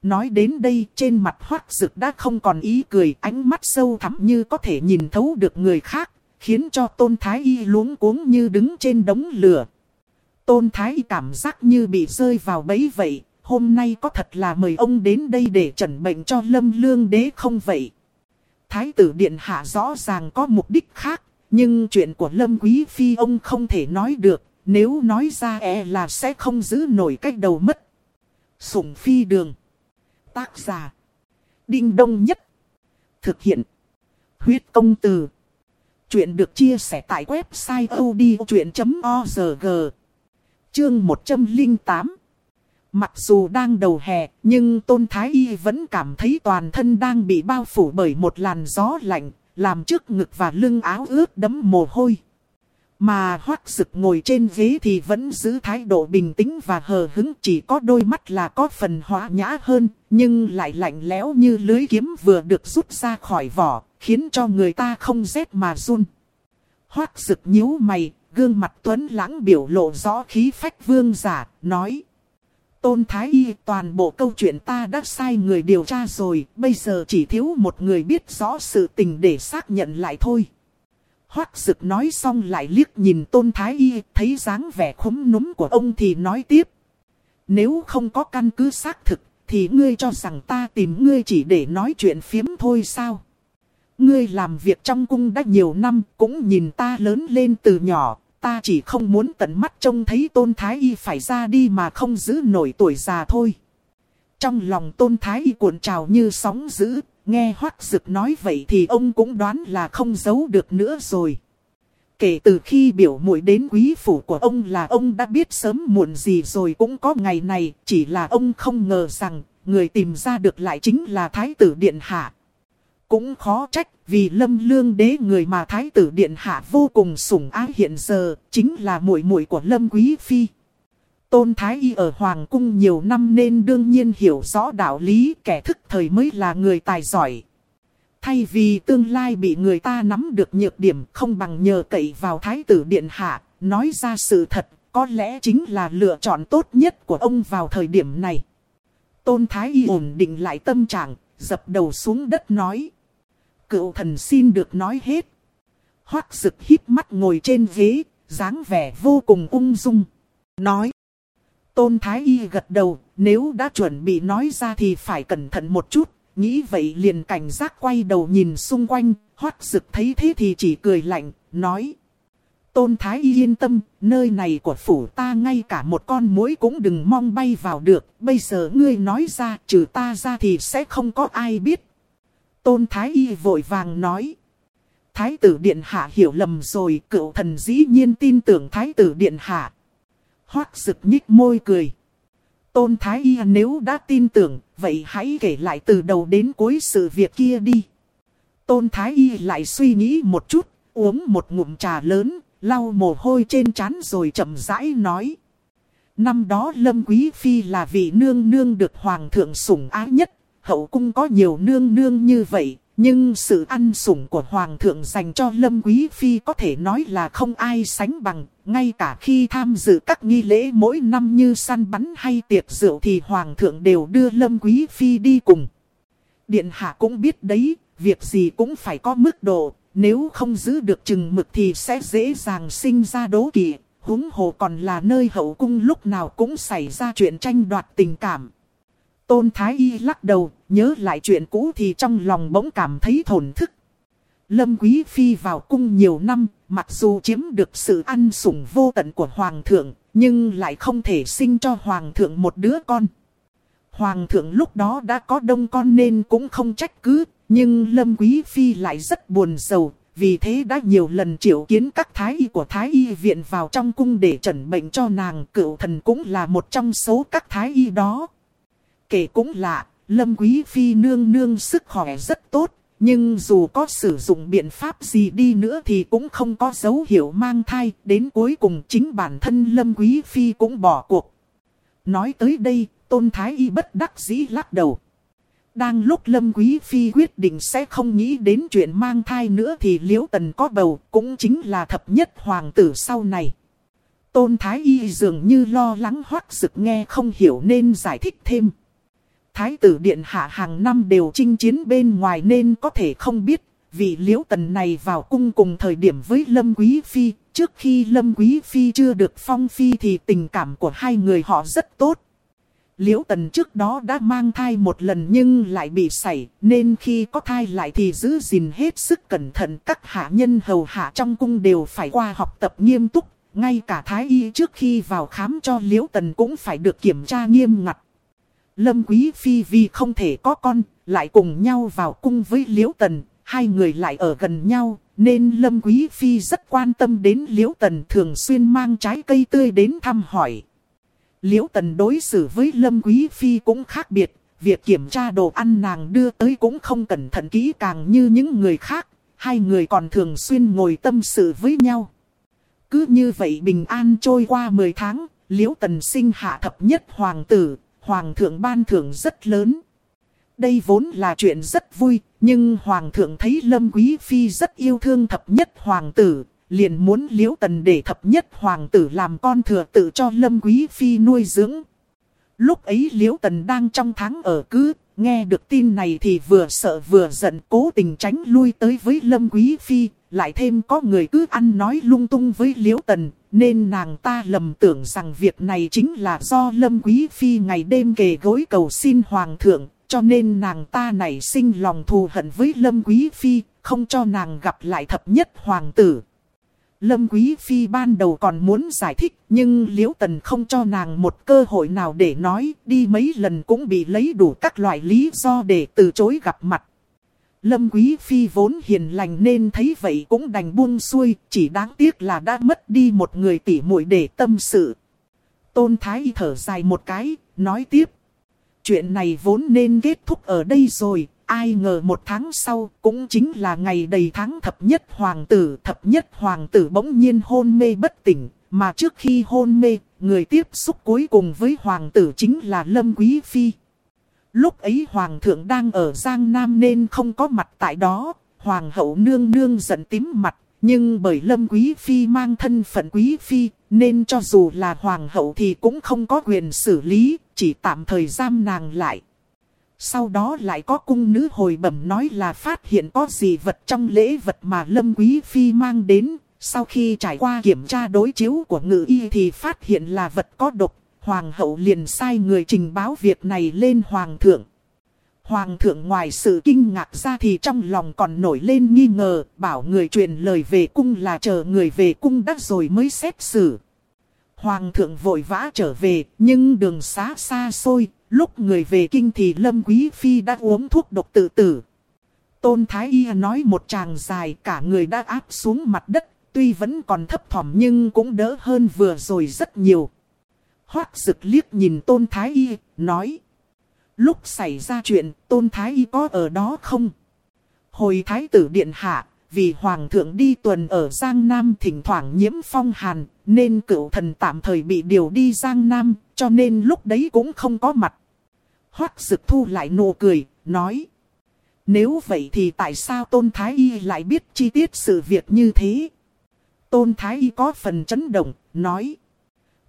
Nói đến đây trên mặt hoác dực đã không còn ý cười ánh mắt sâu thẳm như có thể nhìn thấu được người khác. Khiến cho Tôn Thái Y luống cuống như đứng trên đống lửa. Tôn Thái Y cảm giác như bị rơi vào bẫy vậy, hôm nay có thật là mời ông đến đây để trần bệnh cho lâm lương đế không vậy? Thái tử Điện Hạ rõ ràng có mục đích khác, nhưng chuyện của lâm quý phi ông không thể nói được, nếu nói ra e là sẽ không giữ nổi cách đầu mất. Sủng phi đường. Tác giả. Đinh đông nhất. Thực hiện. Huyết công từ. Chuyện được chia sẻ tại website odchuyện.org. Chương 108 Mặc dù đang đầu hè, nhưng Tôn Thái Y vẫn cảm thấy toàn thân đang bị bao phủ bởi một làn gió lạnh, làm trước ngực và lưng áo ướt đẫm mồ hôi. Mà hoác sực ngồi trên ghế thì vẫn giữ thái độ bình tĩnh và hờ hứng chỉ có đôi mắt là có phần hóa nhã hơn, nhưng lại lạnh lẽo như lưới kiếm vừa được rút ra khỏi vỏ, khiến cho người ta không rét mà run. Hoác sực nhíu mày, gương mặt tuấn lãng biểu lộ rõ khí phách vương giả, nói. Tôn Thái Y toàn bộ câu chuyện ta đã sai người điều tra rồi, bây giờ chỉ thiếu một người biết rõ sự tình để xác nhận lại thôi. Hoác Sực nói xong lại liếc nhìn Tôn Thái Y, thấy dáng vẻ khúm núm của ông thì nói tiếp. Nếu không có căn cứ xác thực, thì ngươi cho rằng ta tìm ngươi chỉ để nói chuyện phiếm thôi sao? Ngươi làm việc trong cung đã nhiều năm, cũng nhìn ta lớn lên từ nhỏ, ta chỉ không muốn tận mắt trông thấy tôn thái y phải ra đi mà không giữ nổi tuổi già thôi. Trong lòng tôn thái y cuộn trào như sóng dữ, nghe hoắc dực nói vậy thì ông cũng đoán là không giấu được nữa rồi. Kể từ khi biểu muội đến quý phủ của ông là ông đã biết sớm muộn gì rồi cũng có ngày này, chỉ là ông không ngờ rằng người tìm ra được lại chính là Thái tử Điện Hạ cũng khó trách, vì lâm lương đế người mà thái tử điện hạ vô cùng sủng ái hiện giờ, chính là muội muội của lâm quý phi. Tôn Thái Y ở Hoàng cung nhiều năm nên đương nhiên hiểu rõ đạo lý kẻ thức thời mới là người tài giỏi. Thay vì tương lai bị người ta nắm được nhược điểm không bằng nhờ cậy vào Thái tử Điện Hạ, nói ra sự thật, có lẽ chính là lựa chọn tốt nhất của ông vào thời điểm này. Tôn Thái Y ổn định lại tâm trạng, dập đầu xuống đất nói. Cựu thần xin được nói hết. Hoác sực hít mắt ngồi trên ghế, dáng vẻ vô cùng ung dung. Nói. Tôn Thái Y gật đầu, nếu đã chuẩn bị nói ra thì phải cẩn thận một chút. Nghĩ vậy liền cảnh giác quay đầu nhìn xung quanh, hoác sực thấy thế thì chỉ cười lạnh, nói. Tôn Thái Y yên tâm, nơi này của phủ ta ngay cả một con muỗi cũng đừng mong bay vào được. Bây giờ ngươi nói ra, trừ ta ra thì sẽ không có ai biết. Tôn Thái Y vội vàng nói. Thái tử Điện Hạ hiểu lầm rồi, cựu thần dĩ nhiên tin tưởng Thái tử Điện Hạ. Hoác sực nhích môi cười. Tôn Thái Y nếu đã tin tưởng, vậy hãy kể lại từ đầu đến cuối sự việc kia đi. Tôn Thái Y lại suy nghĩ một chút, uống một ngụm trà lớn, lau mồ hôi trên trán rồi chậm rãi nói. Năm đó Lâm Quý Phi là vị nương nương được Hoàng thượng sủng ái nhất, hậu cung có nhiều nương nương như vậy, nhưng sự ăn sủng của Hoàng thượng dành cho Lâm Quý Phi có thể nói là không ai sánh bằng, ngay cả khi tham dự các nghi lễ mỗi năm như săn bắn hay tiệc rượu thì Hoàng thượng đều đưa Lâm Quý Phi đi cùng. Điện Hạ cũng biết đấy, việc gì cũng phải có mức độ, nếu không giữ được chừng mực thì sẽ dễ dàng sinh ra đố kỵ. Húng hồ còn là nơi hậu cung lúc nào cũng xảy ra chuyện tranh đoạt tình cảm. Tôn Thái Y lắc đầu, nhớ lại chuyện cũ thì trong lòng bỗng cảm thấy thổn thức. Lâm Quý Phi vào cung nhiều năm, mặc dù chiếm được sự ăn sủng vô tận của Hoàng thượng, nhưng lại không thể sinh cho Hoàng thượng một đứa con. Hoàng thượng lúc đó đã có đông con nên cũng không trách cứ, nhưng Lâm Quý Phi lại rất buồn sầu, vì thế đã nhiều lần triệu kiến các thái y của thái y viện vào trong cung để trần bệnh cho nàng cựu thần cũng là một trong số các thái y đó. Kể cũng lạ, Lâm Quý Phi nương nương sức khỏe rất tốt, nhưng dù có sử dụng biện pháp gì đi nữa thì cũng không có dấu hiệu mang thai, đến cuối cùng chính bản thân Lâm Quý Phi cũng bỏ cuộc. Nói tới đây, Tôn Thái Y bất đắc dĩ lắc đầu. Đang lúc Lâm Quý Phi quyết định sẽ không nghĩ đến chuyện mang thai nữa thì Liễu Tần có bầu cũng chính là thập nhất hoàng tử sau này. Tôn Thái Y dường như lo lắng hoắc sực nghe không hiểu nên giải thích thêm. Thái tử Điện Hạ hàng năm đều chinh chiến bên ngoài nên có thể không biết. Vì Liễu Tần này vào cung cùng thời điểm với Lâm Quý Phi. Trước khi Lâm Quý Phi chưa được phong phi thì tình cảm của hai người họ rất tốt. Liễu Tần trước đó đã mang thai một lần nhưng lại bị sảy, nên khi có thai lại thì giữ gìn hết sức cẩn thận. Các hạ nhân hầu hạ trong cung đều phải qua học tập nghiêm túc, ngay cả thái y trước khi vào khám cho Liễu Tần cũng phải được kiểm tra nghiêm ngặt. Lâm Quý Phi vì không thể có con, lại cùng nhau vào cung với Liễu Tần, hai người lại ở gần nhau, nên Lâm Quý Phi rất quan tâm đến Liễu Tần thường xuyên mang trái cây tươi đến thăm hỏi. Liễu Tần đối xử với Lâm Quý Phi cũng khác biệt, việc kiểm tra đồ ăn nàng đưa tới cũng không cẩn thận kỹ càng như những người khác, hai người còn thường xuyên ngồi tâm sự với nhau. Cứ như vậy bình an trôi qua 10 tháng, Liễu Tần sinh hạ thập nhất hoàng tử, hoàng thượng ban thưởng rất lớn. Đây vốn là chuyện rất vui, nhưng hoàng thượng thấy Lâm Quý Phi rất yêu thương thập nhất hoàng tử, liền muốn liễu tần để thập nhất hoàng tử làm con thừa tự cho Lâm Quý Phi nuôi dưỡng. Lúc ấy liễu tần đang trong tháng ở cứ, nghe được tin này thì vừa sợ vừa giận cố tình tránh lui tới với Lâm Quý Phi, lại thêm có người cứ ăn nói lung tung với liễu tần, nên nàng ta lầm tưởng rằng việc này chính là do Lâm Quý Phi ngày đêm kề gối cầu xin Hoàng thượng, cho nên nàng ta nảy sinh lòng thù hận với Lâm Quý Phi, không cho nàng gặp lại thập nhất Hoàng tử. Lâm Quý Phi ban đầu còn muốn giải thích, nhưng Liễu Tần không cho nàng một cơ hội nào để nói, đi mấy lần cũng bị lấy đủ các loại lý do để từ chối gặp mặt. Lâm Quý Phi vốn hiền lành nên thấy vậy cũng đành buông xuôi, chỉ đáng tiếc là đã mất đi một người tỉ muội để tâm sự. Tôn Thái thở dài một cái, nói tiếp. Chuyện này vốn nên kết thúc ở đây rồi, ai ngờ một tháng sau cũng chính là ngày đầy tháng thập nhất hoàng tử. Thập nhất hoàng tử bỗng nhiên hôn mê bất tỉnh, mà trước khi hôn mê, người tiếp xúc cuối cùng với hoàng tử chính là Lâm Quý Phi. Lúc ấy hoàng thượng đang ở Giang Nam nên không có mặt tại đó, hoàng hậu nương nương giận tím mặt, nhưng bởi Lâm Quý Phi mang thân phận Quý Phi, nên cho dù là hoàng hậu thì cũng không có quyền xử lý, chỉ tạm thời giam nàng lại. Sau đó lại có cung nữ hồi bẩm nói là phát hiện có gì vật trong lễ vật mà Lâm Quý Phi mang đến. Sau khi trải qua kiểm tra đối chiếu của ngự y thì phát hiện là vật có độc. Hoàng hậu liền sai người trình báo việc này lên Hoàng thượng. Hoàng thượng ngoài sự kinh ngạc ra thì trong lòng còn nổi lên nghi ngờ, bảo người truyền lời về cung là chờ người về cung đã rồi mới xét xử. Hoàng thượng vội vã trở về, nhưng đường xá xa xôi, lúc người về kinh thì Lâm Quý Phi đã uống thuốc độc tự tử. Tôn Thái Y nói một tràng dài cả người đã áp xuống mặt đất, tuy vẫn còn thấp thỏm nhưng cũng đỡ hơn vừa rồi rất nhiều. Hoác rực liếc nhìn Tôn Thái Y, nói. Lúc xảy ra chuyện, Tôn Thái Y có ở đó không? Hồi Thái tử Điện Hạ, vì Hoàng thượng đi tuần ở Giang Nam thỉnh thoảng nhiễm phong hàn, nên cựu thần tạm thời bị điều đi Giang Nam, cho nên lúc đấy cũng không có mặt. Hoác rực thu lại nụ cười, nói. Nếu vậy thì tại sao Tôn Thái Y lại biết chi tiết sự việc như thế? Tôn Thái Y có phần chấn động, nói.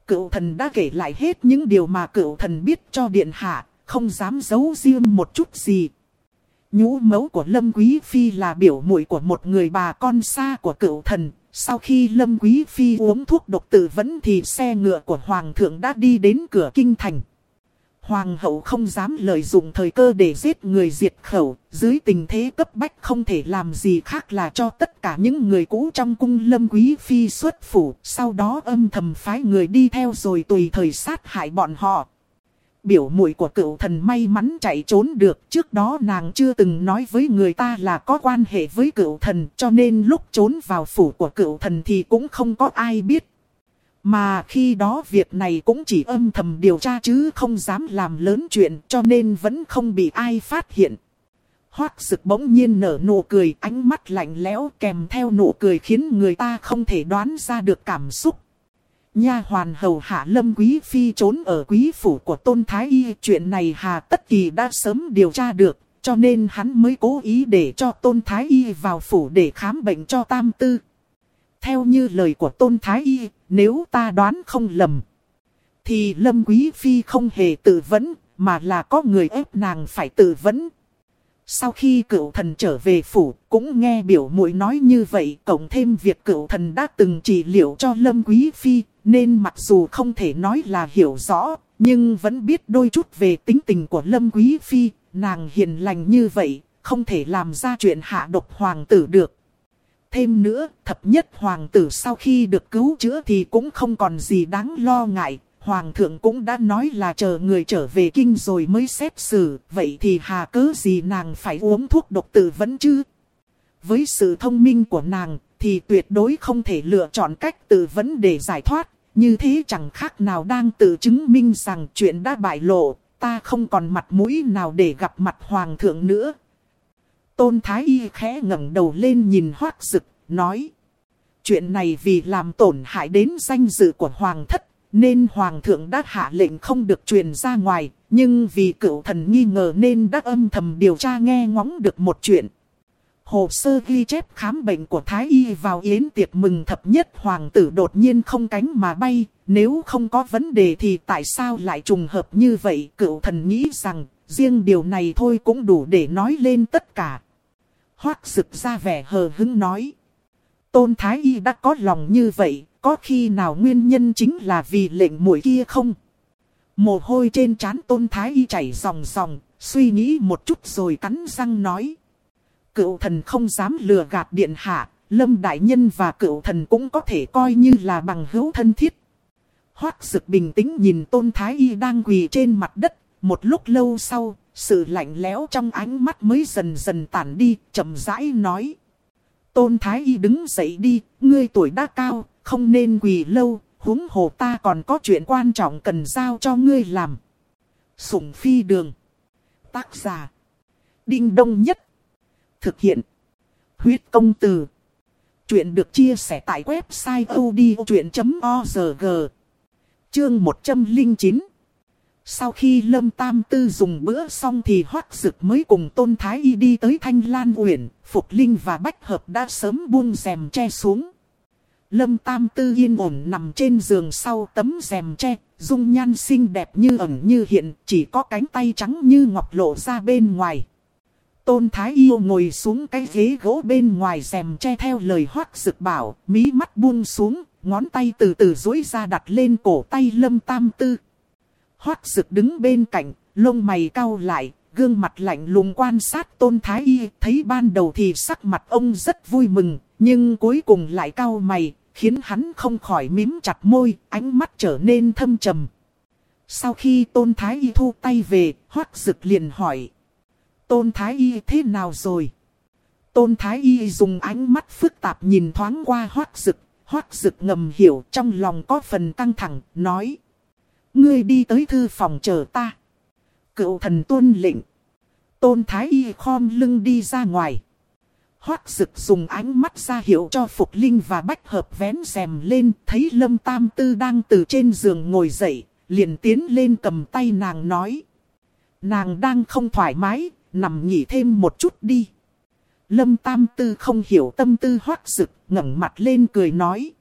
Cựu thần đã kể lại hết những điều mà cựu thần biết cho Điện Hạ, không dám giấu riêng một chút gì. Nhũ mẫu của Lâm Quý Phi là biểu muội của một người bà con xa của cựu thần. Sau khi Lâm Quý Phi uống thuốc độc tử vẫn thì xe ngựa của Hoàng thượng đã đi đến cửa kinh thành. Hoàng hậu không dám lợi dụng thời cơ để giết người diệt khẩu, dưới tình thế cấp bách không thể làm gì khác là cho tất cả những người cũ trong cung lâm quý phi xuất phủ, sau đó âm thầm phái người đi theo rồi tùy thời sát hại bọn họ biểu muội của cựu thần may mắn chạy trốn được. Trước đó nàng chưa từng nói với người ta là có quan hệ với cựu thần, cho nên lúc trốn vào phủ của cựu thần thì cũng không có ai biết. Mà khi đó việc này cũng chỉ âm thầm điều tra chứ không dám làm lớn chuyện cho nên vẫn không bị ai phát hiện. Hoác sực bỗng nhiên nở nụ cười, ánh mắt lạnh lẽo kèm theo nụ cười khiến người ta không thể đoán ra được cảm xúc. Nha hoàn hầu hạ lâm quý phi trốn ở quý phủ của tôn thái y. Chuyện này hà tất kỳ đã sớm điều tra được. Cho nên hắn mới cố ý để cho tôn thái y vào phủ để khám bệnh cho tam tư. Theo như lời của tôn thái y, nếu ta đoán không lầm. Thì lâm quý phi không hề tự vấn, mà là có người ép nàng phải tự vấn. Sau khi cựu thần trở về phủ, cũng nghe biểu muội nói như vậy, cộng thêm việc cựu thần đã từng trị liệu cho Lâm Quý Phi, nên mặc dù không thể nói là hiểu rõ, nhưng vẫn biết đôi chút về tính tình của Lâm Quý Phi, nàng hiền lành như vậy, không thể làm ra chuyện hạ độc hoàng tử được. Thêm nữa, thập nhất hoàng tử sau khi được cứu chữa thì cũng không còn gì đáng lo ngại, Hoàng thượng cũng đã nói là chờ người trở về kinh rồi mới xét xử, vậy thì hà cớ gì nàng phải uống thuốc độc tử vẫn chứ? Với sự thông minh của nàng, thì tuyệt đối không thể lựa chọn cách tự vấn để giải thoát, như thế chẳng khác nào đang tự chứng minh rằng chuyện đã bại lộ, ta không còn mặt mũi nào để gặp mặt hoàng thượng nữa. Tôn Thái Y khẽ ngẩng đầu lên nhìn hoác rực, nói. Chuyện này vì làm tổn hại đến danh dự của hoàng thất, nên hoàng thượng đã hạ lệnh không được truyền ra ngoài, nhưng vì cựu thần nghi ngờ nên đã âm thầm điều tra nghe ngóng được một chuyện. Hồ sơ ghi chép khám bệnh của Thái Y vào yến tiệc mừng thập nhất hoàng tử đột nhiên không cánh mà bay, nếu không có vấn đề thì tại sao lại trùng hợp như vậy? Cựu thần nghĩ rằng riêng điều này thôi cũng đủ để nói lên tất cả. Hoác rực ra vẻ hờ hứng nói. Tôn Thái Y đã có lòng như vậy, có khi nào nguyên nhân chính là vì lệnh mũi kia không? Mồ hôi trên trán tôn thái y chảy ròng ròng, suy nghĩ một chút rồi cắn răng nói. Cựu thần không dám lừa gạt điện hạ, lâm đại nhân và cựu thần cũng có thể coi như là bằng hữu thân thiết. Hoác sực bình tĩnh nhìn tôn thái y đang quỳ trên mặt đất, một lúc lâu sau, sự lạnh lẽo trong ánh mắt mới dần dần tản đi, chậm rãi nói. Tôn thái y đứng dậy đi, ngươi tuổi đã cao, không nên quỳ lâu, huống hồ ta còn có chuyện quan trọng cần giao cho ngươi làm. Sủng phi đường. Tác giả. Đinh đông nhất. Thực hiện. Huyết công từ. Chuyện được chia sẻ tại website odchuyện.org. Chương 109 sau khi Lâm Tam Tư dùng bữa xong thì Hoác Dực mới cùng Tôn Thái Y đi tới Thanh Lan Uyển, Phục Linh và Bách Hợp đã sớm buông rèm che xuống. Lâm Tam Tư yên ổn nằm trên giường sau tấm rèm che, dung nhan xinh đẹp như ẩn như hiện, chỉ có cánh tay trắng như ngọc lộ ra bên ngoài. Tôn Thái Yêu ngồi xuống cái ghế gỗ bên ngoài rèm che theo lời hoác dực bảo, mí mắt buông xuống, ngón tay từ từ duỗi ra đặt lên cổ tay Lâm Tam Tư. Hoác rực đứng bên cạnh, lông mày cau lại, gương mặt lạnh lùng quan sát Tôn Thái Y, thấy ban đầu thì sắc mặt ông rất vui mừng, nhưng cuối cùng lại cau mày, khiến hắn không khỏi mím chặt môi, ánh mắt trở nên thâm trầm. Sau khi Tôn Thái Y thu tay về, Hoác rực liền hỏi. Tôn Thái Y thế nào rồi? Tôn Thái Y dùng ánh mắt phức tạp nhìn thoáng qua Hoác rực, Hoác rực ngầm hiểu trong lòng có phần căng thẳng, nói. Ngươi đi tới thư phòng chờ ta. Cựu thần tuân lệnh. Tôn Thái Y khom lưng đi ra ngoài. Hoác rực dùng ánh mắt ra hiệu cho Phục Linh và Bách Hợp vén rèm lên, thấy Lâm Tam Tư đang từ trên giường ngồi dậy, liền tiến lên cầm tay nàng nói. Nàng đang không thoải mái, nằm nghỉ thêm một chút đi. Lâm Tam Tư không hiểu tâm tư Hoác rực, ngẩng mặt lên cười nói.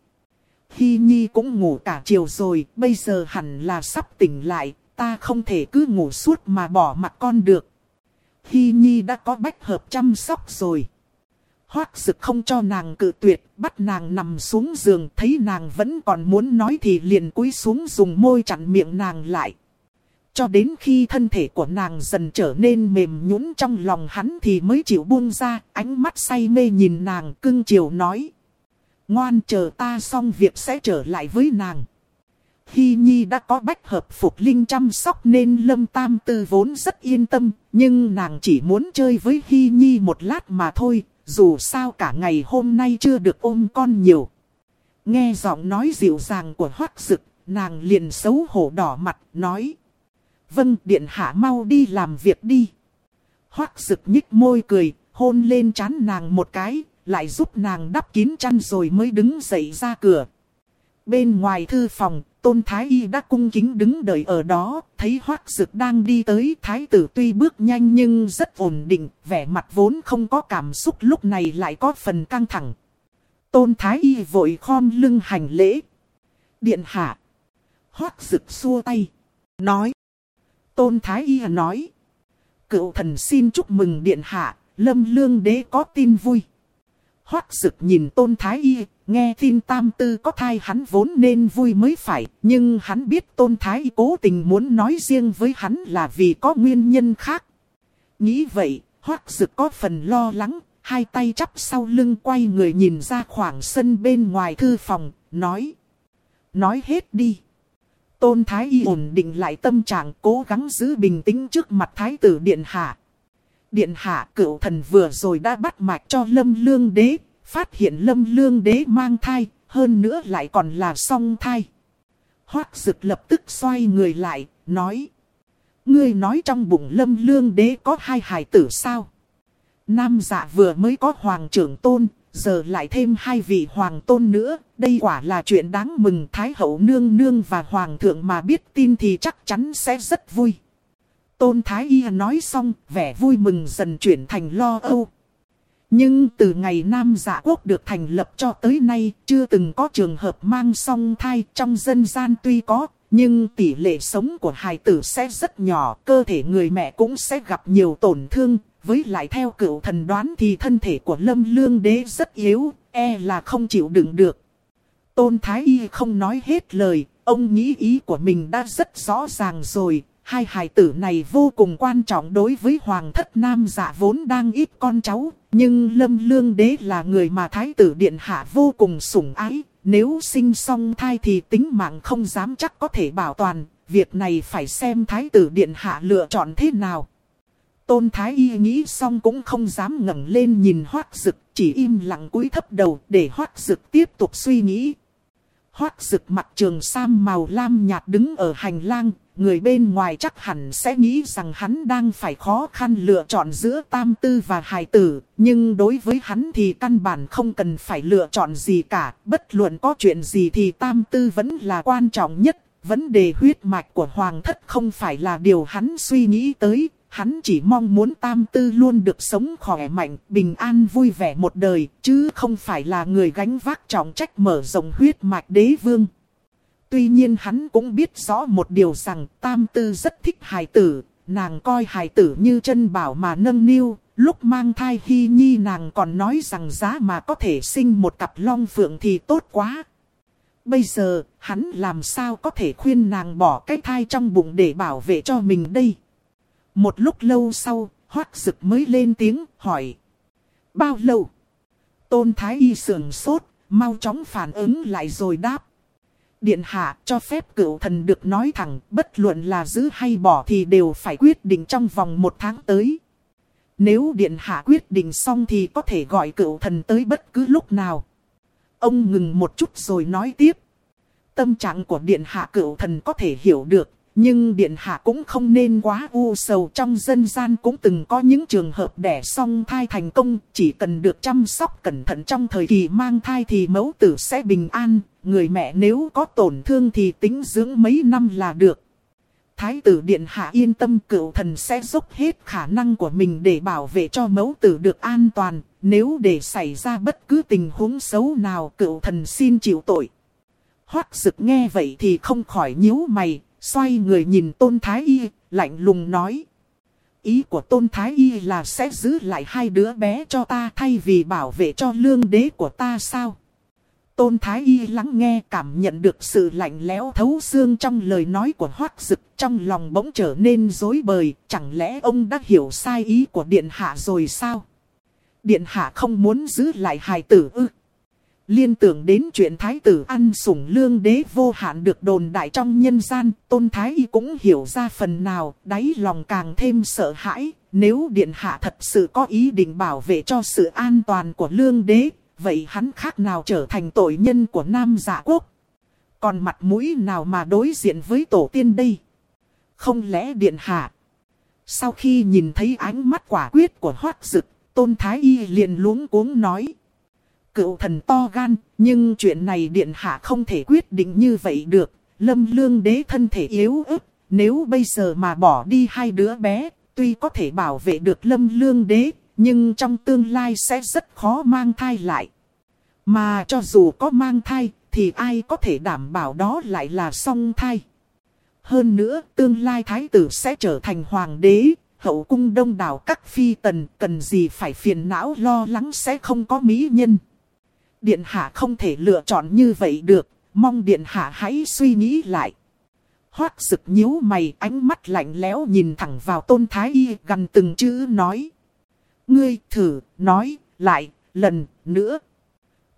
Hy Nhi cũng ngủ cả chiều rồi, bây giờ hẳn là sắp tỉnh lại, ta không thể cứ ngủ suốt mà bỏ mặt con được. Hy Nhi đã có bách hợp chăm sóc rồi. Hoác sực không cho nàng cự tuyệt, bắt nàng nằm xuống giường, thấy nàng vẫn còn muốn nói thì liền cúi xuống dùng môi chặn miệng nàng lại. Cho đến khi thân thể của nàng dần trở nên mềm nhũn trong lòng hắn thì mới chịu buông ra, ánh mắt say mê nhìn nàng cưng chiều nói. Ngoan chờ ta xong việc sẽ trở lại với nàng. Hy Nhi đã có bách hợp phục linh chăm sóc nên Lâm Tam Tư vốn rất yên tâm, nhưng nàng chỉ muốn chơi với Hy Nhi một lát mà thôi, dù sao cả ngày hôm nay chưa được ôm con nhiều. Nghe giọng nói dịu dàng của Hoắc Dực, nàng liền xấu hổ đỏ mặt, nói. Vâng, điện hạ mau đi làm việc đi. Hoắc Dực nhích môi cười, hôn lên trán nàng một cái, lại giúp nàng đắp kín chăn rồi mới đứng dậy ra cửa. Bên ngoài thư phòng, Tôn Thái Y đã cung kính đứng đợi ở đó, thấy Hoác Dực đang đi tới, Thái tử tuy bước nhanh nhưng rất ổn định, vẻ mặt vốn không có cảm xúc lúc này lại có phần căng thẳng. Tôn Thái Y vội khom lưng hành lễ. Điện hạ. Hoác Dực xua tay. Nói. Tôn Thái Y nói. Cựu thần xin chúc mừng điện hạ, lâm lương đế có tin vui. Hoác Sực nhìn Tôn Thái Y, Nghe tin tam tư có thai hắn vốn nên vui mới phải, nhưng hắn biết tôn thái y cố tình muốn nói riêng với hắn là vì có nguyên nhân khác. Nghĩ vậy, hoác Sực có phần lo lắng, hai tay chắp sau lưng quay người nhìn ra khoảng sân bên ngoài thư phòng, nói. Nói hết đi. Tôn Thái Y ổn định lại tâm trạng cố gắng giữ bình tĩnh trước mặt Thái tử Điện Hạ. Điện Hạ cựu thần vừa rồi đã bắt mạch cho lâm lương đế, phát hiện lâm lương đế mang thai, hơn nữa lại còn là song thai. Hoác dực lập tức xoay người lại, nói. Ngươi nói trong bụng lâm lương đế có hai hài tử sao? Nam dạ vừa mới có hoàng trưởng tôn, giờ lại thêm hai vị hoàng tôn nữa. Đây quả là chuyện đáng mừng Thái hậu nương nương và hoàng thượng mà biết tin thì chắc chắn sẽ rất vui. Tôn Thái Y nói xong, vẻ vui mừng dần chuyển thành lo âu. Nhưng từ ngày Nam Dạ quốc được thành lập cho tới nay, chưa từng có trường hợp mang song thai trong dân gian tuy có, nhưng tỷ lệ sống của hài tử sẽ rất nhỏ, cơ thể người mẹ cũng sẽ gặp nhiều tổn thương. Với lại theo cựu thần đoán thì thân thể của lâm lương đế rất yếu, e là không chịu đựng được. Tôn Thái Y không nói hết lời, ông nghĩ ý của mình đã rất rõ ràng rồi, hai hài tử này vô cùng quan trọng đối với hoàng thất nam giả vốn đang ít con cháu. Nhưng lâm lương đế là người mà thái tử điện hạ vô cùng sủng ái. Nếu sinh song thai thì tính mạng không dám chắc có thể bảo toàn. Việc này phải xem thái tử điện hạ lựa chọn thế nào. Tôn thái y nghĩ xong cũng không dám ngẩng lên nhìn hoác dực. Chỉ im lặng cúi thấp đầu để hoác dực tiếp tục suy nghĩ. Hoác Dực mặt trường sam màu lam nhạt đứng ở hành lang, người bên ngoài chắc hẳn sẽ nghĩ rằng hắn đang phải khó khăn lựa chọn giữa tam tư và hài tử. Nhưng đối với hắn thì căn bản không cần phải lựa chọn gì cả. Bất luận có chuyện gì thì tam tư vẫn là quan trọng nhất. Vấn đề huyết mạch của hoàng thất không phải là điều hắn suy nghĩ tới. Hắn chỉ mong muốn tam tư luôn được sống khỏe mạnh, bình an vui vẻ một đời, chứ không phải là người gánh vác trọng trách mở rộng huyết mạch đế vương. Tuy nhiên hắn cũng biết rõ một điều rằng tam tư rất thích hài tử, nàng coi hài tử như chân bảo mà nâng niu. Lúc mang thai hy nhi nàng còn nói rằng giá mà có thể sinh một cặp long phượng thì tốt quá. Bây giờ, hắn làm sao có thể khuyên nàng bỏ cái thai trong bụng để bảo vệ cho mình đây? Một lúc lâu sau, hoác dực mới lên tiếng, hỏi. Bao lâu? Tôn Thái Y sườn sốt, mau chóng phản ứng lại rồi đáp. Điện hạ cho phép cựu thần được nói thẳng, bất luận là giữ hay bỏ thì đều phải quyết định trong vòng một tháng tới. Nếu điện hạ quyết định xong thì có thể gọi cựu thần tới bất cứ lúc nào. Ông ngừng một chút rồi nói tiếp. Tâm trạng của điện hạ cựu thần có thể hiểu được, nhưng điện hạ cũng không nên quá u sầu trong dân gian cũng từng có những trường hợp đẻ song thai thành công, chỉ cần được chăm sóc cẩn thận trong thời kỳ mang thai thì mẫu tử sẽ bình an, người mẹ nếu có tổn thương thì tính dưỡng mấy năm là được. Thái tử điện hạ yên tâm cựu thần sẽ dốc hết khả năng của mình để bảo vệ cho mẫu tử được an toàn, nếu để xảy ra bất cứ tình huống xấu nào cựu thần xin chịu tội. Hoác dực nghe vậy thì không khỏi nhíu mày, xoay người nhìn Tôn Thái Y, lạnh lùng nói. Ý của Tôn Thái Y là sẽ giữ lại hai đứa bé cho ta thay vì bảo vệ cho lương đế của ta sao? Tôn Thái Y lắng nghe cảm nhận được sự lạnh lẽo thấu xương trong lời nói của Hoác Dực trong lòng bỗng trở nên dối bời, chẳng lẽ ông đã hiểu sai ý của Điện Hạ rồi sao? Điện Hạ không muốn giữ lại hài tử ư? Liên tưởng đến chuyện thái tử ăn sủng lương đế vô hạn được đồn đại trong nhân gian, tôn thái y cũng hiểu ra phần nào, đáy lòng càng thêm sợ hãi. Nếu điện hạ thật sự có ý định bảo vệ cho sự an toàn của lương đế, vậy hắn khác nào trở thành tội nhân của nam giả quốc. Còn mặt mũi nào mà đối diện với tổ tiên đây? Không lẽ điện hạ? Sau khi nhìn thấy ánh mắt quả quyết của hoác dực, tôn thái y liền luống cuống nói cựu thần to gan, nhưng chuyện này điện hạ không thể quyết định như vậy được. Lâm lương đế thân thể yếu ớt, nếu bây giờ mà bỏ đi hai đứa bé, tuy có thể bảo vệ được lâm lương đế, nhưng trong tương lai sẽ rất khó mang thai lại. Mà cho dù có mang thai, thì ai có thể đảm bảo đó lại là song thai. Hơn nữa, tương lai thái tử sẽ trở thành hoàng đế, hậu cung đông đảo các phi tần, cần gì phải phiền não lo lắng sẽ không có mỹ nhân. Điện hạ không thể lựa chọn như vậy được, mong điện hạ hãy suy nghĩ lại. Hoác sực nhíu mày ánh mắt lạnh lẽo nhìn thẳng vào tôn thái y gần từng chữ nói. Ngươi thử, nói, lại, lần, nữa.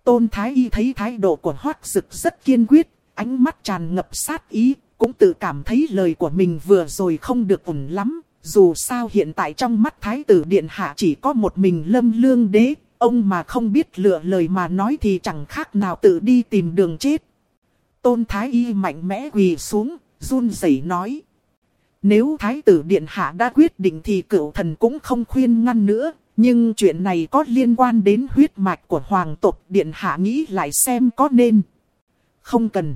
Tôn thái y thấy thái độ của hoác sực rất kiên quyết, ánh mắt tràn ngập sát ý, cũng tự cảm thấy lời của mình vừa rồi không được ổn lắm. Dù sao hiện tại trong mắt thái tử điện hạ chỉ có một mình lâm lương đế, Ông mà không biết lựa lời mà nói thì chẳng khác nào tự đi tìm đường chết. Tôn Thái Y mạnh mẽ quỳ xuống, run rẩy nói. Nếu Thái tử Điện Hạ đã quyết định thì cựu thần cũng không khuyên ngăn nữa. Nhưng chuyện này có liên quan đến huyết mạch của Hoàng tộc Điện Hạ nghĩ lại xem có nên. Không cần.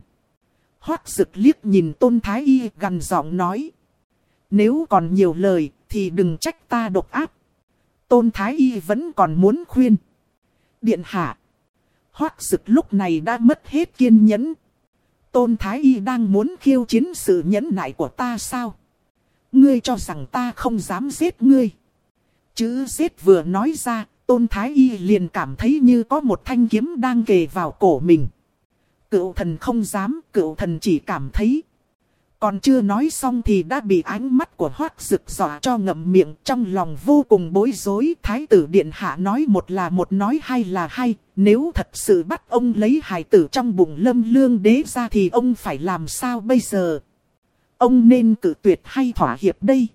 Hoác rực liếc nhìn Tôn Thái Y gần giọng nói. Nếu còn nhiều lời thì đừng trách ta độc áp. Tôn Thái Y vẫn còn muốn khuyên. Điện hạ. Hoác sực lúc này đã mất hết kiên nhẫn. Tôn Thái Y đang muốn khiêu chiến sự nhẫn nại của ta sao? Ngươi cho rằng ta không dám giết ngươi. Chữ giết vừa nói ra, Tôn Thái Y liền cảm thấy như có một thanh kiếm đang kề vào cổ mình. Cựu thần không dám, cựu thần chỉ cảm thấy còn chưa nói xong thì đã bị ánh mắt của hoác rực dọa cho ngậm miệng trong lòng vô cùng bối rối. Thái tử điện hạ nói một là một, nói hai là hai. Nếu thật sự bắt ông lấy hài tử trong bụng lâm lương đế ra thì ông phải làm sao bây giờ? Ông nên cử tuyệt hay thỏa hiệp đây?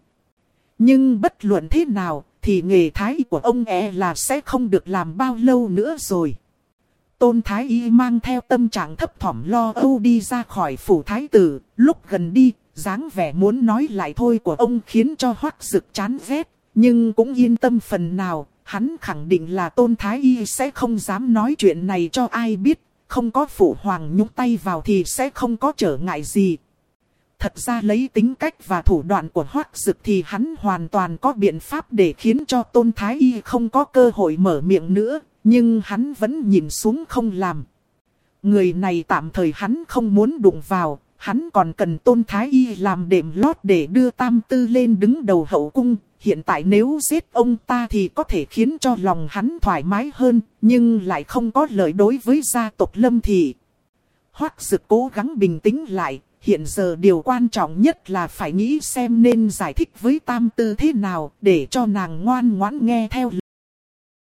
Nhưng bất luận thế nào thì nghề thái của ông e là sẽ không được làm bao lâu nữa rồi. Tôn Thái Y mang theo tâm trạng thấp thỏm lo âu đi ra khỏi phủ thái tử, lúc gần đi, dáng vẻ muốn nói lại thôi của ông khiến cho hoắc Sực chán ghét, nhưng cũng yên tâm phần nào, hắn khẳng định là tôn thái y sẽ không dám nói chuyện này cho ai biết, không có phụ hoàng nhúng tay vào thì sẽ không có trở ngại gì. Thật ra lấy tính cách và thủ đoạn của Hoắc Sực thì hắn hoàn toàn có biện pháp để khiến cho tôn thái y không có cơ hội mở miệng nữa, nhưng hắn vẫn nhìn xuống không làm. Người này tạm thời hắn không muốn đụng vào, hắn còn cần tôn thái y làm đệm lót để đưa tam tư lên đứng đầu hậu cung. Hiện tại nếu giết ông ta thì có thể khiến cho lòng hắn thoải mái hơn, nhưng lại không có lợi đối với gia tộc lâm thị. Hoác dực cố gắng bình tĩnh lại, hiện giờ điều quan trọng nhất là phải nghĩ xem nên giải thích với tam tư thế nào để cho nàng ngoan ngoãn nghe theo